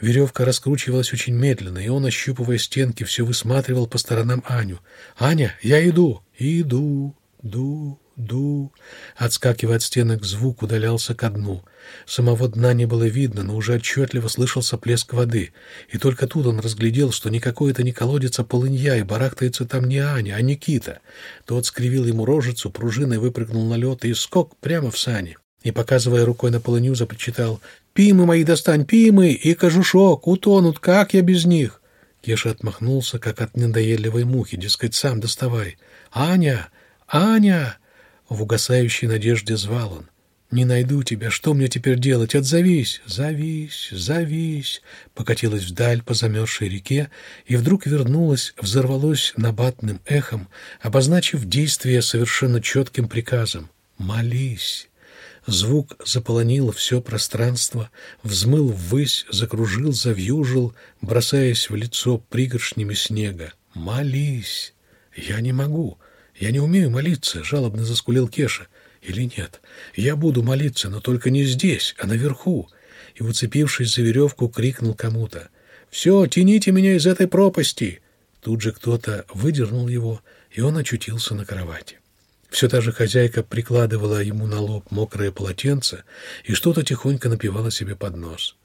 S1: Веревка раскручивалась очень медленно, и он, ощупывая стенки, все высматривал по сторонам Аню. «Аня, я иду!» «Иду, ду, ду...» Отскакивая от стенок, звук удалялся ко дну. Самого дна не было видно, но уже отчетливо слышался плеск воды. И только тут он разглядел, что никакой это не колодец, а полынья, и барахтается там не Аня, а Никита. Тот скривил ему рожицу, пружиной выпрыгнул на лед и скок прямо в сани. И, показывая рукой на полынью, запричитал «Пимы мои достань, пимы и кожушок, утонут, как я без них?» Кеша отмахнулся, как от недоедливой мухи, дескать, сам доставай. «Аня! Аня!» В угасающей надежде звал он. «Не найду тебя. Что мне теперь делать? Отзовись! Завись! Завись!» Покатилась вдаль по замерзшей реке и вдруг вернулась, взорвалось набатным эхом, обозначив действие совершенно четким приказом. «Молись!» Звук заполонил все пространство, взмыл ввысь, закружил, завьюжил, бросаясь в лицо пригоршнями снега. «Молись!» «Я не могу. Я не умею молиться», — жалобно заскулил Кеша. «Или нет? Я буду молиться, но только не здесь, а наверху». И, уцепившись за веревку, крикнул кому-то. «Все, тяните меня из этой пропасти!» Тут же кто-то выдернул его, и он очутился на кровати. Все та же хозяйка прикладывала ему на лоб мокрое полотенце и что-то тихонько напивала себе под нос.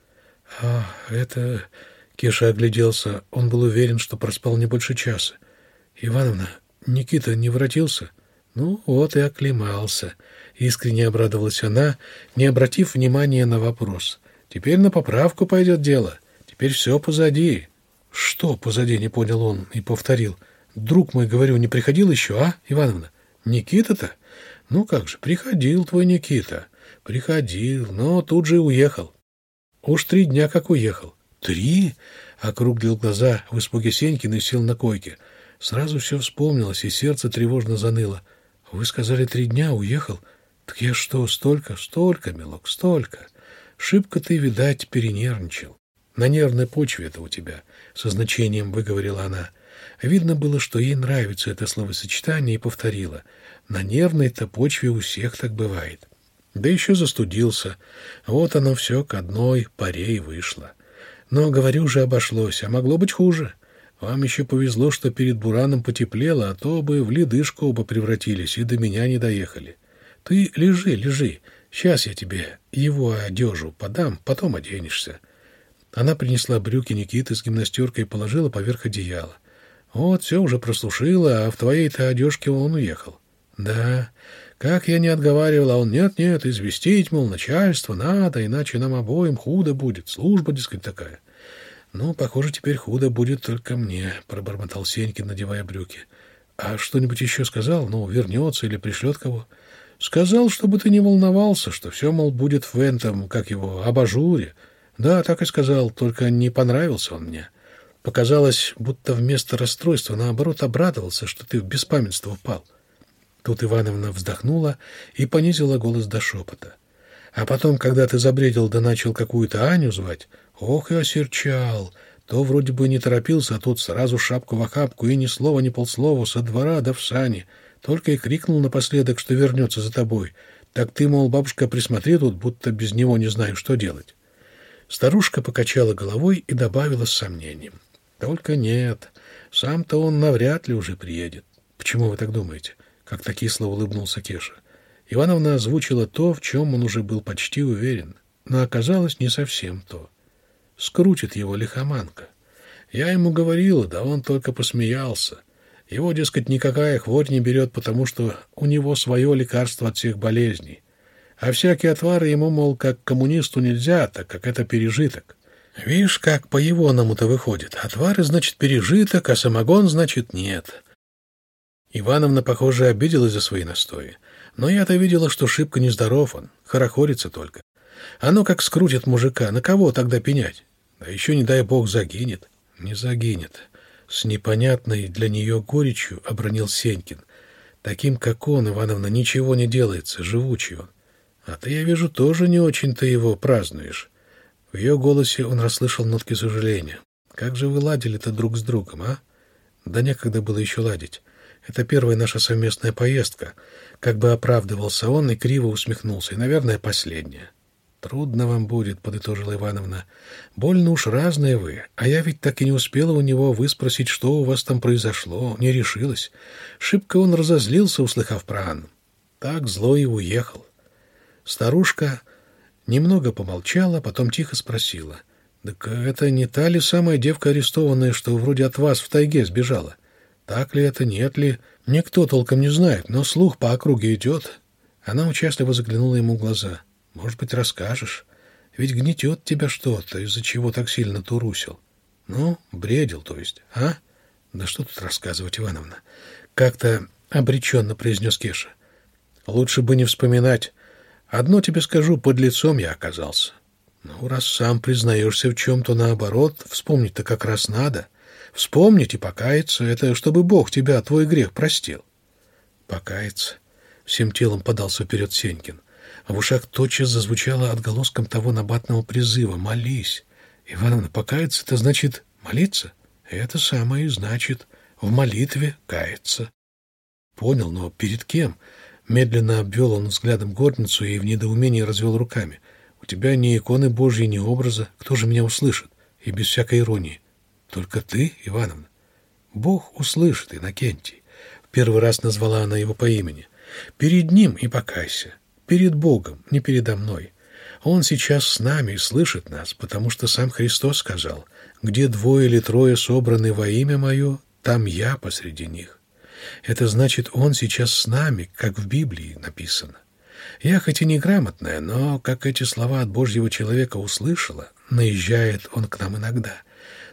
S1: «А, это...» — Кеша огляделся. Он был уверен, что проспал не больше часа. «Ивановна, Никита не воротился?» «Ну, вот и оклемался», — искренне обрадовалась она, не обратив внимания на вопрос. «Теперь на поправку пойдет дело. Теперь все позади». «Что позади?» — не понял он и повторил. «Друг мой, говорю, не приходил еще, а, Ивановна?» «Никита-то? Ну как же, приходил твой Никита. Приходил, но тут же уехал. Уж три дня как уехал». «Три?» — округлил глаза в испуге Сенькин и сел на койке. Сразу все вспомнилось, и сердце тревожно заныло. «Вы сказали, три дня уехал? Так я что, столько? Столько, милок, столько. Шибко ты, видать, перенервничал. На нервной почве это у тебя», — со значением выговорила она. Видно было, что ей нравится это словосочетание, и повторила. «На нервной-то почве у всех так бывает». Да еще застудился. Вот оно все к одной паре и вышло. Но, говорю же, обошлось, а могло быть хуже. Вам еще повезло, что перед Бураном потеплело, а то бы в ледышку оба превратились и до меня не доехали. Ты лежи, лежи. Сейчас я тебе его одежу подам, потом оденешься. Она принесла брюки Никиты с гимнастеркой и положила поверх одеяла. Вот, все уже прослушила, а в твоей-то одежке он уехал. Да, как я не отговаривал, а он нет-нет, известить, мол, начальство надо, иначе нам обоим худо будет, служба, дескать, такая. «Ну, похоже, теперь худо будет только мне», — пробормотал Сенькин, надевая брюки. «А что-нибудь еще сказал? Ну, вернется или пришлет кого?» «Сказал, чтобы ты не волновался, что все, мол, будет в этом, как его, абажуре. Да, так и сказал, только не понравился он мне. Показалось, будто вместо расстройства, наоборот, обрадовался, что ты в беспамятство упал». Тут Ивановна вздохнула и понизила голос до шепота. А потом, когда ты забредил да начал какую-то Аню звать, ох и осерчал. То вроде бы не торопился, а тут сразу шапку в охапку и ни слова, ни полслова со двора да в сани. Только и крикнул напоследок, что вернется за тобой. Так ты, мол, бабушка, присмотри тут, будто без него не знаю, что делать. Старушка покачала головой и добавила с сомнением. Только нет, сам-то он навряд ли уже приедет. Почему вы так думаете? Как-то кисло улыбнулся Кеша. Ивановна озвучила то, в чем он уже был почти уверен, но оказалось не совсем то. Скрутит его лихоманка. Я ему говорила, да он только посмеялся. Его, дескать, никакая хворь не берет, потому что у него свое лекарство от всех болезней. А всякие отвары ему, мол, как коммунисту нельзя, так как это пережиток. Видишь, как по-егоному-то выходит. Отвары, значит, пережиток, а самогон, значит, нет. Ивановна, похоже, обиделась за свои настои. Но я-то видела, что шибко нездоров он, хорохорится только. Оно как скрутит мужика, на кого тогда пенять? Да еще, не дай бог, загинет. Не загинет. С непонятной для нее горечью обронил Сенькин. Таким, как он, Ивановна, ничего не делается, живучий он. А ты, я вижу, тоже не очень-то его празднуешь. В ее голосе он расслышал нотки сожаления. Как же вы ладили-то друг с другом, а? Да некогда было еще ладить. Это первая наша совместная поездка. Как бы оправдывался он и криво усмехнулся. И, наверное, последняя. «Трудно вам будет», — подытожила Ивановна. «Больно уж разные вы, а я ведь так и не успела у него выспросить, что у вас там произошло, не решилась. Шибко он разозлился, услыхав про Анну. Так зло и уехал». Старушка немного помолчала, потом тихо спросила. «Так это не та ли самая девка арестованная, что вроде от вас в тайге сбежала? Так ли это, нет ли? Никто толком не знает, но слух по округе идет». Она участливо заглянула ему в глаза. Может быть, расскажешь? Ведь гнетет тебя что-то, из-за чего так сильно турусил. Ну, бредил, то есть, а? Да что тут рассказывать, Ивановна? Как-то обреченно произнес Кеша. Лучше бы не вспоминать. Одно тебе скажу, под лицом я оказался. Ну, раз сам признаешься в чем-то наоборот, вспомнить-то как раз надо. Вспомнить и покаяться — это чтобы Бог тебя, твой грех, простил. Покаяться. Всем телом подался вперед Сенькин в ушах тотчас зазвучало отголоском того набатного призыва «Молись». Ивановна, покаяться — это значит молиться? Это самое и значит в молитве каяться. Понял, но перед кем? Медленно обвел он взглядом горницу и в недоумении развел руками. У тебя ни иконы Божьи, ни образа. Кто же меня услышит? И без всякой иронии. Только ты, Ивановна. Бог услышит, Иннокентий. В первый раз назвала она его по имени. Перед ним и покайся. Перед Богом, не передо мной. Он сейчас с нами и слышит нас, потому что сам Христос сказал, «Где двое или трое собраны во имя Мое, там я посреди них». Это значит, Он сейчас с нами, как в Библии написано. Я хоть и неграмотная, но, как эти слова от Божьего человека услышала, наезжает Он к нам иногда,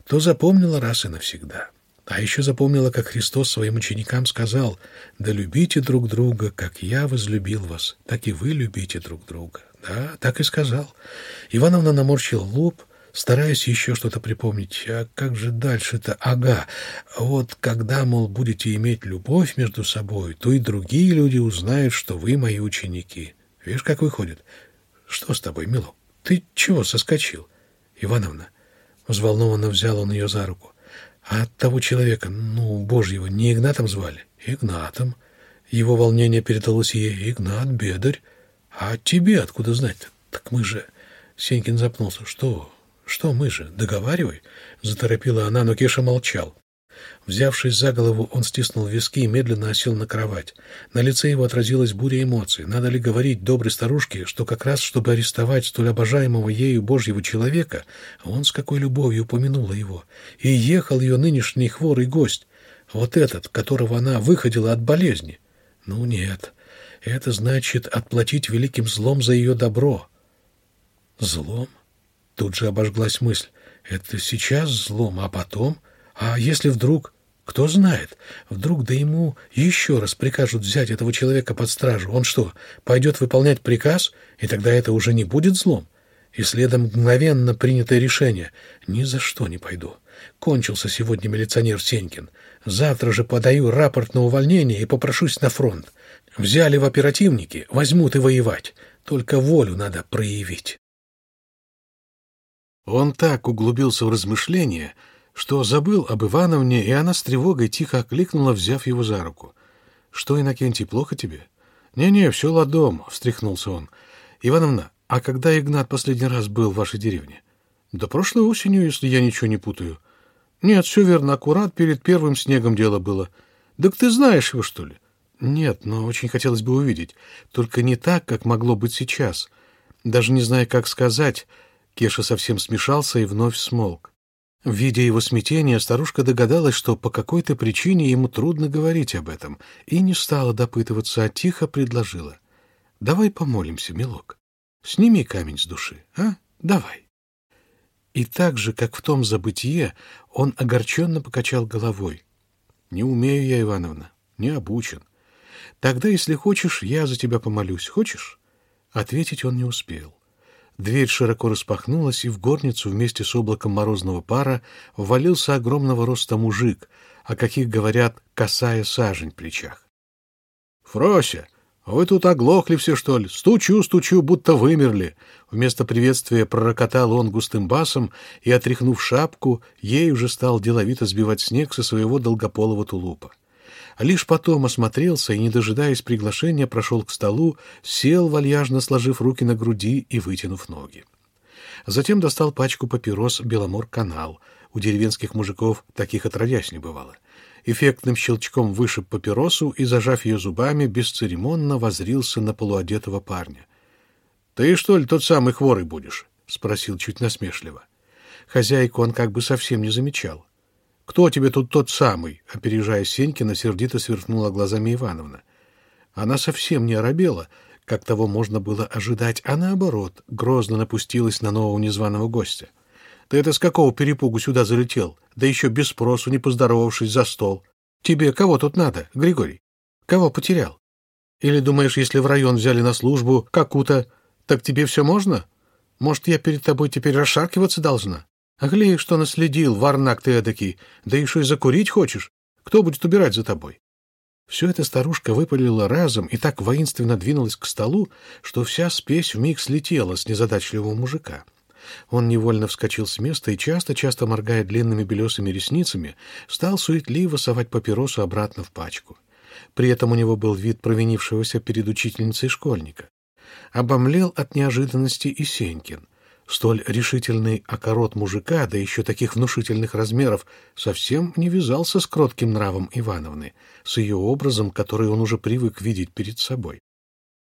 S1: то запомнила раз и навсегда. А еще запомнила, как Христос своим ученикам сказал, «Да любите друг друга, как я возлюбил вас, так и вы любите друг друга». Да, так и сказал. Ивановна наморщил лоб, стараясь еще что-то припомнить. А как же дальше-то? Ага, вот когда, мол, будете иметь любовь между собой, то и другие люди узнают, что вы мои ученики. Видишь, как выходит? Что с тобой, милок? Ты чего соскочил? Ивановна, взволнованно взял он ее за руку. А того человека, ну, божьего, не Игнатом звали? Игнатом. Его волнение передалось ей. Игнат, бедарь. А тебе откуда знать-то? Так мы же... Сенькин запнулся. Что? Что мы же? Договаривай. Заторопила она, но Кеша молчал. Взявшись за голову, он стиснул виски и медленно осел на кровать. На лице его отразилась буря эмоций. Надо ли говорить доброй старушке, что как раз, чтобы арестовать столь обожаемого ею Божьего человека, он с какой любовью упомянула его, и ехал ее нынешний хворый гость, вот этот, которого она выходила от болезни. Ну нет, это значит отплатить великим злом за ее добро. Злом? Тут же обожглась мысль. Это сейчас злом, а потом... А если вдруг... Кто знает, вдруг да ему еще раз прикажут взять этого человека под стражу. Он что, пойдет выполнять приказ, и тогда это уже не будет злом? И следом мгновенно принятое решение. Ни за что не пойду. Кончился сегодня милиционер Сенькин. Завтра же подаю рапорт на увольнение и попрошусь на фронт. Взяли в оперативники, возьмут и воевать. Только волю надо проявить. Он так углубился в размышления, что забыл об Ивановне, и она с тревогой тихо окликнула, взяв его за руку. — Что, Иннокентий, плохо тебе? «Не-не, все ладом», — встряхнулся он. «Ивановна, а когда Игнат последний раз был в вашей деревне?» «Да прошлой осенью, если я ничего не путаю». «Нет, все верно, аккурат перед первым снегом дело было». «Так ты знаешь его, что ли?» «Нет, но очень хотелось бы увидеть. Только не так, как могло быть сейчас. Даже не зная, как сказать...» Кеша совсем смешался и вновь смолк. Видя его смятение, старушка догадалась, что по какой-то причине ему трудно говорить об этом, и не стала допытываться, а тихо предложила. «Давай помолимся, милок. Сними камень с души, а? Давай». И так же, как в том забытие, он огорченно покачал головой. «Не умею я, Ивановна, не обучен. Тогда, если хочешь, я за тебя помолюсь. Хочешь?» Ответить он не успел. Дверь широко распахнулась, и в горницу вместе с облаком морозного пара ввалился огромного роста мужик, о каких говорят, касая сажень в плечах. — Фрося, вы тут оглохли все, что ли? Стучу, стучу, будто вымерли. Вместо приветствия пророкотал он густым басом и, отряхнув шапку, ей уже стал деловито сбивать снег со своего долгополого тулупа лишь потом осмотрелся и, не дожидаясь приглашения, прошел к столу, сел, вальяжно сложив руки на груди и вытянув ноги. Затем достал пачку папирос «Беломор-канал». У деревенских мужиков таких отродясь не бывало. Эффектным щелчком вышиб папиросу и, зажав ее зубами, бесцеремонно возрился на полуодетого парня. — Ты, что ли, тот самый хворый будешь? — спросил чуть насмешливо. Хозяйку он как бы совсем не замечал. «Кто тебе тут тот самый?» — опережая Сенькина, сердито сверкнула глазами Ивановна. Она совсем не оробела, как того можно было ожидать, а наоборот, грозно напустилась на нового незваного гостя. «Ты это с какого перепугу сюда залетел? Да еще без спросу, не поздоровавшись за стол. Тебе кого тут надо, Григорий? Кого потерял? Или думаешь, если в район взяли на службу какую-то, так тебе все можно? Может, я перед тобой теперь расшаркиваться должна?» Глей, что наследил, варнак ты эдакий, да еще и закурить хочешь? Кто будет убирать за тобой? Все это старушка выпалила разом и так воинственно двинулась к столу, что вся спесь вмиг слетела с незадачливого мужика. Он невольно вскочил с места и, часто-часто моргая длинными белесыми ресницами, стал суетливо совать папиросу обратно в пачку. При этом у него был вид провинившегося перед учительницей школьника. Обомлел от неожиданности и Сенькин — Столь решительный окорот мужика, да еще таких внушительных размеров, совсем не вязался с кротким нравом Ивановны, с ее образом, который он уже привык видеть перед собой.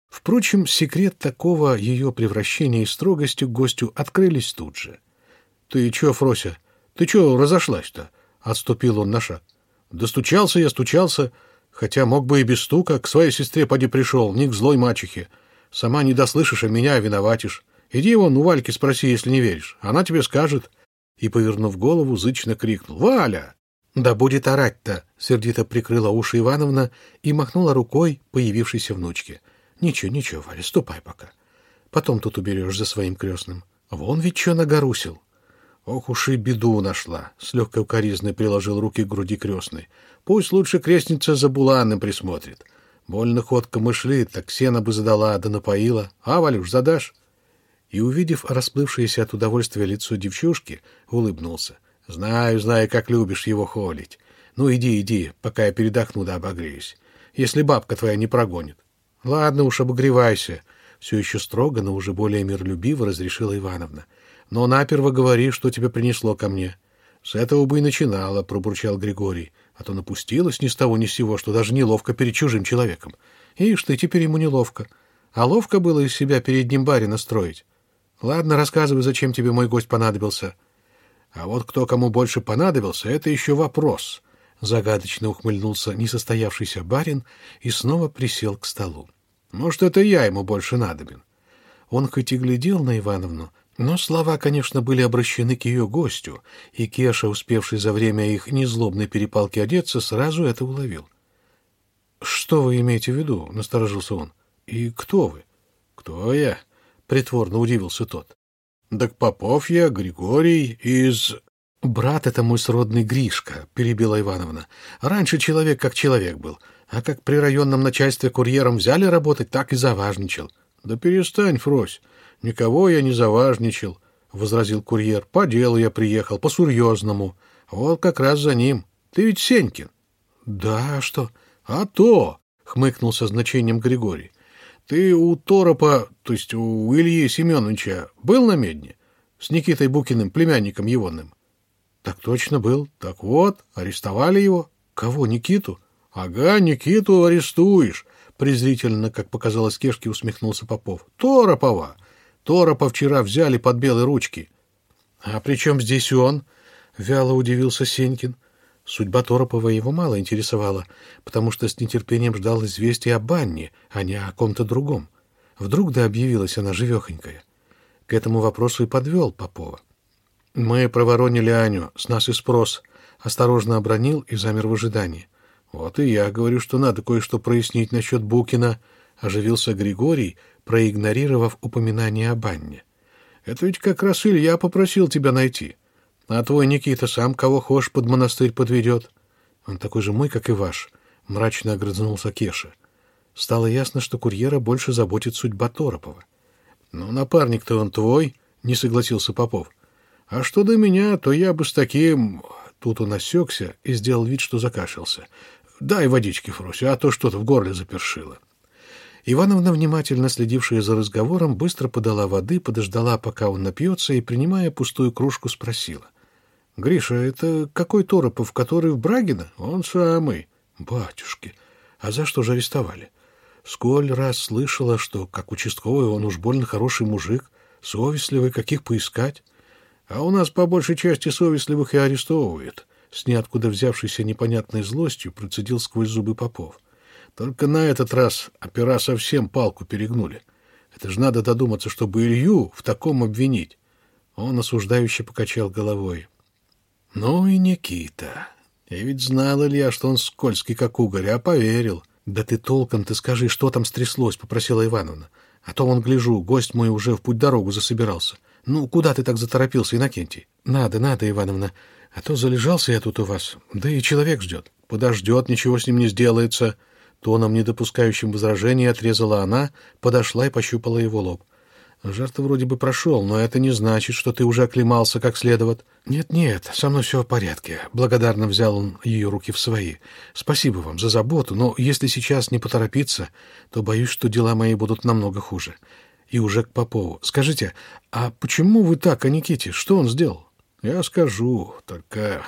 S1: Впрочем, секрет такого ее превращения и строгости к гостю открылись тут же. — Ты че, Фрося, ты че разошлась-то? — отступил он на шаг. — Достучался я, стучался, хотя мог бы и без стука, к своей сестре поди пришел, не к злой мачехе. Сама не дослышишь, а меня виноватишь. Иди вон у Вальки спроси, если не веришь. Она тебе скажет. И, повернув голову, зычно крикнул. «Валя!» «Да будет орать-то!» — сердито прикрыла уши Ивановна и махнула рукой появившейся внучке. «Ничего, ничего, Валя, ступай пока. Потом тут уберешь за своим крестным. Вон ведь что нагорусил!» «Ох уж и беду нашла!» — с легкой укоризной приложил руки к груди крестной. «Пусть лучше крестница за Буланом присмотрит. Больно ходка мышлит, так сена бы задала, да напоила. А, Валюш, задашь?» И, увидев расплывшееся от удовольствия лицо девчушки, улыбнулся. «Знаю, знаю, как любишь его холить. Ну, иди, иди, пока я передохну да обогреюсь, если бабка твоя не прогонит». «Ладно уж, обогревайся», — все еще строго, но уже более миролюбиво разрешила Ивановна. «Но наперво говори, что тебя принесло ко мне». «С этого бы и начинала», — пробурчал Григорий, а то напустилась ни с того ни с сего, что даже неловко перед чужим человеком. Ишь ты, теперь ему неловко. А ловко было из себя перед ним барина строить. Ладно, рассказывай, зачем тебе мой гость понадобился. А вот кто кому больше понадобился, это еще вопрос. Загадочно ухмыльнулся несостоявшийся барин и снова присел к столу. Может, это я ему больше надобен. Он хоть и глядел на Ивановну, но слова, конечно, были обращены к ее гостю, и Кеша, успевший за время их незлобной перепалки одеться, сразу это уловил. «Что вы имеете в виду?» — насторожился он. «И кто вы?» «Кто я?» — притворно удивился тот. — Так Попов я, Григорий, из... — Брат это мой сродный Гришка, — перебила Ивановна. — Раньше человек как человек был, а как при районном начальстве курьером взяли работать, так и заважничал. — Да перестань, Фрось, никого я не заважничал, — возразил курьер. — По делу я приехал, по-сурьезному. Вот как раз за ним. Ты ведь Сенькин. — Да, что? — А то! — хмыкнул со значением Григорий. Ты у Торопа, то есть у Ильи Семеновича, был на медне? С Никитой Букиным, племянником Егонным? Так точно был. Так вот, арестовали его. Кого, Никиту? Ага, Никиту арестуешь. Презрительно, как показалось Кешке, усмехнулся Попов. Торопова. Торопа вчера взяли под белые ручки. А при чем здесь он? Вяло удивился Сенькин. Судьба Торопова его мало интересовала, потому что с нетерпением ждал известия о банне, а не о ком-то другом. Вдруг да объявилась она живехонькая. К этому вопросу и подвел Попова. «Мы проворонили Аню, с нас и спрос», — осторожно обронил и замер в ожидании. «Вот и я говорю, что надо кое-что прояснить насчет Букина», — оживился Григорий, проигнорировав упоминание о банне. «Это ведь как раз Илья попросил тебя найти. А твой Никита сам кого хошь под монастырь подведет». «Он такой же мой, как и ваш», — мрачно огрызнулся Кеша. Стало ясно, что курьера больше заботит судьба Торопова. «Ну, напарник-то он твой», — не согласился Попов. «А что до меня, то я бы с таким...» Тут он осекся и сделал вид, что закашлялся. «Дай водички, Фруся, а то что-то в горле запершило». Ивановна, внимательно следившая за разговором, быстро подала воды, подождала, пока он напьется, и, принимая пустую кружку, спросила. — Гриша, это какой Торопов, который в Брагино? Он самый. — Батюшки, а за что же арестовали? Сколь раз слышала, что, как участковый, он уж больно хороший мужик, совестливый, каких поискать. А у нас по большей части совестливых и арестовывают. С ниоткуда взявшейся непонятной злостью процедил сквозь зубы Попов. Только на этот раз опера совсем палку перегнули. Это же надо додуматься, чтобы Илью в таком обвинить. Он осуждающе покачал головой. Ну и Никита. Я ведь знал, Илья, что он скользкий, как угорь, а поверил. Да ты толком ты скажи, что там стряслось, попросила Ивановна. А то он, гляжу, гость мой уже в путь-дорогу засобирался. Ну, куда ты так заторопился, Иннокентий? Надо, надо, Ивановна. А то залежался я тут у вас. Да и человек ждет. Подождет, ничего с ним не сделается. Тоном, не допускающим возражений, отрезала она, подошла и пощупала его лоб. Жар-то вроде бы прошел, но это не значит, что ты уже оклемался как следует. Нет-нет, со мной все в порядке. Благодарно взял он ее руки в свои. Спасибо вам за заботу, но если сейчас не поторопиться, то боюсь, что дела мои будут намного хуже. И уже к Попову. Скажите, а почему вы так о Никите? Что он сделал? Я скажу, только...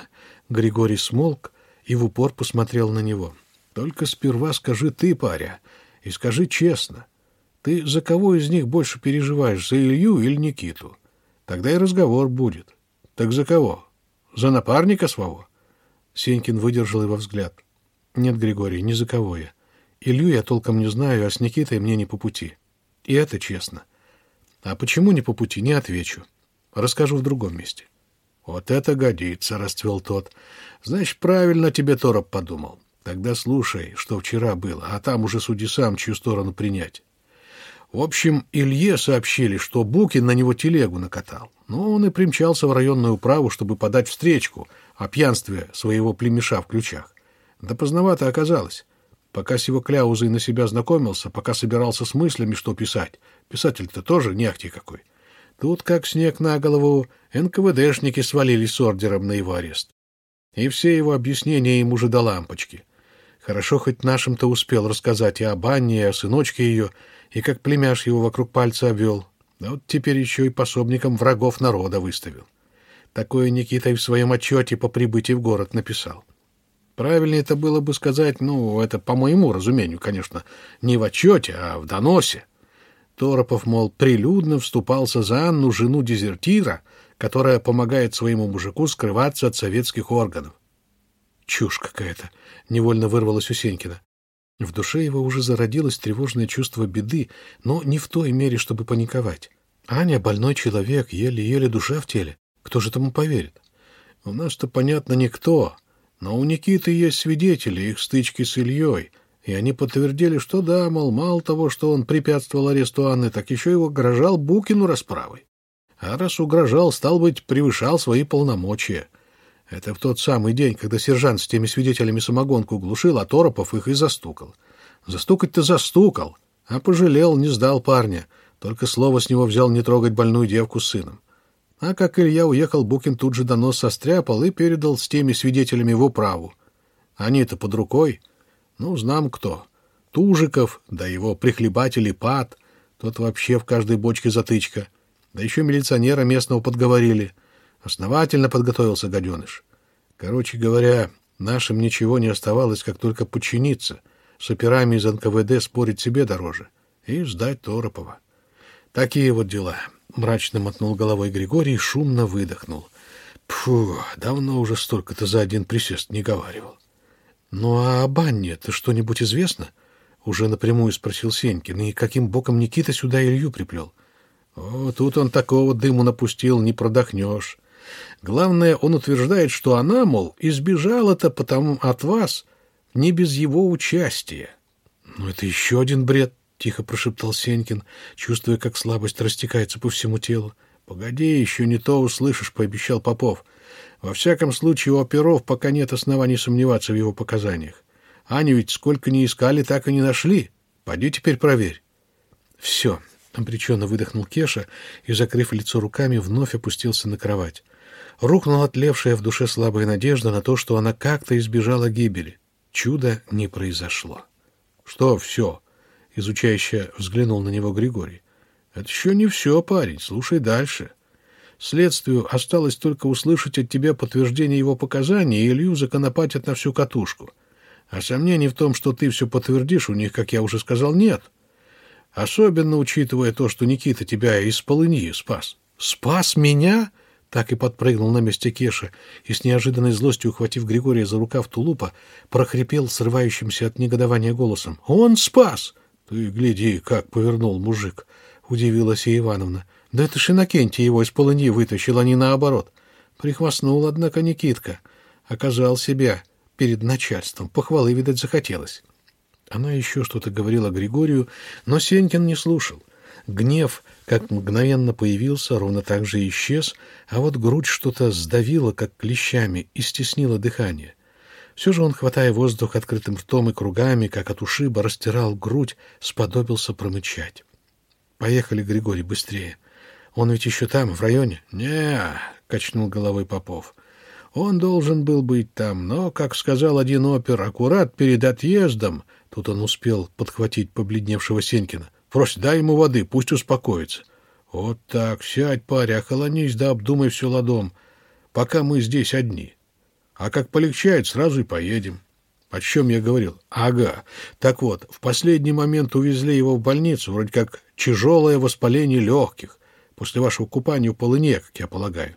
S1: Григорий смолк и в упор посмотрел на него. Только сперва скажи ты, паря, и скажи честно. Ты за кого из них больше переживаешь, за Илью или Никиту? Тогда и разговор будет. Так за кого? За напарника своего? Сенькин выдержал его взгляд. Нет, Григорий, ни за кого я. Илью я толком не знаю, а с Никитой мне не по пути. И это честно. А почему не по пути, не отвечу. Расскажу в другом месте. Вот это годится, расцвел тот. Значит, правильно тебе Тороп подумал. Тогда слушай, что вчера было, а там уже суди сам, чью сторону принять. В общем, Илье сообщили, что Букин на него телегу накатал. Но он и примчался в районную управу, чтобы подать встречку о пьянстве своего племеша в ключах. Да поздновато оказалось. Пока с его кляузой на себя знакомился, пока собирался с мыслями, что писать. Писатель-то тоже не ахти какой. Тут, как снег на голову, НКВДшники свалились с ордером на его арест. И все его объяснения ему же до лампочки. Хорошо, хоть нашим-то успел рассказать и о Банне, и о сыночке ее, и как племяш его вокруг пальца обвел. А вот теперь еще и пособником врагов народа выставил. Такое Никита и в своем отчете по прибытии в город написал. Правильнее это было бы сказать, ну, это по моему разумению, конечно, не в отчете, а в доносе. Торопов, мол, прилюдно вступался за Анну, жену дезертира, которая помогает своему мужику скрываться от советских органов. Чушь какая-то, невольно вырвалась у Сенькина. В душе его уже зародилось тревожное чувство беды, но не в той мере, чтобы паниковать. Аня — больной человек, еле-еле душа в теле. Кто же тому поверит? У нас-то, понятно, никто. Но у Никиты есть свидетели, их стычки с Ильей. И они подтвердили, что да, мол, мало того, что он препятствовал аресту Анны, так еще его угрожал Букину расправой. А раз угрожал, стал быть, превышал свои полномочия. Это в тот самый день, когда сержант с теми свидетелями самогонку глушил, а Торопов их и застукал. Застукать-то застукал, а пожалел, не сдал парня. Только слово с него взял не трогать больную девку с сыном. А как Илья уехал, Букин тут же донос состряпал и передал с теми свидетелями в управу. Они-то под рукой. Ну, знам кто. Тужиков, да его прихлебатель Пат, тот вообще в каждой бочке затычка. Да еще милиционера местного подговорили. Основательно подготовился гаденыш. Короче говоря, нашим ничего не оставалось, как только подчиниться. С операми из НКВД спорить себе дороже. И ждать Торопова. Такие вот дела. Мрачно мотнул головой Григорий и шумно выдохнул. Фу, давно уже столько-то за один присест не говаривал. Ну а о банне-то что-нибудь известно? Уже напрямую спросил Сенькин. И каким боком Никита сюда Илью приплел? О, тут он такого дыму напустил, не продохнешь. Главное, он утверждает, что она, мол, избежала-то потому от вас, не без его участия. Ну, это еще один бред, — тихо прошептал Сенькин, чувствуя, как слабость растекается по всему телу. — Погоди, еще не то услышишь, — пообещал Попов. Во всяком случае, у оперов пока нет оснований сомневаться в его показаниях. Аню ведь сколько ни искали, так и не нашли. Пойди теперь проверь. — Все, — обреченно выдохнул Кеша и, закрыв лицо руками, вновь опустился на кровать. Рухнула отлевшая в душе слабая надежда на то, что она как-то избежала гибели. Чудо не произошло. — Что все? — изучающе взглянул на него Григорий. — Это еще не все, парень. Слушай дальше. Следствию осталось только услышать от тебя подтверждение его показаний, и Илью законопатят на всю катушку. А сомнений в том, что ты все подтвердишь, у них, как я уже сказал, нет. Особенно учитывая то, что Никита тебя из полыньи спас. — Спас меня? Так и подпрыгнул на месте Кеша и с неожиданной злостью, ухватив Григория за рукав тулупа, прохрипел срывающимся от негодования голосом. «Он спас!» «Ты гляди, как повернул мужик!» — удивилась и Ивановна. «Да это ж Иннокентий его из полыньи вытащил, а не наоборот!» Прихвастнул, однако, Никитка. Оказал себя перед начальством. Похвалы, видать, захотелось. Она еще что-то говорила Григорию, но Сенькин не слушал. Гнев, как мгновенно появился, ровно так же исчез, а вот грудь что-то сдавила, как клещами, и стеснила дыхание. Все же он, хватая воздух открытым ртом и кругами, как от ушиба, растирал грудь, сподобился промычать. «Поехали, Григорий, быстрее. Он ведь еще там, в районе?» «Не-а», качнул головой Попов. «Он должен был быть там, но, как сказал один опер, аккурат перед отъездом...» Тут он успел подхватить побледневшего Сенькина. Просит, дай ему воды, пусть успокоится. Вот так, сядь, паря, охолонись, да обдумай все ладом, пока мы здесь одни. А как полегчает, сразу и поедем. О чем я говорил? Ага. Так вот, в последний момент увезли его в больницу, вроде как тяжелое воспаление легких, после вашего купания в полыне, как я полагаю.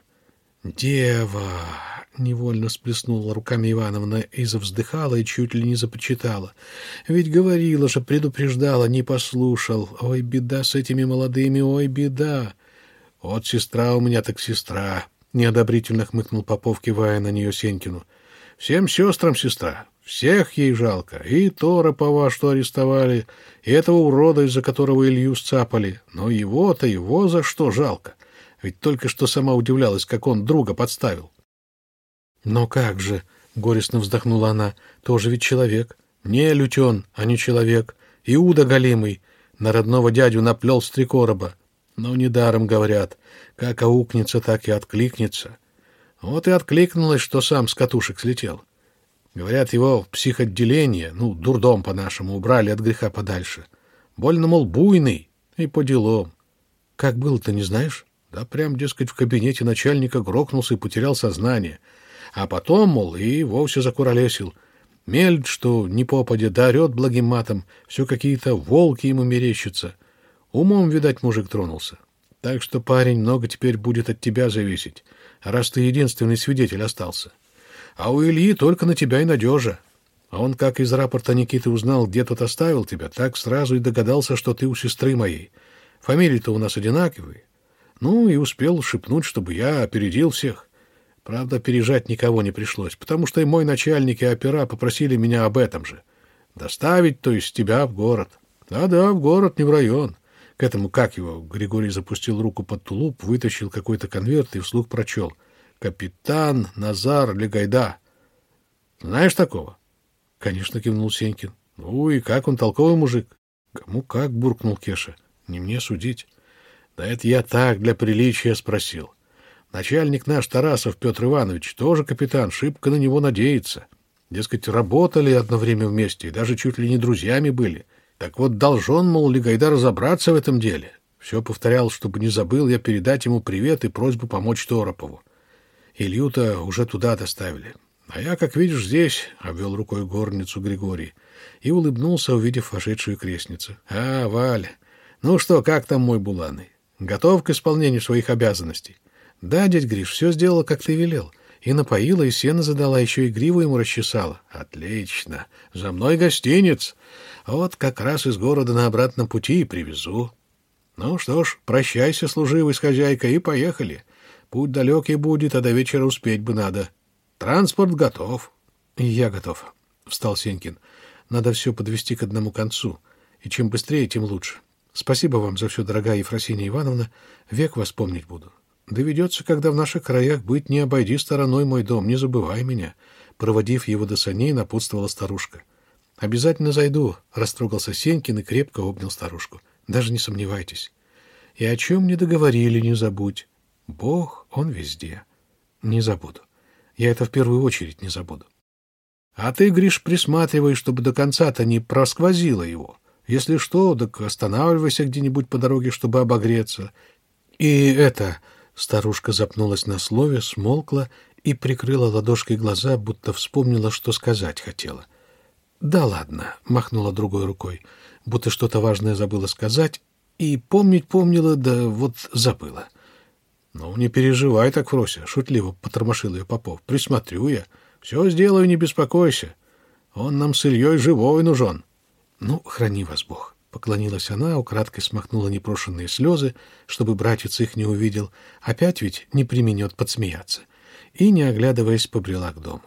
S1: Дева! Невольно сплеснула руками Ивановна и завздыхала и чуть ли не започитала. Ведь говорила же, предупреждала, не послушал. Ой, беда с этими молодыми, ой, беда. Вот сестра у меня так сестра, — неодобрительно хмыкнул Попов, кивая на нее Сенькину. Всем сестрам сестра, всех ей жалко. И Торопова, что арестовали, и этого урода, из-за которого Илью сцапали. Но его-то его за что жалко? Ведь только что сама удивлялась, как он друга подставил. «Но как же?» — горестно вздохнула она. «Тоже ведь человек. Не лютен, а не человек. Иуда голимый. На родного дядю наплел с три короба. Но недаром говорят, как аукнется, так и откликнется. Вот и откликнулось, что сам с катушек слетел. Говорят, его в психотделение, ну, дурдом по-нашему, убрали от греха подальше. Больно, мол, буйный и по делам. Как было-то, не знаешь? Да прям, дескать, в кабинете начальника грохнулся и потерял сознание — а потом, мол, и вовсе закуролесил. Мельд, что не попадя, да орет благим матом, все какие-то волки ему мерещатся. Умом, видать, мужик тронулся. Так что, парень, много теперь будет от тебя зависеть, раз ты единственный свидетель остался. А у Ильи только на тебя и надежа. А он, как из рапорта Никиты узнал, где тот оставил тебя, так сразу и догадался, что ты у сестры моей. Фамилии-то у нас одинаковые. Ну, и успел шепнуть, чтобы я опередил всех. Правда, пережать никого не пришлось, потому что и мой начальник, и опера попросили меня об этом же. Доставить, то есть тебя в город. Да-да, в город, не в район. К этому, как его, Григорий запустил руку под тулуп, вытащил какой-то конверт и вслух прочел. «Капитан Назар Легайда». Знаешь такого? Конечно, кивнул Сенькин. Ну и как он, толковый мужик? Кому как, буркнул Кеша. Не мне судить. Да это я так, для приличия спросил. Начальник наш Тарасов Петр Иванович тоже капитан, шибко на него надеется. Дескать, работали одно время вместе и даже чуть ли не друзьями были. Так вот, должен, мол, Легайда разобраться в этом деле. Все повторял, чтобы не забыл я передать ему привет и просьбу помочь Торопову. Илью-то уже туда доставили. А я, как видишь, здесь, — обвел рукой горницу Григорий, и улыбнулся, увидев вошедшую крестницу. — А, Валя, ну что, как там мой Буланый? Готов к исполнению своих обязанностей? — Да, дядь Гриш, все сделал, как ты велел. И напоила, и сено задала, еще и гриву ему расчесала. — Отлично. За мной гостиниц. Вот как раз из города на обратном пути и привезу. Ну что ж, прощайся, служивый с хозяйкой, и поехали. Путь далекий будет, а до вечера успеть бы надо. Транспорт готов. — я готов, — встал Сенькин. — Надо все подвести к одному концу. И чем быстрее, тем лучше. Спасибо вам за все, дорогая Ефросинья Ивановна. Век вас помнить буду. Доведется, когда в наших краях быть, не обойди стороной мой дом, не забывай меня. Проводив его до саней, напутствовала старушка. Обязательно зайду, растрогался Сенькин и крепко обнял старушку. Даже не сомневайтесь. И о чем не договорили, не забудь. Бог, Он везде. Не забуду. Я это в первую очередь не забуду. А ты, Гриш, присматривай, чтобы до конца-то не просквозило его. Если что, так останавливайся где-нибудь по дороге, чтобы обогреться. И это... Старушка запнулась на слове, смолкла и прикрыла ладошкой глаза, будто вспомнила, что сказать хотела. «Да ладно», — махнула другой рукой, будто что-то важное забыла сказать, и помнить помнила, да вот забыла. «Ну, не переживай так, Фрося», — шутливо потормошил ее Попов. «Присмотрю я. Все сделаю, не беспокойся. Он нам с Ильей живой нужен». «Ну, храни вас Бог». Поклонилась она, украдкой смахнула непрошенные слезы, чтобы братец их не увидел, опять ведь не применет подсмеяться, и, не оглядываясь, побрела к дому.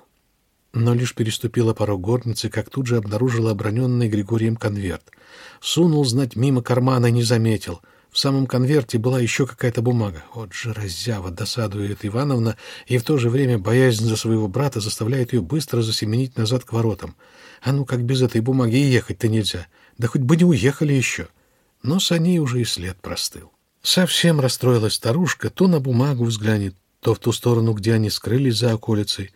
S1: Но лишь переступила порог горницы, как тут же обнаружила оброненный Григорием конверт. Сунул, знать, мимо кармана не заметил. В самом конверте была еще какая-то бумага. Вот же раззява, досадует Ивановна, и в то же время боязнь за своего брата заставляет ее быстро засеменить назад к воротам. А ну как без этой бумаги и ехать-то нельзя. Да хоть бы не уехали еще. Но с ней уже и след простыл. Совсем расстроилась старушка, то на бумагу взглянет, то в ту сторону, где они скрылись за околицей.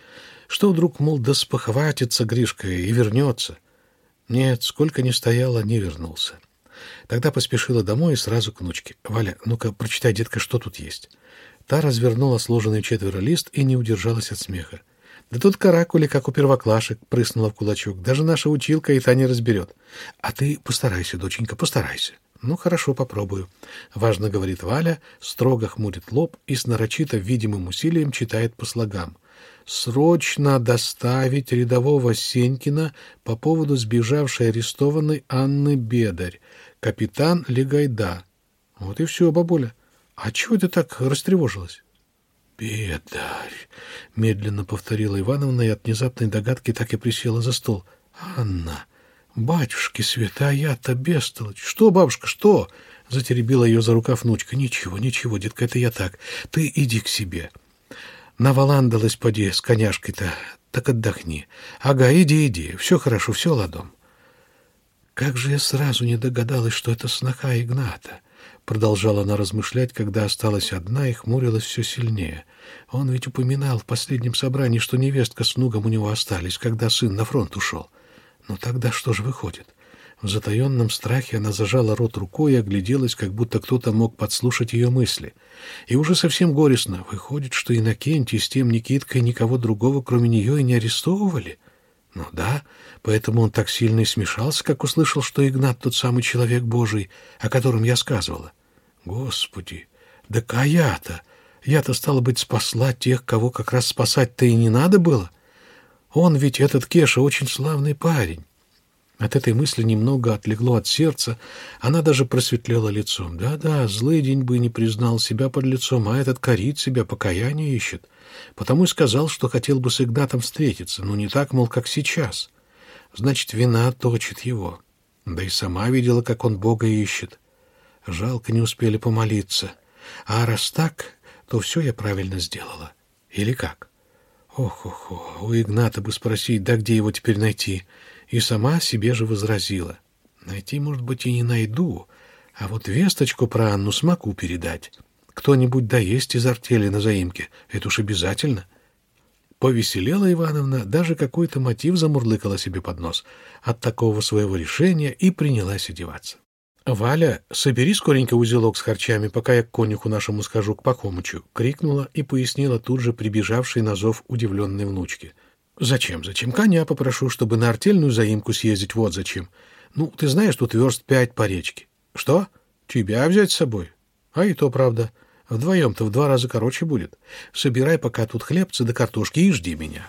S1: Что вдруг, мол, да спохватится Гришка и вернется. Нет, сколько ни стояла, не вернулся. Тогда поспешила домой и сразу к внучке. «Валя, ну-ка, прочитай, детка, что тут есть». Та развернула сложенный четверо лист и не удержалась от смеха. Да тут каракули, как у первоклашек, прыснула в кулачок. Даже наша училка и та не разберет. А ты постарайся, доченька, постарайся. Ну, хорошо, попробую. Важно, говорит Валя, строго хмурит лоб и с нарочито видимым усилием читает по слогам. Срочно доставить рядового Сенькина по поводу сбежавшей арестованной Анны Бедарь. Капитан Легайда. Вот и все, бабуля. А чего ты так растревожилась? «Бедарь!» — медленно повторила Ивановна и от внезапной догадки так и присела за стол. «Анна! Батюшки святая, я-то бестолочь! Что, бабушка, что?» — затеребила ее за рукав внучка. «Ничего, ничего, детка, это я так. Ты иди к себе. Наваландалась, поди, с коняшкой-то. Так отдохни. Ага, иди, иди. Все хорошо, все ладом». Как же я сразу не догадалась, что это сноха Игната. Продолжала она размышлять, когда осталась одна и хмурилась все сильнее. Он ведь упоминал в последнем собрании, что невестка с внуком у него остались, когда сын на фронт ушел. Но тогда что же выходит? В затаенном страхе она зажала рот рукой и огляделась, как будто кто-то мог подслушать ее мысли. И уже совсем горестно. Выходит, что Иннокентий с тем Никиткой никого другого, кроме нее, и не арестовывали? Ну да, поэтому он так сильно и смешался, как услышал, что Игнат тот самый человек Божий, о котором я сказывала. Господи, да а я-то, я-то, стало быть, спасла тех, кого как раз спасать-то и не надо было. Он ведь, этот Кеша, очень славный парень. От этой мысли немного отлегло от сердца, она даже просветлела лицом. Да-да, злый день бы не признал себя под лицом, а этот корит себя, покаяние ищет. Потому и сказал, что хотел бы с Игнатом встретиться, но не так, мол, как сейчас. Значит, вина точит его. Да и сама видела, как он Бога ищет. Жалко, не успели помолиться. А раз так, то все я правильно сделала. Или как? Ох-ох, у Игната бы спросить, да где его теперь найти? И сама себе же возразила. Найти, может быть, и не найду, а вот весточку про Анну смогу передать. Кто-нибудь да есть из артели на заимке, это уж обязательно. Повеселела Ивановна, даже какой-то мотив замурлыкала себе под нос от такого своего решения и принялась одеваться. «Валя, собери скоренько узелок с харчами, пока я к конюху нашему скажу, к Пахомычу», — крикнула и пояснила тут же прибежавшей на зов удивленной внучке. «Зачем? Зачем? Коня попрошу, чтобы на артельную заимку съездить, вот зачем. Ну, ты знаешь, тут верст пять по речке». «Что? Тебя взять с собой?» «А и то правда. Вдвоем-то в два раза короче будет. Собирай пока тут хлебцы да картошки и жди меня».